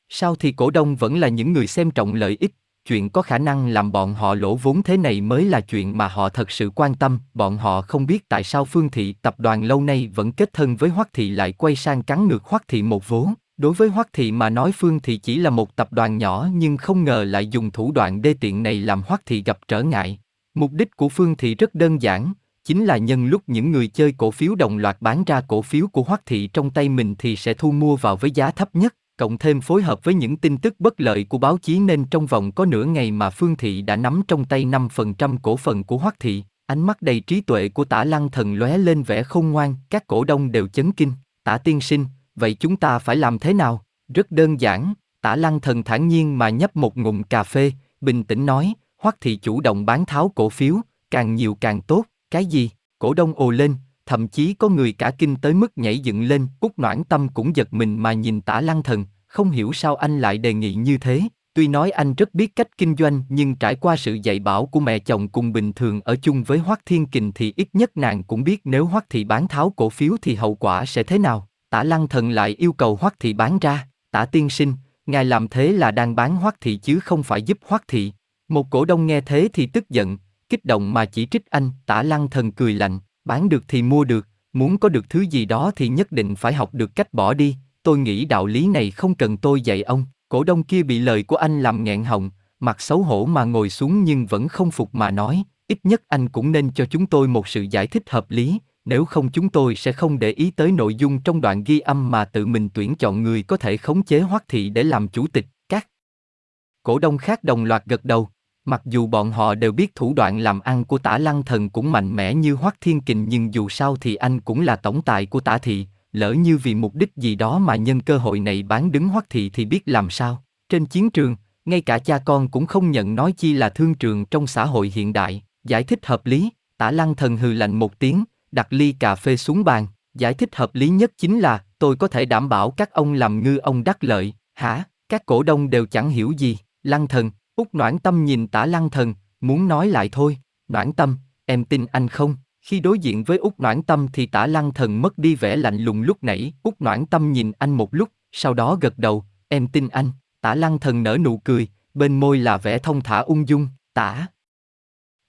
Sao thì cổ đông vẫn là những người xem trọng lợi ích, chuyện có khả năng làm bọn họ lỗ vốn thế này mới là chuyện mà họ thật sự quan tâm, bọn họ không biết tại sao Phương Thị tập đoàn lâu nay vẫn kết thân với Hoắc Thị lại quay sang cắn ngược Hoắc Thị một vố. Đối với Hoắc Thị mà nói Phương Thị chỉ là một tập đoàn nhỏ nhưng không ngờ lại dùng thủ đoạn đê tiện này làm Hoắc Thị gặp trở ngại. Mục đích của Phương Thị rất đơn giản, chính là nhân lúc những người chơi cổ phiếu đồng loạt bán ra cổ phiếu của Hoắc Thị trong tay mình thì sẽ thu mua vào với giá thấp nhất, cộng thêm phối hợp với những tin tức bất lợi của báo chí nên trong vòng có nửa ngày mà Phương Thị đã nắm trong tay 5% cổ phần của Hoắc Thị. Ánh mắt đầy trí tuệ của tả lăng thần lóe lên vẻ khôn ngoan, các cổ đông đều chấn kinh. Tả tiên sinh, vậy chúng ta phải làm thế nào? Rất đơn giản, tả lăng thần thản nhiên mà nhấp một ngụm cà phê, bình tĩnh nói, Hoắc Thị chủ động bán tháo cổ phiếu, càng nhiều càng tốt, cái gì? Cổ đông ồ lên, thậm chí có người cả kinh tới mức nhảy dựng lên, Cúc Noãn Tâm cũng giật mình mà nhìn tả lăng thần, không hiểu sao anh lại đề nghị như thế. Tuy nói anh rất biết cách kinh doanh nhưng trải qua sự dạy bảo của mẹ chồng cùng bình thường ở chung với Hoắc Thiên Kình thì ít nhất nàng cũng biết nếu Hoắc Thị bán tháo cổ phiếu thì hậu quả sẽ thế nào. Tả Lăng Thần lại yêu cầu Hoắc Thị bán ra, Tả Tiên Sinh, ngài làm thế là đang bán Hoắc Thị chứ không phải giúp Hoắc Thị. Một cổ đông nghe thế thì tức giận, kích động mà chỉ trích anh, Tả Lăng Thần cười lạnh, bán được thì mua được, muốn có được thứ gì đó thì nhất định phải học được cách bỏ đi, tôi nghĩ đạo lý này không cần tôi dạy ông. Cổ đông kia bị lời của anh làm nghẹn họng, mặt xấu hổ mà ngồi xuống nhưng vẫn không phục mà nói, ít nhất anh cũng nên cho chúng tôi một sự giải thích hợp lý, nếu không chúng tôi sẽ không để ý tới nội dung trong đoạn ghi âm mà tự mình tuyển chọn người có thể khống chế Hoắc thị để làm chủ tịch. Các cổ đông khác đồng loạt gật đầu, mặc dù bọn họ đều biết thủ đoạn làm ăn của Tả Lăng Thần cũng mạnh mẽ như Hoắc Thiên Kình nhưng dù sao thì anh cũng là tổng tài của Tả thị, lỡ như vì mục đích gì đó mà nhân cơ hội này bán đứng Hoắc thị thì biết làm sao. Trên chiến trường, ngay cả cha con cũng không nhận nói chi là thương trường trong xã hội hiện đại, giải thích hợp lý, Tả Lăng Thần hừ lạnh một tiếng, đặt ly cà phê xuống bàn, giải thích hợp lý nhất chính là, tôi có thể đảm bảo các ông làm ngư ông đắc lợi, hả? Các cổ đông đều chẳng hiểu gì, Lăng Thần, Úc Noãn Tâm nhìn Tả Lăng Thần, muốn nói lại thôi, Noãn Tâm, em tin anh không? Khi đối diện với Úc Noãn Tâm thì tả lăng thần mất đi vẻ lạnh lùng lúc nãy, Úc Noãn Tâm nhìn anh một lúc, sau đó gật đầu, em tin anh, tả lăng thần nở nụ cười, bên môi là vẻ thông thả ung dung, tả.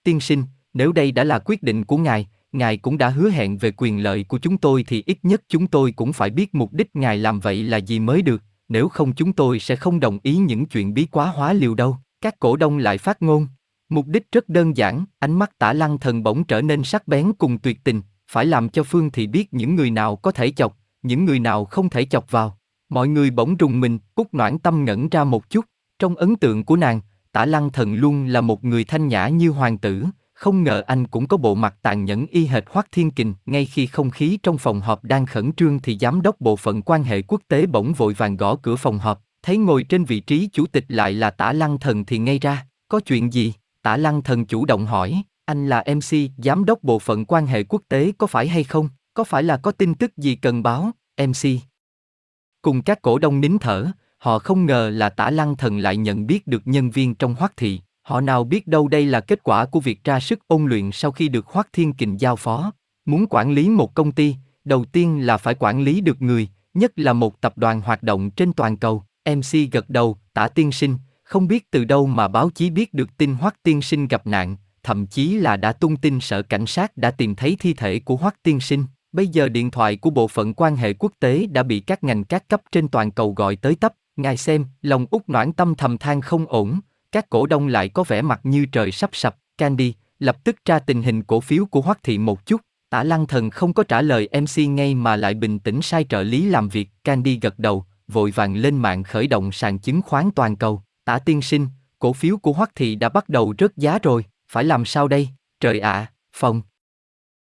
Tiên sinh, nếu đây đã là quyết định của ngài, ngài cũng đã hứa hẹn về quyền lợi của chúng tôi thì ít nhất chúng tôi cũng phải biết mục đích ngài làm vậy là gì mới được, nếu không chúng tôi sẽ không đồng ý những chuyện bí quá hóa liều đâu. Các cổ đông lại phát ngôn, Mục đích rất đơn giản, ánh mắt tả lăng thần bỗng trở nên sắc bén cùng tuyệt tình, phải làm cho Phương Thị biết những người nào có thể chọc, những người nào không thể chọc vào. Mọi người bỗng rùng mình, Cúc Noãn Tâm ngẩn ra một chút, trong ấn tượng của nàng, tả lăng thần luôn là một người thanh nhã như hoàng tử, không ngờ anh cũng có bộ mặt tàn nhẫn y hệt Hoắc Thiên Kình. Ngay khi không khí trong phòng họp đang khẩn trương thì giám đốc bộ phận quan hệ quốc tế bỗng vội vàng gõ cửa phòng họp, thấy ngồi trên vị trí chủ tịch lại là tả lăng thần thì ngay ra, có chuyện gì? Tả Lăng Thần chủ động hỏi, anh là MC, giám đốc bộ phận quan hệ quốc tế có phải hay không? Có phải là có tin tức gì cần báo, MC? Cùng các cổ đông nín thở, họ không ngờ là Tả Lăng Thần lại nhận biết được nhân viên trong hoác thị, họ nào biết đâu đây là kết quả của việc ra sức ôn luyện sau khi được Hoắc Thiên Kình giao phó. Muốn quản lý một công ty, đầu tiên là phải quản lý được người, nhất là một tập đoàn hoạt động trên toàn cầu. MC gật đầu, Tả Tiên Sinh, không biết từ đâu mà báo chí biết được tin Hoắc Tiên Sinh gặp nạn, thậm chí là đã tung tin sở cảnh sát đã tìm thấy thi thể của Hoắc Tiên Sinh. Bây giờ điện thoại của bộ phận quan hệ quốc tế đã bị các ngành các cấp trên toàn cầu gọi tới tấp. Ngài xem, lòng út noãn tâm thầm than không ổn, các cổ đông lại có vẻ mặt như trời sắp sập. Candy, lập tức tra tình hình cổ phiếu của Hoắc Thị một chút. Tả Lăng Thần không có trả lời MC ngay mà lại bình tĩnh sai trợ lý làm việc. Candy gật đầu, vội vàng lên mạng khởi động sàn chứng khoán toàn cầu. Tả tiên sinh, cổ phiếu của Hoắc Thị đã bắt đầu rớt giá rồi, phải làm sao đây? Trời ạ, à, phòng.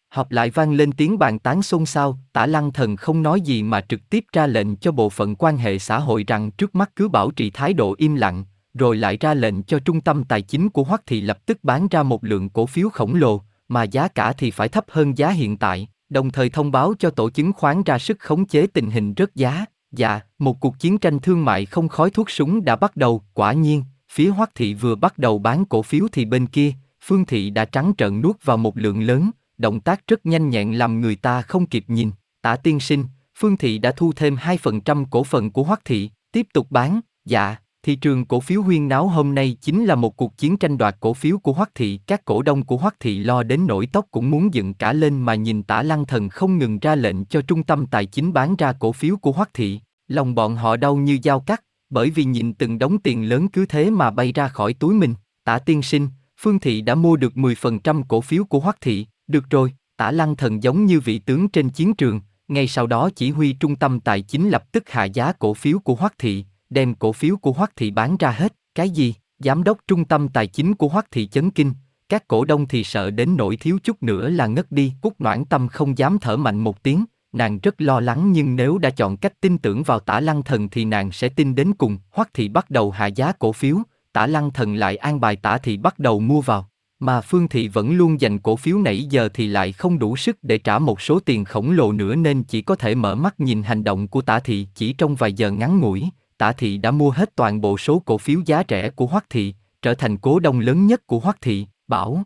Họp lại vang lên tiếng bàn tán xôn xao, tả lăng thần không nói gì mà trực tiếp ra lệnh cho bộ phận quan hệ xã hội rằng trước mắt cứ bảo trì thái độ im lặng, rồi lại ra lệnh cho trung tâm tài chính của Hoắc Thị lập tức bán ra một lượng cổ phiếu khổng lồ, mà giá cả thì phải thấp hơn giá hiện tại, đồng thời thông báo cho tổ chứng khoán ra sức khống chế tình hình rớt giá. Dạ, một cuộc chiến tranh thương mại không khói thuốc súng đã bắt đầu, quả nhiên, phía Hoắc Thị vừa bắt đầu bán cổ phiếu thì bên kia, Phương Thị đã trắng trợn nuốt vào một lượng lớn, động tác rất nhanh nhẹn làm người ta không kịp nhìn. Tả tiên sinh, Phương Thị đã thu thêm 2% cổ phần của Hoắc Thị, tiếp tục bán, dạ, thị trường cổ phiếu huyên náo hôm nay chính là một cuộc chiến tranh đoạt cổ phiếu của Hoắc Thị. Các cổ đông của Hoắc Thị lo đến nỗi tóc cũng muốn dựng cả lên mà nhìn tả lăng thần không ngừng ra lệnh cho trung tâm tài chính bán ra cổ phiếu của Hoắc Thị. Lòng bọn họ đau như dao cắt, bởi vì nhìn từng đống tiền lớn cứ thế mà bay ra khỏi túi mình. Tả tiên sinh, Phương Thị đã mua được 10% cổ phiếu của Hoắc Thị, được rồi, tả lăng thần giống như vị tướng trên chiến trường, ngay sau đó chỉ huy trung tâm tài chính lập tức hạ giá cổ phiếu của Hoắc Thị, đem cổ phiếu của Hoắc Thị bán ra hết, cái gì? Giám đốc trung tâm tài chính của Hoắc Thị chấn kinh, các cổ đông thì sợ đến nỗi thiếu chút nữa là ngất đi, Cúc Noãn Tâm không dám thở mạnh một tiếng, nàng rất lo lắng nhưng nếu đã chọn cách tin tưởng vào tả lăng thần thì nàng sẽ tin đến cùng, Hoắc Thị bắt đầu hạ giá cổ phiếu, tả lăng thần lại an bài tả thị bắt đầu mua vào. Mà Phương Thị vẫn luôn dành cổ phiếu nãy giờ thì lại không đủ sức để trả một số tiền khổng lồ nữa nên chỉ có thể mở mắt nhìn hành động của tả thị chỉ trong vài giờ ngắn ngủi, tả thị đã mua hết toàn bộ số cổ phiếu giá rẻ của Hoắc Thị, trở thành cố đông lớn nhất của Hoắc Thị, bảo.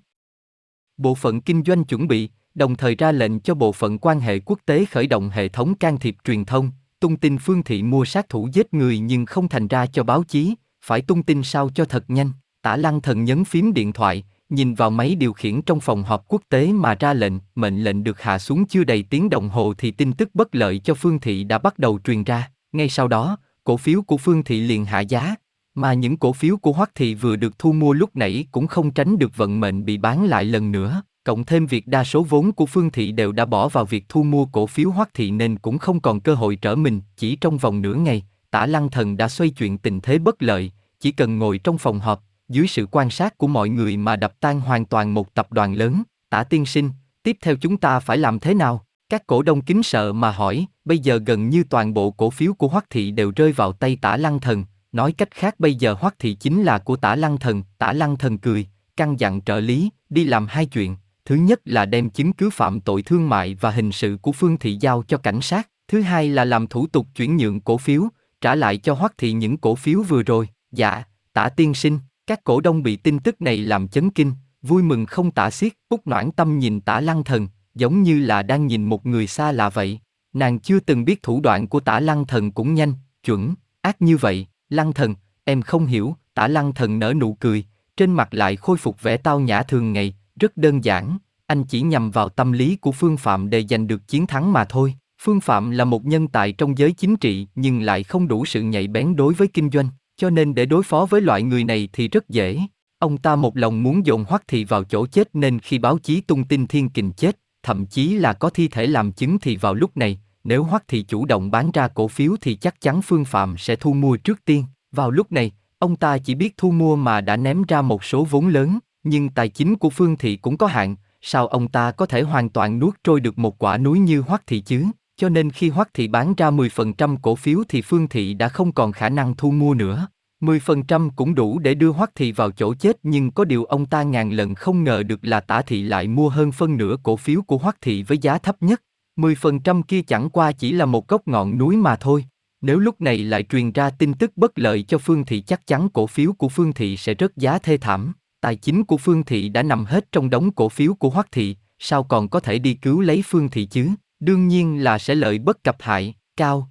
Bộ phận kinh doanh chuẩn bị, đồng thời ra lệnh cho bộ phận quan hệ quốc tế khởi động hệ thống can thiệp truyền thông, tung tin Phương Thị mua sát thủ giết người nhưng không thành ra cho báo chí, phải tung tin sao cho thật nhanh. Tả Lăng Thần nhấn phím điện thoại, nhìn vào máy điều khiển trong phòng họp quốc tế mà ra lệnh, mệnh lệnh được hạ xuống chưa đầy tiếng đồng hồ thì tin tức bất lợi cho Phương Thị đã bắt đầu truyền ra. Ngay sau đó, cổ phiếu của Phương Thị liền hạ giá, mà những cổ phiếu của Hoắc Thị vừa được thu mua lúc nãy cũng không tránh được vận mệnh bị bán lại lần nữa. Cộng thêm việc đa số vốn của Phương Thị đều đã bỏ vào việc thu mua cổ phiếu Hoắc Thị nên cũng không còn cơ hội trở mình. Chỉ trong vòng nửa ngày, Tả Lăng Thần đã xoay chuyện tình thế bất lợi, chỉ cần ngồi trong phòng họp, dưới sự quan sát của mọi người mà đập tan hoàn toàn một tập đoàn lớn. Tả tiên sinh, tiếp theo chúng ta phải làm thế nào? Các cổ đông kính sợ mà hỏi, bây giờ gần như toàn bộ cổ phiếu của Hoắc Thị đều rơi vào tay Tả Lăng Thần, nói cách khác bây giờ Hoắc Thị chính là của Tả Lăng Thần, Tả Lăng Thần cười, căn dặn trợ lý, đi làm hai chuyện, thứ nhất là đem chứng cứ phạm tội thương mại và hình sự của Phương Thị giao cho cảnh sát, thứ hai là làm thủ tục chuyển nhượng cổ phiếu, trả lại cho Hoắc Thị những cổ phiếu vừa rồi, dạ, Tả tiên sinh, các cổ đông bị tin tức này làm chấn kinh, vui mừng không tả xiết, Úc Noãn Tâm nhìn Tả Lăng Thần, giống như là đang nhìn một người xa lạ vậy. Nàng chưa từng biết thủ đoạn của Tả Lăng Thần cũng nhanh, chuẩn, ác như vậy. Lăng Thần, em không hiểu. Tả Lăng Thần nở nụ cười, trên mặt lại khôi phục vẻ tao nhã thường ngày, rất đơn giản. Anh chỉ nhằm vào tâm lý của Phương Phạm để giành được chiến thắng mà thôi. Phương Phạm là một nhân tài trong giới chính trị nhưng lại không đủ sự nhạy bén đối với kinh doanh, cho nên để đối phó với loại người này thì rất dễ. Ông ta một lòng muốn dồn Hoắc Thị vào chỗ chết nên khi báo chí tung tin Thiên Kình chết, thậm chí là có thi thể làm chứng thì vào lúc này, nếu Hoắc Thị chủ động bán ra cổ phiếu thì chắc chắn Phương Phạm sẽ thu mua trước tiên. Vào lúc này, ông ta chỉ biết thu mua mà đã ném ra một số vốn lớn, nhưng tài chính của Phương Thị cũng có hạn, sao ông ta có thể hoàn toàn nuốt trôi được một quả núi như Hoắc Thị chứ? Cho nên khi Hoắc Thị bán ra 10% cổ phiếu thì Phương Thị đã không còn khả năng thu mua nữa. 10% cũng đủ để đưa Hoắc Thị vào chỗ chết nhưng có điều ông ta ngàn lần không ngờ được là tả thị lại mua hơn phân nửa cổ phiếu của Hoắc Thị với giá thấp nhất. 10% kia chẳng qua chỉ là một gốc ngọn núi mà thôi. Nếu lúc này lại truyền ra tin tức bất lợi cho Phương Thị chắc chắn cổ phiếu của Phương Thị sẽ rớt giá thê thảm. Tài chính của Phương Thị đã nằm hết trong đống cổ phiếu của Hoắc Thị, sao còn có thể đi cứu lấy Phương Thị chứ? Đương nhiên là sẽ lợi bất cập hại, cao.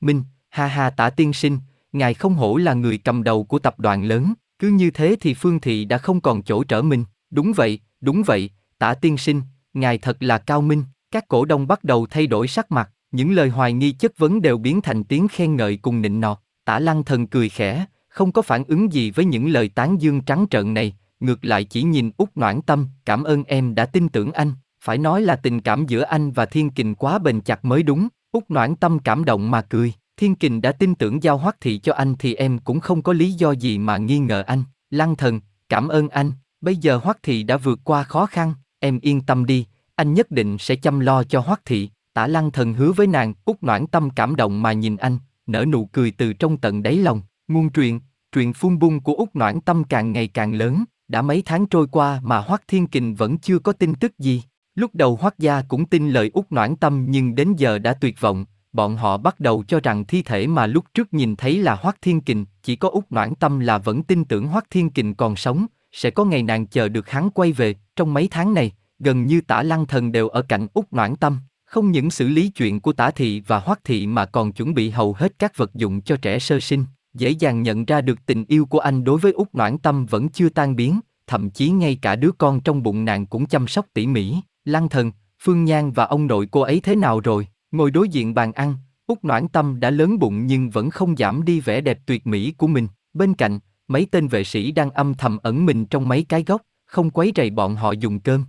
Minh, ha ha tả tiên sinh, ngài không hổ là người cầm đầu của tập đoàn lớn, cứ như thế thì Phương Thị đã không còn chỗ trở mình. Đúng vậy, đúng vậy, tả tiên sinh, ngài thật là cao minh. Các cổ đông bắt đầu thay đổi sắc mặt, những lời hoài nghi chất vấn đều biến thành tiếng khen ngợi cùng nịnh nọt. Tả lăng thần cười khẽ, không có phản ứng gì với những lời tán dương trắng trợn này, ngược lại chỉ nhìn út noãn tâm, cảm ơn em đã tin tưởng anh, phải nói là tình cảm giữa anh và thiên kình quá bền chặt mới đúng, út noãn tâm cảm động mà cười. Thiên Kình đã tin tưởng giao hoắc thị cho anh thì em cũng không có lý do gì mà nghi ngờ anh. Lăng thần, cảm ơn anh, bây giờ hoắc thị đã vượt qua khó khăn, em yên tâm đi, anh nhất định sẽ chăm lo cho hoắc thị. Tả lăng thần hứa với nàng, út noãn tâm cảm động mà nhìn anh, nở nụ cười từ trong tận đáy lòng. Nguồn truyền, truyền phun bung của út noãn tâm càng ngày càng lớn, đã mấy tháng trôi qua mà hoắc thiên kình vẫn chưa có tin tức gì. Lúc đầu hoắc gia cũng tin lời út noãn tâm nhưng đến giờ đã tuyệt vọng, bọn họ bắt đầu cho rằng thi thể mà lúc trước nhìn thấy là Hoắc Thiên Kình, chỉ có Úc Noãn Tâm là vẫn tin tưởng Hoắc Thiên Kình còn sống, sẽ có ngày nàng chờ được hắn quay về, trong mấy tháng này, gần như tả lăng thần đều ở cạnh Úc Noãn Tâm, không những xử lý chuyện của tả thị và Hoắc thị mà còn chuẩn bị hầu hết các vật dụng cho trẻ sơ sinh, dễ dàng nhận ra được tình yêu của anh đối với Úc Noãn Tâm vẫn chưa tan biến, thậm chí ngay cả đứa con trong bụng nàng cũng chăm sóc tỉ mỉ, lăng thần, Phương Nhan và ông nội cô ấy thế nào rồi? Ngồi đối diện bàn ăn, Úc Noãn Tâm đã lớn bụng nhưng vẫn không giảm đi vẻ đẹp tuyệt mỹ của mình. Bên cạnh, mấy tên vệ sĩ đang âm thầm ẩn mình trong mấy cái góc, không quấy rầy bọn họ dùng cơm.